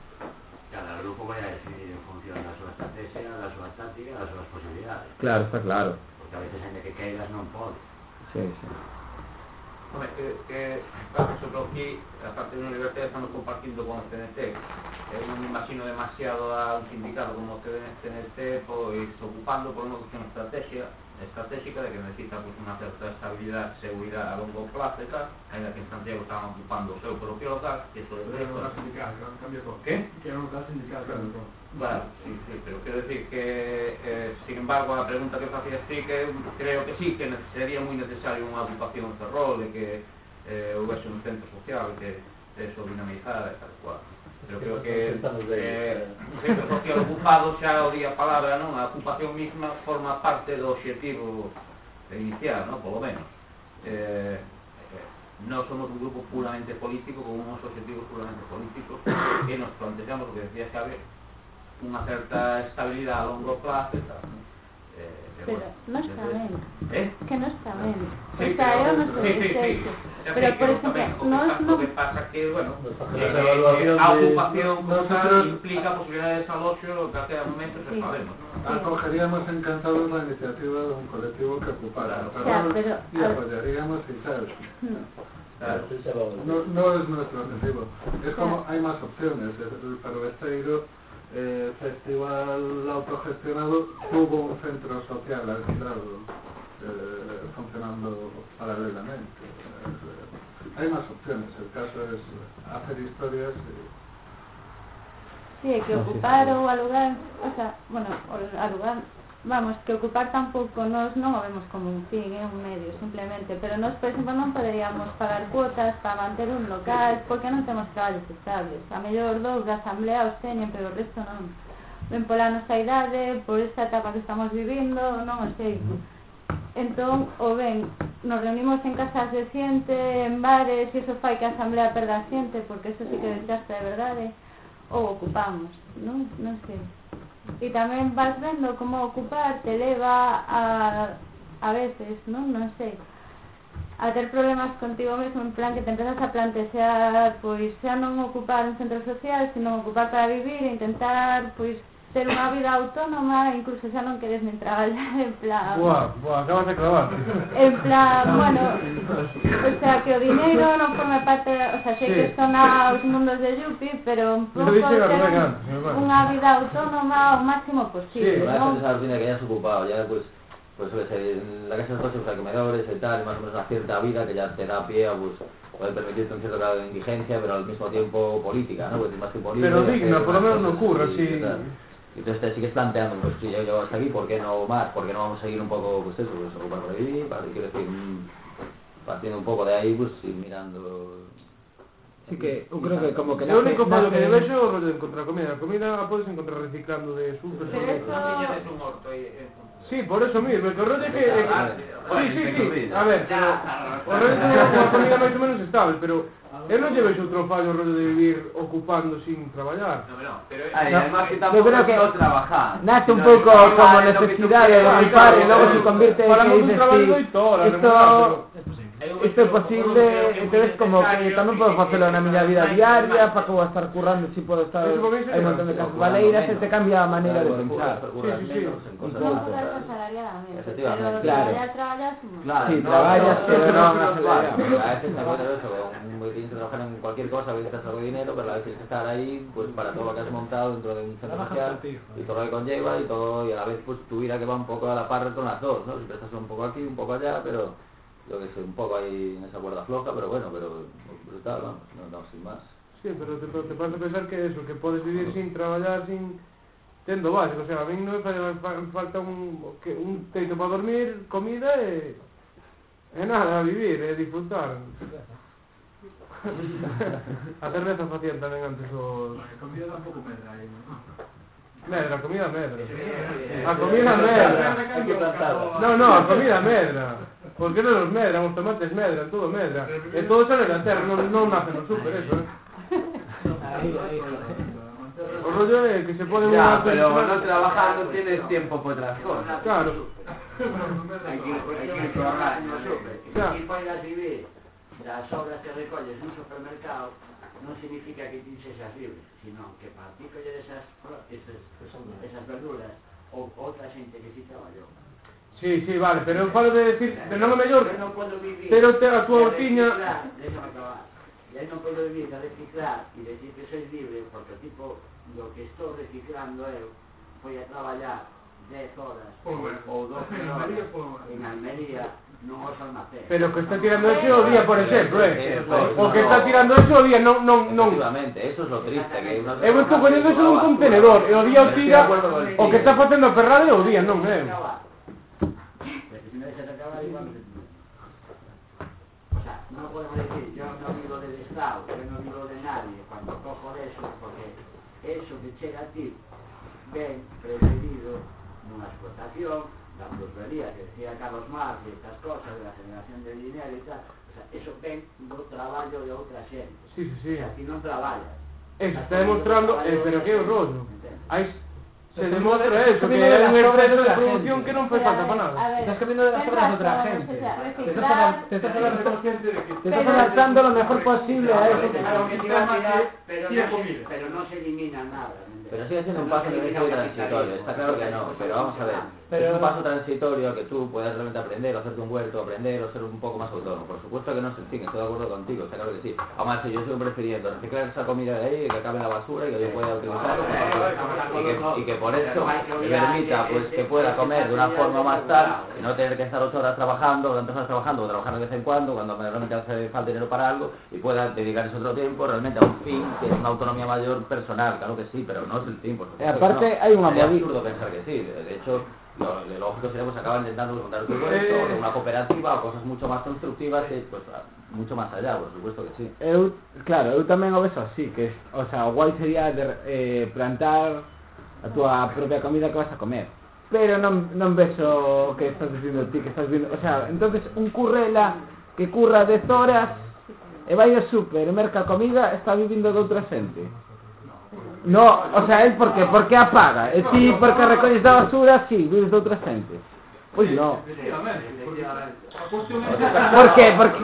[SPEAKER 10] Cada grupo vai a decidir en función da súa estrategia, da súa táctica, das súas posibilidades.
[SPEAKER 7] claro, está claro
[SPEAKER 10] Porque a veces ainda que queiras non pode.
[SPEAKER 7] sí, sí.
[SPEAKER 12] Hombre, que, que nosotros aquí, aparte de la universidad, estamos compartiendo con el TNT. Eh, no me imagino demasiado a un sindicato como el TNT pues, ocupando por una cuestión de estrategia estratégica de que necesita pues, unha certa estabilidade, seguridade a longo plazo e tal, ainda que en Santiago estaban ocupando o seu propio local, que isto é
[SPEAKER 9] Pero era un sindical, que cambio todo.
[SPEAKER 12] Que?
[SPEAKER 9] Que era un local sindical, claro.
[SPEAKER 12] Vale, sí, sí, pero quero decir que, eh, sin embargo, a pregunta que facías ti, que creo que sí, que sería moi necesario unha ocupación ferrol, e que eh, houvese un centro social, que eso dinamizara e tal cual. Eu creo que eh, sempre social ocupado xa o día a palabra, non? A ocupación misma forma parte do objetivo inicial, non? Polo menos. Eh, non somos un grupo puramente político con uns objetivos puramente políticos que nos plantexamos, o que decía Xabe, unha certa estabilidade a longo plazo e tal, non? Eh,
[SPEAKER 4] pero
[SPEAKER 12] bueno,
[SPEAKER 4] no está menos.
[SPEAKER 12] ¿Eh?
[SPEAKER 4] Que no está ah, menos.
[SPEAKER 12] Sí,
[SPEAKER 4] o sea, pero, no
[SPEAKER 12] sí, sí, sí.
[SPEAKER 4] Pero por
[SPEAKER 12] ejemplo,
[SPEAKER 4] no
[SPEAKER 12] es lo que pasa que, bueno, eh,
[SPEAKER 1] la
[SPEAKER 12] ocupación eh,
[SPEAKER 11] nosotros
[SPEAKER 12] implica posibilidades de desalojo que hace momentos pues
[SPEAKER 4] sí.
[SPEAKER 12] sabemos.
[SPEAKER 11] Acogeríamos encantados la iniciativa de un colectivo que ocupara pero, y apoyaríamos y tal.
[SPEAKER 12] Claro.
[SPEAKER 11] No, no es nuestro objetivo. Es como hay más opciones. Para el estallido eh, Festival autogestionado tuvo un centro social alquilado eh, funcionando paralelamente. Eh, hay más opciones. El caso es hacer historias y
[SPEAKER 4] Sí, é que ocupar ou alugar, o sea, bueno, o alugar, vamos, que ocupar tampouco nós non o vemos como un fin, é eh, un medio simplemente, pero nós, por exemplo, non poderíamos pagar cuotas para manter un local porque non temos traballos estables. A mellor dous da asamblea os teñen, pero o resto non. Ben pola nosa idade, por esta etapa que estamos vivindo, non o sei. Entón, o ben, nos reunimos en casas de xente, en bares, e iso fai que a asamblea perda xente, porque eso sí que desgasta de verdade, ou ocupamos, non? Non sei e tamén vas vendo como ocupar te leva a, a veces, non? Non sei a ter problemas contigo mesmo en plan que te empezas a plantear pois xa non ocupar un centro social, senón ocupar para vivir e intentar pois ter unha vida autónoma incluso xa non queres nin traballar en plan
[SPEAKER 2] Buah, buah, acabas de clavar.
[SPEAKER 4] en plan, bueno, o sea, que o dinero non forma parte, o sea, sei
[SPEAKER 2] Sí.
[SPEAKER 4] que son aos mundos de Yupi, pero un
[SPEAKER 2] Lo
[SPEAKER 4] pouco
[SPEAKER 2] hermano.
[SPEAKER 4] unha vida autónoma o máximo posible,
[SPEAKER 2] Sí,
[SPEAKER 12] Una esa rutina que ya has ocupado, ya pues, pues suele ser en la casa de coches, pues, comedores y tal, y más o menos una cierta vida que ya te da pie a pues, poder permitirte un cierto grado de indigencia, pero al mismo tiempo política, ¿no? Porque más tiempo libre.
[SPEAKER 2] Pero digna, por lo menos no
[SPEAKER 12] cosas
[SPEAKER 2] ocurre así.
[SPEAKER 12] Y. Y Entonces te sigues planteando, pues si yo llego hasta aquí, ¿por qué no más? ¿Por qué no vamos a seguir un poco, pues eso, pues ocupar para vivir? Para, quiero decir, mm, partiendo un poco de ahí, pues ir mirando...
[SPEAKER 7] Sí que eu creo que como que
[SPEAKER 2] O único
[SPEAKER 7] nace-
[SPEAKER 2] fallo que
[SPEAKER 7] nace-
[SPEAKER 2] lle vexo é o rollo de encontrar comida. A comida a podes encontrar reciclando de su
[SPEAKER 4] Pero eso...
[SPEAKER 12] orto y...
[SPEAKER 2] Sí, por eso mismo, que o rollo é que...
[SPEAKER 12] Ah,
[SPEAKER 2] Sí, sí, sí, a ver, pero... O rollo é unha comida máis ou menos estable, pero... Eu non lle vexo outro fallo rollo de vivir ocupando sin traballar.
[SPEAKER 12] No, no, pero...
[SPEAKER 5] Ay,
[SPEAKER 7] No,
[SPEAKER 5] además que
[SPEAKER 7] yo
[SPEAKER 5] tampoco
[SPEAKER 7] creo
[SPEAKER 5] es
[SPEAKER 7] que
[SPEAKER 5] no trabajar.
[SPEAKER 7] nace un
[SPEAKER 5] trabajar
[SPEAKER 7] como necesidade de ocupar e
[SPEAKER 2] claro,
[SPEAKER 7] logo
[SPEAKER 2] claro.
[SPEAKER 7] se convierte en que dices
[SPEAKER 2] traballo
[SPEAKER 7] ti,
[SPEAKER 2] de oito horas,
[SPEAKER 7] esto
[SPEAKER 2] remunerado,
[SPEAKER 8] Es
[SPEAKER 7] isto é posible, entonces como que tamén podo facelo na miña vida diaria, para que vou estar currando, si podo estar hai un montón de casas baleiras, e te cambia a maneira de pensar.
[SPEAKER 2] Sí, sí,
[SPEAKER 7] Un pouco.
[SPEAKER 3] Efectivamente.
[SPEAKER 4] pero
[SPEAKER 7] Claro. Sí,
[SPEAKER 3] no,
[SPEAKER 7] traballas,
[SPEAKER 3] no,
[SPEAKER 7] pero
[SPEAKER 3] no,
[SPEAKER 7] non
[SPEAKER 3] claro, A veces te acuerdas de eso, que tienes que trabajar en cualquier cosa, que necesitas algo de dinero, pero a veces tienes que estar ahí pues para todo lo que has montado dentro de un centro social y todo lo que conlleva y todo, y a la vez pues tu vida que va un poco a la par con las dos, ¿no? Siempre estás un poco aquí, un poco allá, pero yo que sé, un poco ahí en esa cuerda floja, pero bueno, pero brutal, vamos, no, no, sin más.
[SPEAKER 2] Sí, pero te, te vas a pensar que eso, que podes vivir sin traballar, sin tendo básico, o sea, a mí non me fa- fa- falta un, que, un teito para dormir, comida e, e nada, a vivir, e disfrutar. a cerveza facían tamén antes os...
[SPEAKER 9] La comida tampoco me da ahí, ¿no?
[SPEAKER 2] Medra, a comida medra. A comida medra. No, no, a comida medra. Porque non os medran, os tomates medran, todo medra. E todo sale da terra, non, non nace no super, eso, eh.
[SPEAKER 8] Ahí, ahí,
[SPEAKER 2] O rollo é que se pode
[SPEAKER 5] Ya, pero
[SPEAKER 2] persona-
[SPEAKER 5] no trabajando tienes tiempo para otras cosas.
[SPEAKER 2] Claro.
[SPEAKER 10] Hay que, hay que trabajar, no sufre.
[SPEAKER 2] Ya.
[SPEAKER 10] Si puedas vivir das obras que recolles nun supermercado, non significa que ti sexas libre, sino que para ti esas, esas, esas verduras ou outra xente que si traballou.
[SPEAKER 2] Sí, sí, vale, pero eu falo de decir, pero non é mellor.
[SPEAKER 10] Eu non podo vivir.
[SPEAKER 2] Pero te a
[SPEAKER 10] tua
[SPEAKER 2] hortiña.
[SPEAKER 10] aí non podo vivir de reciclar e decir que sois libre, porque tipo do que estou reciclando eu foi a traballar 10 horas
[SPEAKER 9] bueno.
[SPEAKER 10] ou 12 horas en Almería non os almacén.
[SPEAKER 2] Pero que está tirando ese o día, por exemplo, eh. O que está tirando ese o día, non, non, non.
[SPEAKER 3] Efectivamente, eso es lo triste. Que una
[SPEAKER 2] eu estou ponendo eso dun contenedor, e o día o tira, o que está facendo a Ferrari o día, non,
[SPEAKER 10] eh. podemos decir, yo no vivo del Estado, yo no vivo de nadie, cuando cojo de eso, porque eso que llega a ti, ven precedido nunha explotación, la plusvalía que decía Carlos Marx y estas cosas de la generación de dinero y tal, o sea, eso ven do traballo de outra xente.
[SPEAKER 2] Sí, sí, sí.
[SPEAKER 10] O sea, ti non traballas.
[SPEAKER 2] Eso está demostrando, eh, pero que rollo. Hai Se
[SPEAKER 8] demuestra
[SPEAKER 2] eso, que
[SPEAKER 8] es
[SPEAKER 2] un exceso de producción que no fue falta para nada.
[SPEAKER 8] Estás comiendo de las obras de otra gente. Te estás adaptando lo mejor posible a eso.
[SPEAKER 10] Pero no se elimina nada.
[SPEAKER 3] Pero sigue siendo un paso
[SPEAKER 10] de
[SPEAKER 3] transitorio, está claro que no, pero vamos a ver.
[SPEAKER 8] Pero-
[SPEAKER 3] es un paso transitorio que tú puedas realmente aprender, o hacerte un huerto, aprender, o ser un poco más autónomo. Por supuesto que no es el fin, estoy de acuerdo contigo, está claro que sí. Aún así, yo sigo prefiriendo reciclar esa comida de ahí, que acabe en la basura y que yo pueda utilizarlo, y que, y que por eso me permita pues que pueda comer de una forma más tal, y no tener que estar ocho horas trabajando, o tantas horas trabajando, o trabajar de vez en cuando, cuando me realmente hace falta dinero para algo, y pueda dedicar ese otro tiempo realmente a un fin que es una autonomía mayor personal, claro que sí, pero no es el fin, por supuesto.
[SPEAKER 7] Aparte,
[SPEAKER 3] no.
[SPEAKER 7] hai unha
[SPEAKER 3] Sería absurdo pensar que sí, de hecho, lo, lo lógico sería pues acaban intentando montar un proyecto, una cooperativa o cosas mucho más constructivas, y, pues mucho más allá, por supuesto que sí.
[SPEAKER 7] Eu, claro, eu tamén o vexo así, que, o sea, o guai sería de, eh, plantar a túa propia comida que vas a comer. Pero non, non vexo que estás dicindo ti, que estás vindo... O sea, entonces un currela que curra 10 horas e vai ao super e merca comida está vivindo de outra xente. No, o sea, él porque porque apaga, e ti porque recolles da basura, sí, vives de outra xente. Pois no. Por qué? Porque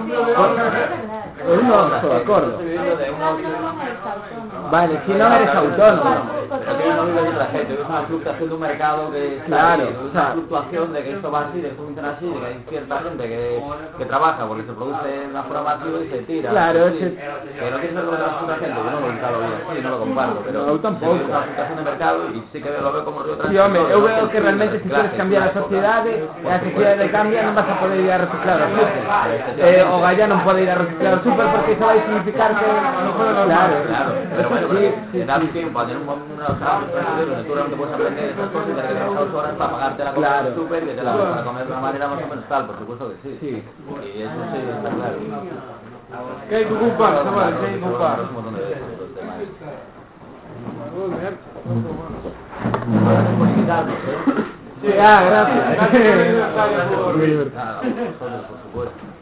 [SPEAKER 7] eu non estou de acordo.
[SPEAKER 3] Hablando de una
[SPEAKER 4] no eres autónomo.
[SPEAKER 7] Vale, si non eres autónomo.
[SPEAKER 3] Pero que no vive de la gente, es una fluctuación de un mercado que
[SPEAKER 7] Claro,
[SPEAKER 3] es una fluctuación de que esto va así, de que esto funciona así, de que hay cierta gente que, que trabaja porque se produce de una forma masiva y se tira.
[SPEAKER 7] Claro,
[SPEAKER 3] Sí,
[SPEAKER 7] ese-
[SPEAKER 3] Que no tiene que ver con otra gente, yo no lo he ubicado bien así, no lo comparto, pero
[SPEAKER 7] No,
[SPEAKER 3] se ve una fluctuación de mercado y sí que lo veo como río
[SPEAKER 7] Sí, eu
[SPEAKER 3] transitorio,
[SPEAKER 7] veo
[SPEAKER 3] no
[SPEAKER 7] que realmente se queres cambiar a sociedade e a sociedade cambia non vas a poder ir a reciclar ao super eh, o Gaya non pode ir a reciclar ao super porque iso vai significar que claro,
[SPEAKER 3] Claro, pero bueno,
[SPEAKER 7] sí,
[SPEAKER 3] pero
[SPEAKER 7] sí,
[SPEAKER 3] te da tiempo a tener un, una, o sea, un proceso donde tú realmente puedes aprender estas cosas y tener que trabajar ocho horas para pagarte la comida
[SPEAKER 7] Claro.
[SPEAKER 3] del súper y que te la para comer de una manera más o menos tal, por supuesto que sí.
[SPEAKER 7] Sí.
[SPEAKER 3] Y eso sí, está claro.
[SPEAKER 2] Que hai que ocupar, chavales, que hai que ocupar.
[SPEAKER 3] Un
[SPEAKER 7] Sí, ah, gracias.
[SPEAKER 2] gracias.